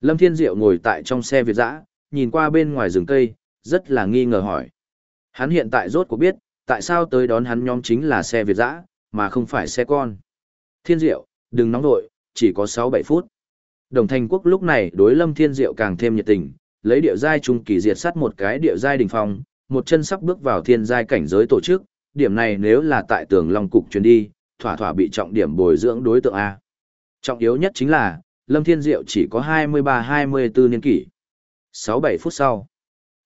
Lâm Thiên Diệu ngồi tại trong xe Việt dã, nhìn qua bên ngoài rừng cây, rất là nghi ngờ hỏi. Hắn hiện tại rốt cuộc biết, tại sao tới đón hắn nhóm chính là xe Việt dã, mà không phải xe con. Thiên Diệu, đừng nóng nội, chỉ có 6-7 phút. Đồng Thành Quốc lúc này đối Lâm Thiên Diệu càng thêm nhiệt tình, lấy địa giai trung kỳ diệt sát một cái địa giai đỉnh phong, một chân sắp bước vào thiên giai cảnh giới tổ chức, điểm này nếu là tại tường Long cục chuyến đi, thỏa thỏa bị trọng điểm bồi dưỡng đối tượng a. Trọng yếu nhất chính là, Lâm Thiên Diệu chỉ có 23-24 niên kỷ. 6-7 phút sau,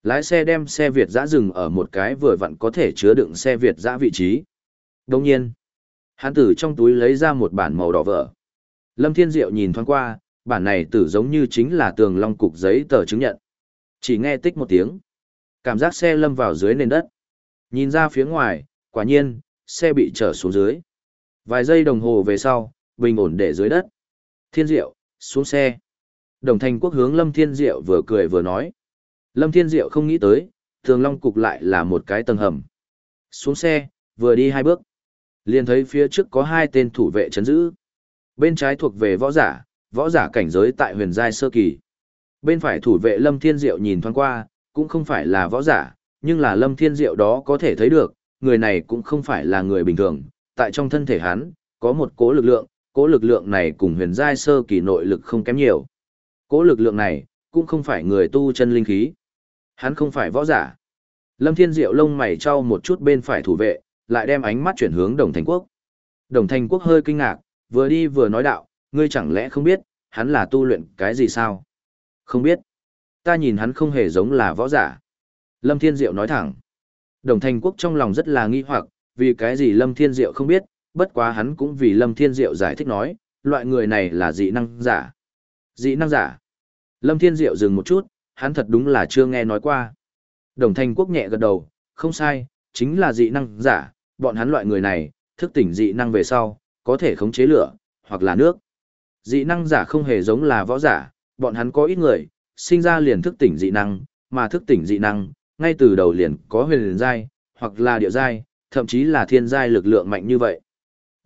lái xe đem xe Việt dã dừng ở một cái vừa vặn có thể chứa đựng xe Việt dã vị trí. Đồng nhiên, hắn tử trong túi lấy ra một bản màu đỏ vỡ. Lâm Thiên Diệu nhìn thoáng qua, bản này tử giống như chính là tường long cục giấy tờ chứng nhận. Chỉ nghe tích một tiếng. Cảm giác xe lâm vào dưới nền đất. Nhìn ra phía ngoài, quả nhiên, xe bị trở xuống dưới. Vài giây đồng hồ về sau, bình ổn để dưới đất. Thiên Diệu, xuống xe. Đồng thành quốc hướng Lâm Thiên Diệu vừa cười vừa nói. Lâm Thiên Diệu không nghĩ tới, thường long cục lại là một cái tầng hầm. Xuống xe, vừa đi hai bước. liền thấy phía trước có hai tên thủ vệ chấn giữ. Bên trái thuộc về võ giả, võ giả cảnh giới tại huyền giai sơ kỳ. Bên phải thủ vệ Lâm Thiên Diệu nhìn thoáng qua, cũng không phải là võ giả, nhưng là Lâm Thiên Diệu đó có thể thấy được, người này cũng không phải là người bình thường, tại trong thân thể hắn, có một cố lực lượng, cỗ lực lượng này cùng huyền giai sơ kỳ nội lực không kém nhiều. cỗ lực lượng này, cũng không phải người tu chân linh khí. Hắn không phải võ giả. Lâm Thiên Diệu lông mày trao một chút bên phải thủ vệ, lại đem ánh mắt chuyển hướng Đồng Thành Quốc. Đồng Thành Quốc hơi kinh ngạc, vừa đi vừa nói đạo, ngươi chẳng lẽ không biết, hắn là tu luyện cái gì sao? Không biết. Ta nhìn hắn không hề giống là võ giả. Lâm Thiên Diệu nói thẳng. Đồng Thành Quốc trong lòng rất là nghi hoặc, vì cái gì Lâm Thiên Diệu không biết, bất quá hắn cũng vì Lâm Thiên Diệu giải thích nói, loại người này là dị năng giả. Dị năng giả. Lâm Thiên Diệu dừng một chút, hắn thật đúng là chưa nghe nói qua. Đồng Thanh Quốc nhẹ gật đầu, không sai, chính là dị năng giả, bọn hắn loại người này, thức tỉnh dị năng về sau, có thể khống chế lửa, hoặc là nước. Dị năng giả không hề giống là võ giả, bọn hắn có ít người, sinh ra liền thức tỉnh dị năng, mà thức tỉnh dị năng, ngay từ đầu liền có huyền giai, hoặc là địa giai, thậm chí là thiên giai lực lượng mạnh như vậy.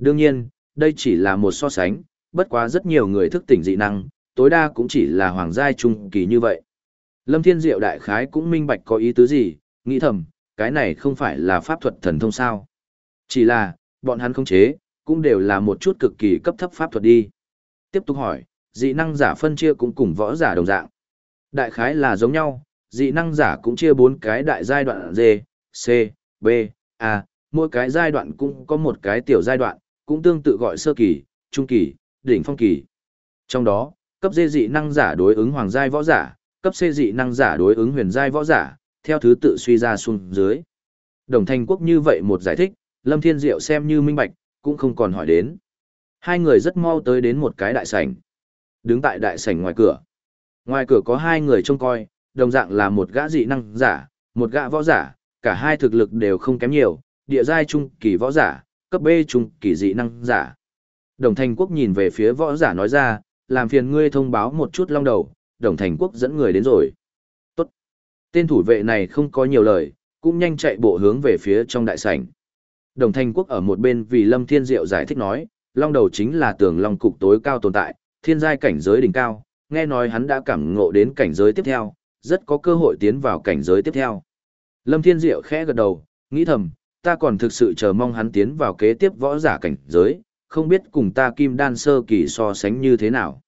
Đương nhiên, đây chỉ là một so sánh, bất quá rất nhiều người thức tỉnh dị năng, tối đa cũng chỉ là hoàng giai trung kỳ như vậy. Lâm Thiên Diệu đại khái cũng minh bạch có ý tứ gì, nghĩ thầm, cái này không phải là pháp thuật thần thông sao. Chỉ là, bọn hắn không chế, cũng đều là một chút cực kỳ cấp thấp pháp thuật đi. Tiếp tục hỏi, dị năng giả phân chia cũng cùng võ giả đồng dạng. Đại khái là giống nhau, dị năng giả cũng chia bốn cái đại giai đoạn D, C, B, A, mỗi cái giai đoạn cũng có một cái tiểu giai đoạn, cũng tương tự gọi sơ kỳ, trung kỳ, đỉnh phong kỳ. Trong đó, cấp D dị năng giả đối ứng hoàng giai võ giả, cấp C dị năng giả đối ứng huyền giai võ giả, theo thứ tự suy ra xuống dưới. Đồng Thanh Quốc như vậy một giải thích, Lâm Thiên Diệu xem như minh bạch, cũng không còn hỏi đến. Hai người rất mau tới đến một cái đại sảnh. Đứng tại đại sảnh ngoài cửa. Ngoài cửa có hai người trông coi, đồng dạng là một gã dị năng giả, một gã võ giả, cả hai thực lực đều không kém nhiều, địa giai trung kỳ võ giả, cấp B trung kỳ dị năng giả. Đồng Thành Quốc nhìn về phía võ giả nói ra, làm phiền ngươi thông báo một chút long đầu, Đồng Thành Quốc dẫn người đến rồi. Tốt. Tên thủ vệ này không có nhiều lời, cũng nhanh chạy bộ hướng về phía trong đại sảnh. Đồng Thành Quốc ở một bên vì Lâm Thiên Diệu giải thích nói, long đầu chính là tường long cục tối cao tồn tại, thiên giai cảnh giới đỉnh cao, nghe nói hắn đã cảm ngộ đến cảnh giới tiếp theo, rất có cơ hội tiến vào cảnh giới tiếp theo. Lâm Thiên Diệu khẽ gật đầu, nghĩ thầm, ta còn thực sự chờ mong hắn tiến vào kế tiếp võ giả cảnh giới, không biết cùng ta kim đan sơ kỳ so sánh như thế nào.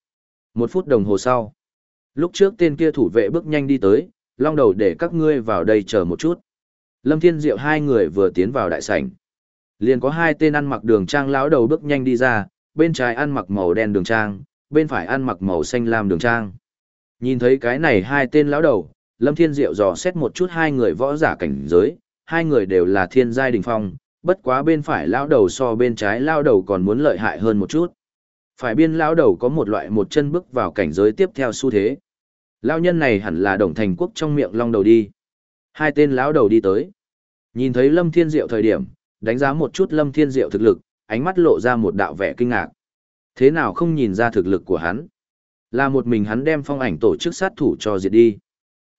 Một phút đồng hồ sau, lúc trước tên kia thủ vệ bước nhanh đi tới, long đầu để các ngươi vào đây chờ một chút. Lâm Thiên Diệu hai người vừa tiến vào đại sảnh. Liền có hai tên ăn mặc đường trang lão đầu bước nhanh đi ra, bên trái ăn mặc màu đen đường trang, bên phải ăn mặc màu xanh lam đường trang. Nhìn thấy cái này hai tên lão đầu, Lâm Thiên Diệu dò xét một chút hai người võ giả cảnh giới, hai người đều là thiên giai đỉnh phong, bất quá bên phải lão đầu so bên trái lão đầu còn muốn lợi hại hơn một chút. Phải biên lão đầu có một loại một chân bước vào cảnh giới tiếp theo xu thế. Lão nhân này hẳn là đồng thành quốc trong miệng long đầu đi. Hai tên lão đầu đi tới. Nhìn thấy Lâm Thiên Diệu thời điểm, đánh giá một chút Lâm Thiên Diệu thực lực, ánh mắt lộ ra một đạo vẻ kinh ngạc. Thế nào không nhìn ra thực lực của hắn? Là một mình hắn đem phong ảnh tổ chức sát thủ cho diệt đi.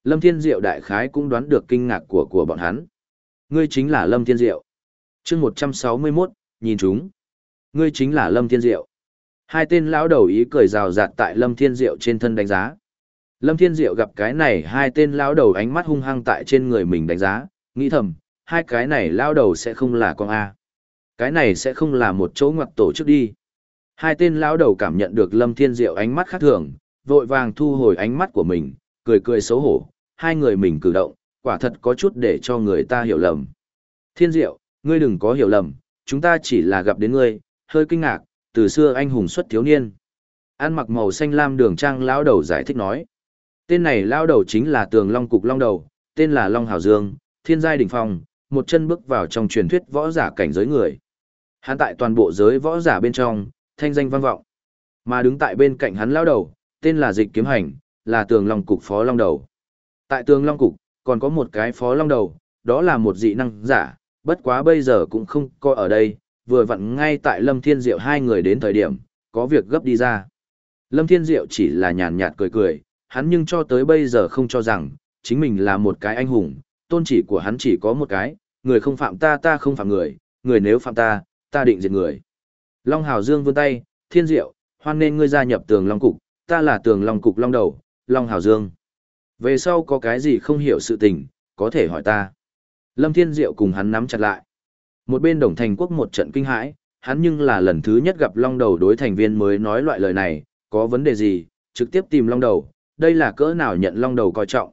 Lâm Thiên Diệu đại khái cũng đoán được kinh ngạc của của bọn hắn. Ngươi chính là Lâm Thiên Diệu. chương 161, nhìn chúng. Ngươi chính là Lâm Thiên Diệu. Hai tên lão đầu ý cười rào rạt tại Lâm Thiên Diệu trên thân đánh giá. Lâm Thiên Diệu gặp cái này hai tên lão đầu ánh mắt hung hăng tại trên người mình đánh giá, nghĩ thầm, hai cái này lão đầu sẽ không là con A. Cái này sẽ không là một chỗ ngoặc tổ chức đi. Hai tên lão đầu cảm nhận được Lâm Thiên Diệu ánh mắt khác thường, vội vàng thu hồi ánh mắt của mình, cười cười xấu hổ, hai người mình cử động, quả thật có chút để cho người ta hiểu lầm. Thiên Diệu, ngươi đừng có hiểu lầm, chúng ta chỉ là gặp đến ngươi, hơi kinh ngạc, từ xưa anh hùng xuất thiếu niên. An mặc màu xanh lam đường trang lão đầu giải thích nói. Tên này lão đầu chính là tường long cục long đầu, tên là Long Hào Dương, thiên giai đỉnh phong, một chân bước vào trong truyền thuyết võ giả cảnh giới người. Hắn tại toàn bộ giới võ giả bên trong, thanh danh vang vọng. Mà đứng tại bên cạnh hắn lão đầu, tên là Dịch Kiếm Hành, là tường long cục phó long đầu. Tại tường long cục, còn có một cái phó long đầu, đó là một dị năng giả, bất quá bây giờ cũng không có ở đây, vừa vặn ngay tại Lâm Thiên Diệu hai người đến thời điểm, có việc gấp đi ra. Lâm Thiên Diệu chỉ là nhàn nhạt cười cười, hắn nhưng cho tới bây giờ không cho rằng, chính mình là một cái anh hùng, tôn chỉ của hắn chỉ có một cái, người không phạm ta ta không phạm người, người nếu phạm ta, ta định diệt người. Long Hào Dương vươn tay, Thiên Diệu, hoan nên ngươi gia nhập tường Long Cục, ta là tường Long Cục Long Đầu, Long Hào Dương. Về sau có cái gì không hiểu sự tình, có thể hỏi ta. Lâm Thiên Diệu cùng hắn nắm chặt lại. Một bên đồng thành quốc một trận kinh hãi, hắn nhưng là lần thứ nhất gặp Long Đầu đối thành viên mới nói loại lời này, có vấn đề gì, trực tiếp tìm Long Đầu, đây là cỡ nào nhận Long Đầu coi trọng.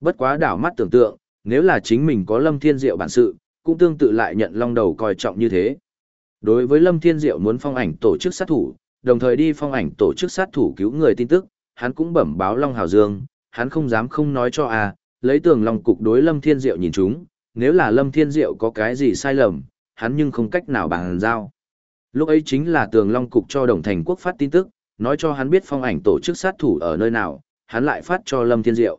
Bất quá đảo mắt tưởng tượng, nếu là chính mình có Lâm Thiên Diệu bản sự, cũng tương tự lại nhận Long Đầu coi trọng như thế. Đối với Lâm Thiên Diệu muốn phong ảnh tổ chức sát thủ, đồng thời đi phong ảnh tổ chức sát thủ cứu người tin tức, hắn cũng bẩm báo Long Hào Dương, hắn không dám không nói cho a, lấy tường long cục đối Lâm Thiên Diệu nhìn chúng, nếu là Lâm Thiên Diệu có cái gì sai lầm, hắn nhưng không cách nào bàn giao. Lúc ấy chính là tường long cục cho đồng thành quốc phát tin tức, nói cho hắn biết phong ảnh tổ chức sát thủ ở nơi nào, hắn lại phát cho Lâm Thiên Diệu.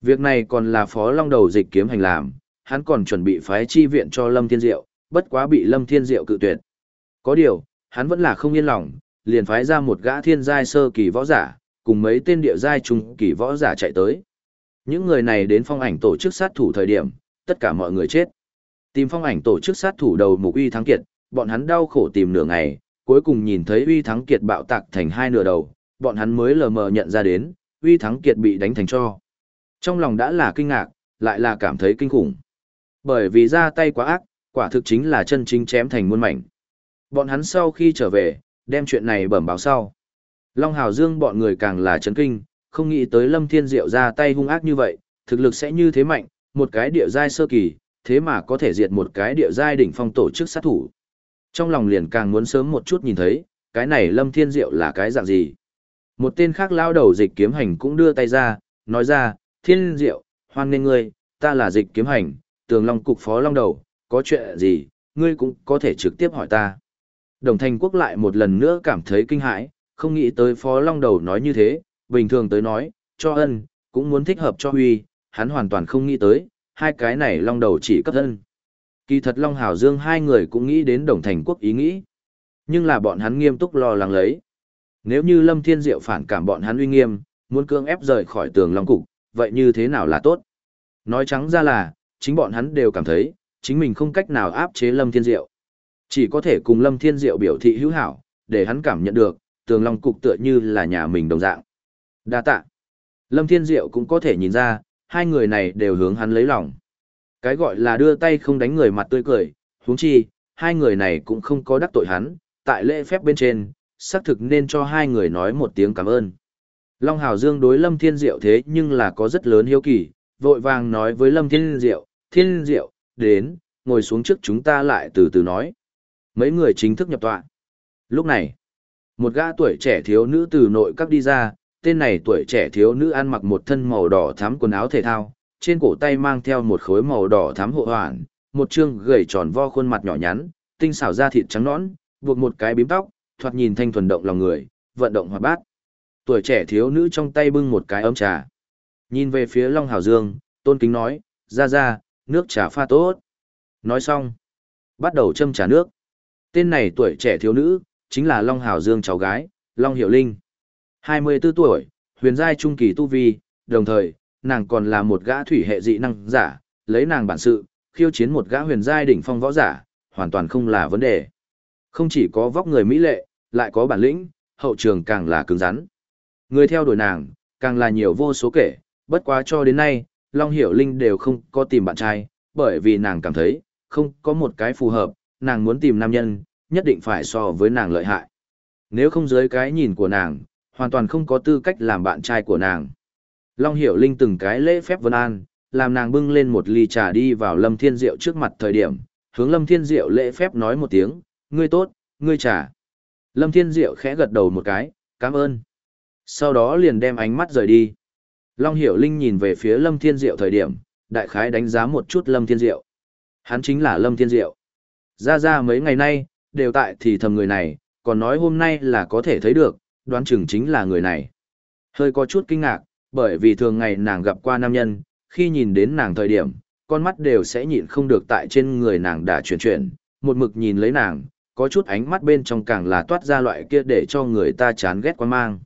Việc này còn là phó long đầu dịch kiếm hành làm, hắn còn chuẩn bị phái chi viện cho Lâm Thiên Diệu, bất quá bị Lâm Thiên Diệu cự tuyệt. Có điều, hắn vẫn là không yên lòng, liền phái ra một gã thiên giai sơ kỳ võ giả, cùng mấy tên địa giai trung kỳ võ giả chạy tới. Những người này đến phong ảnh tổ chức sát thủ thời điểm, tất cả mọi người chết. Tìm phong ảnh tổ chức sát thủ đầu mục uy thắng kiệt, bọn hắn đau khổ tìm nửa ngày, cuối cùng nhìn thấy uy thắng kiệt bạo tạc thành hai nửa đầu, bọn hắn mới lờ mờ nhận ra đến, uy thắng kiệt bị đánh thành cho. Trong lòng đã là kinh ngạc, lại là cảm thấy kinh khủng. Bởi vì ra tay quá ác, quả thực chính là chân chính chém thành muôn mảnh. Bọn hắn sau khi trở về, đem chuyện này bẩm báo sau. Long Hào Dương bọn người càng là chấn kinh, không nghĩ tới Lâm Thiên Diệu ra tay hung ác như vậy, thực lực sẽ như thế mạnh, một cái địa giai sơ kỳ, thế mà có thể diệt một cái địa giai đỉnh phong tổ chức sát thủ. Trong lòng liền càng muốn sớm một chút nhìn thấy, cái này Lâm Thiên Diệu là cái dạng gì. Một tên khác lao đầu dịch kiếm hành cũng đưa tay ra, nói ra, Thiên Diệu, hoan nghênh ngươi, ta là dịch kiếm hành, tường long cục phó long đầu, có chuyện gì, ngươi cũng có thể trực tiếp hỏi ta. Đồng thành quốc lại một lần nữa cảm thấy kinh hãi, không nghĩ tới phó long đầu nói như thế, bình thường tới nói, cho ân, cũng muốn thích hợp cho huy, hắn hoàn toàn không nghĩ tới, hai cái này long đầu chỉ cấp ân. Kỳ thật Long Hảo Dương hai người cũng nghĩ đến đồng thành quốc ý nghĩ. Nhưng là bọn hắn nghiêm túc lo lắng lấy. Nếu như Lâm Thiên Diệu phản cảm bọn hắn uy nghiêm, muốn cưỡng ép rời khỏi tường Long Cục, vậy như thế nào là tốt? Nói trắng ra là, chính bọn hắn đều cảm thấy, chính mình không cách nào áp chế Lâm Thiên Diệu. Chỉ có thể cùng Lâm Thiên Diệu biểu thị hữu hảo, để hắn cảm nhận được, tường Long Cục tựa như là nhà mình đồng dạng. Đa tạ. Lâm Thiên Diệu cũng có thể nhìn ra, hai người này đều hướng hắn lấy lòng. Cái gọi là đưa tay không đánh người mặt tươi cười, huống chi, hai người này cũng không có đắc tội hắn, tại lễ phép bên trên, xác thực nên cho hai người nói một tiếng cảm ơn. Long Hào Dương đối Lâm Thiên Diệu thế nhưng là có rất lớn hiếu kỳ, vội vàng nói với Lâm Thiên Diệu, Thiên Diệu, đến, ngồi xuống trước chúng ta lại từ từ nói. Mấy người chính thức nhập tọa. Lúc này, một gã tuổi trẻ thiếu nữ từ nội các đi ra, tên này tuổi trẻ thiếu nữ ăn mặc một thân màu đỏ thắm quần áo thể thao, trên cổ tay mang theo một khối màu đỏ thắm hộ hoàn, một trương gầy tròn vo khuôn mặt nhỏ nhắn, tinh xảo da thịt trắng nõn, buộc một cái bím tóc, thoạt nhìn thanh thuần động lòng người, vận động hoạt bát. Tuổi trẻ thiếu nữ trong tay bưng một cái ấm trà. Nhìn về phía Long Hào Dương, tôn kính nói, ra ra, nước trà pha tốt. Nói xong, bắt đầu châm trà nước. Tên này tuổi trẻ thiếu nữ, chính là Long Hảo Dương cháu gái, Long Hiểu Linh. 24 tuổi, huyền giai trung kỳ tu vi, đồng thời, nàng còn là một gã thủy hệ dị năng giả, lấy nàng bản sự, khiêu chiến một gã huyền giai đỉnh phong võ giả, hoàn toàn không là vấn đề. Không chỉ có vóc người mỹ lệ, lại có bản lĩnh, hậu trường càng là cứng rắn. Người theo đuổi nàng, càng là nhiều vô số kể, bất quá cho đến nay, Long Hiểu Linh đều không có tìm bạn trai, bởi vì nàng cảm thấy, không có một cái phù hợp, nàng muốn tìm nam nhân, nhất định phải so với nàng lợi hại. Nếu không dưới cái nhìn của nàng, hoàn toàn không có tư cách làm bạn trai của nàng. Long Hiểu Linh từng cái lễ phép vân an, làm nàng bưng lên một ly trà đi vào Lâm Thiên Diệu trước mặt thời điểm, hướng Lâm Thiên Diệu lễ phép nói một tiếng, ngươi tốt, ngươi trà. Lâm Thiên Diệu khẽ gật đầu một cái, cảm ơn. Sau đó liền đem ánh mắt rời đi. Long Hiểu Linh nhìn về phía Lâm Thiên Diệu thời điểm, đại khái đánh giá một chút Lâm Thiên Diệu. Hắn chính là Lâm Thiên Diệu. Ra ra mấy ngày nay, đều tại thì thầm người này, còn nói hôm nay là có thể thấy được, đoán chừng chính là người này. Hơi có chút kinh ngạc, bởi vì thường ngày nàng gặp qua nam nhân, khi nhìn đến nàng thời điểm, con mắt đều sẽ nhịn không được tại trên người nàng đã chuyển chuyển, một mực nhìn lấy nàng, có chút ánh mắt bên trong càng là toát ra loại kia để cho người ta chán ghét quan mang.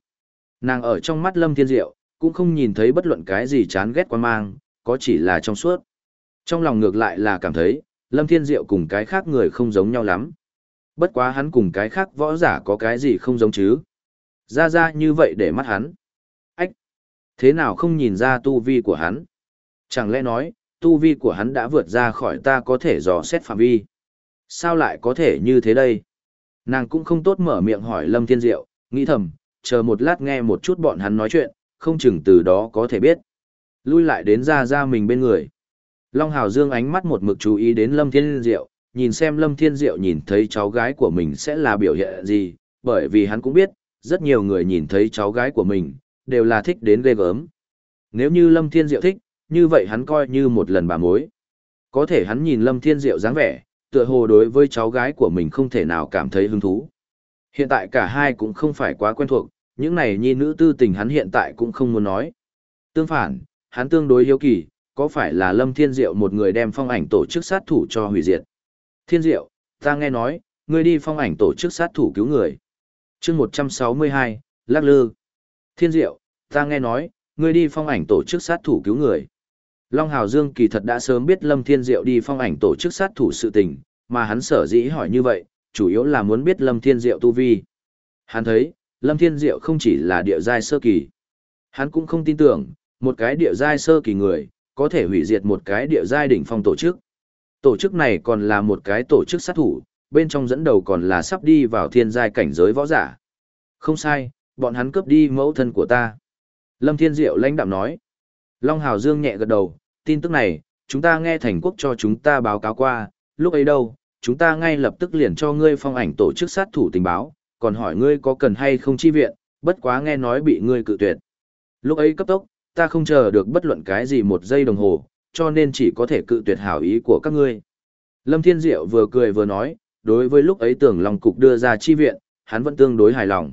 Nàng ở trong mắt Lâm Thiên Diệu, cũng không nhìn thấy bất luận cái gì chán ghét quan mang, có chỉ là trong suốt. Trong lòng ngược lại là cảm thấy, Lâm Thiên Diệu cùng cái khác người không giống nhau lắm. Bất quá hắn cùng cái khác võ giả có cái gì không giống chứ. Ra ra như vậy để mắt hắn. Ách! Thế nào không nhìn ra tu vi của hắn? Chẳng lẽ nói, tu vi của hắn đã vượt ra khỏi ta có thể dò xét phạm vi? Sao lại có thể như thế đây? Nàng cũng không tốt mở miệng hỏi Lâm Thiên Diệu, nghĩ thầm, chờ một lát nghe một chút bọn hắn nói chuyện, không chừng từ đó có thể biết. Lui lại đến ra ra mình bên người. Long Hào Dương ánh mắt một mực chú ý đến Lâm Thiên Diệu, nhìn xem Lâm Thiên Diệu nhìn thấy cháu gái của mình sẽ là biểu hiện gì, bởi vì hắn cũng biết, rất nhiều người nhìn thấy cháu gái của mình, đều là thích đến ghê gớm. Nếu như Lâm Thiên Diệu thích, như vậy hắn coi như một lần bà mối. Có thể hắn nhìn Lâm Thiên Diệu dáng vẻ, tựa hồ đối với cháu gái của mình không thể nào cảm thấy hứng thú. Hiện tại cả hai cũng không phải quá quen thuộc, những này nhi nữ tư tình hắn hiện tại cũng không muốn nói. Tương phản, hắn tương đối hiếu kỳ, có phải là Lâm Thiên Diệu một người đem phong ảnh tổ chức sát thủ cho hủy diệt? Thiên Diệu, ta nghe nói, ngươi đi phong ảnh tổ chức sát thủ cứu người. chương 162, Lắc Lư. Thiên Diệu, ta nghe nói, ngươi đi phong ảnh tổ chức sát thủ cứu người. Long Hào Dương kỳ thật đã sớm biết Lâm Thiên Diệu đi phong ảnh tổ chức sát thủ sự tình, mà hắn sở dĩ hỏi như vậy, chủ yếu là muốn biết Lâm Thiên Diệu tu vi. Hắn thấy, Lâm Thiên Diệu không chỉ là địa giai sơ kỳ. Hắn cũng không tin tưởng, một cái địa giai sơ kỳ người, có thể hủy diệt một cái địa giai đỉnh phong tổ chức. Tổ chức này còn là một cái tổ chức sát thủ, bên trong dẫn đầu còn là sắp đi vào thiên giai cảnh giới võ giả. Không sai, bọn hắn cướp đi mẫu thân của ta. Lâm Thiên Diệu lãnh đạm nói. Long Hào Dương nhẹ gật đầu, tin tức này, chúng ta nghe thành quốc cho chúng ta báo cáo qua, lúc ấy đâu, chúng ta ngay lập tức liền cho ngươi phong ảnh tổ chức sát thủ tình báo, còn hỏi ngươi có cần hay không chi viện, bất quá nghe nói bị ngươi cự tuyệt. Lúc ấy cấp tốc, ta không chờ được bất luận cái gì một giây đồng hồ, cho nên chỉ có thể cự tuyệt hảo ý của các ngươi. Lâm Thiên Diệu vừa cười vừa nói, đối với lúc ấy tưởng lòng cục đưa ra chi viện, hắn vẫn tương đối hài lòng.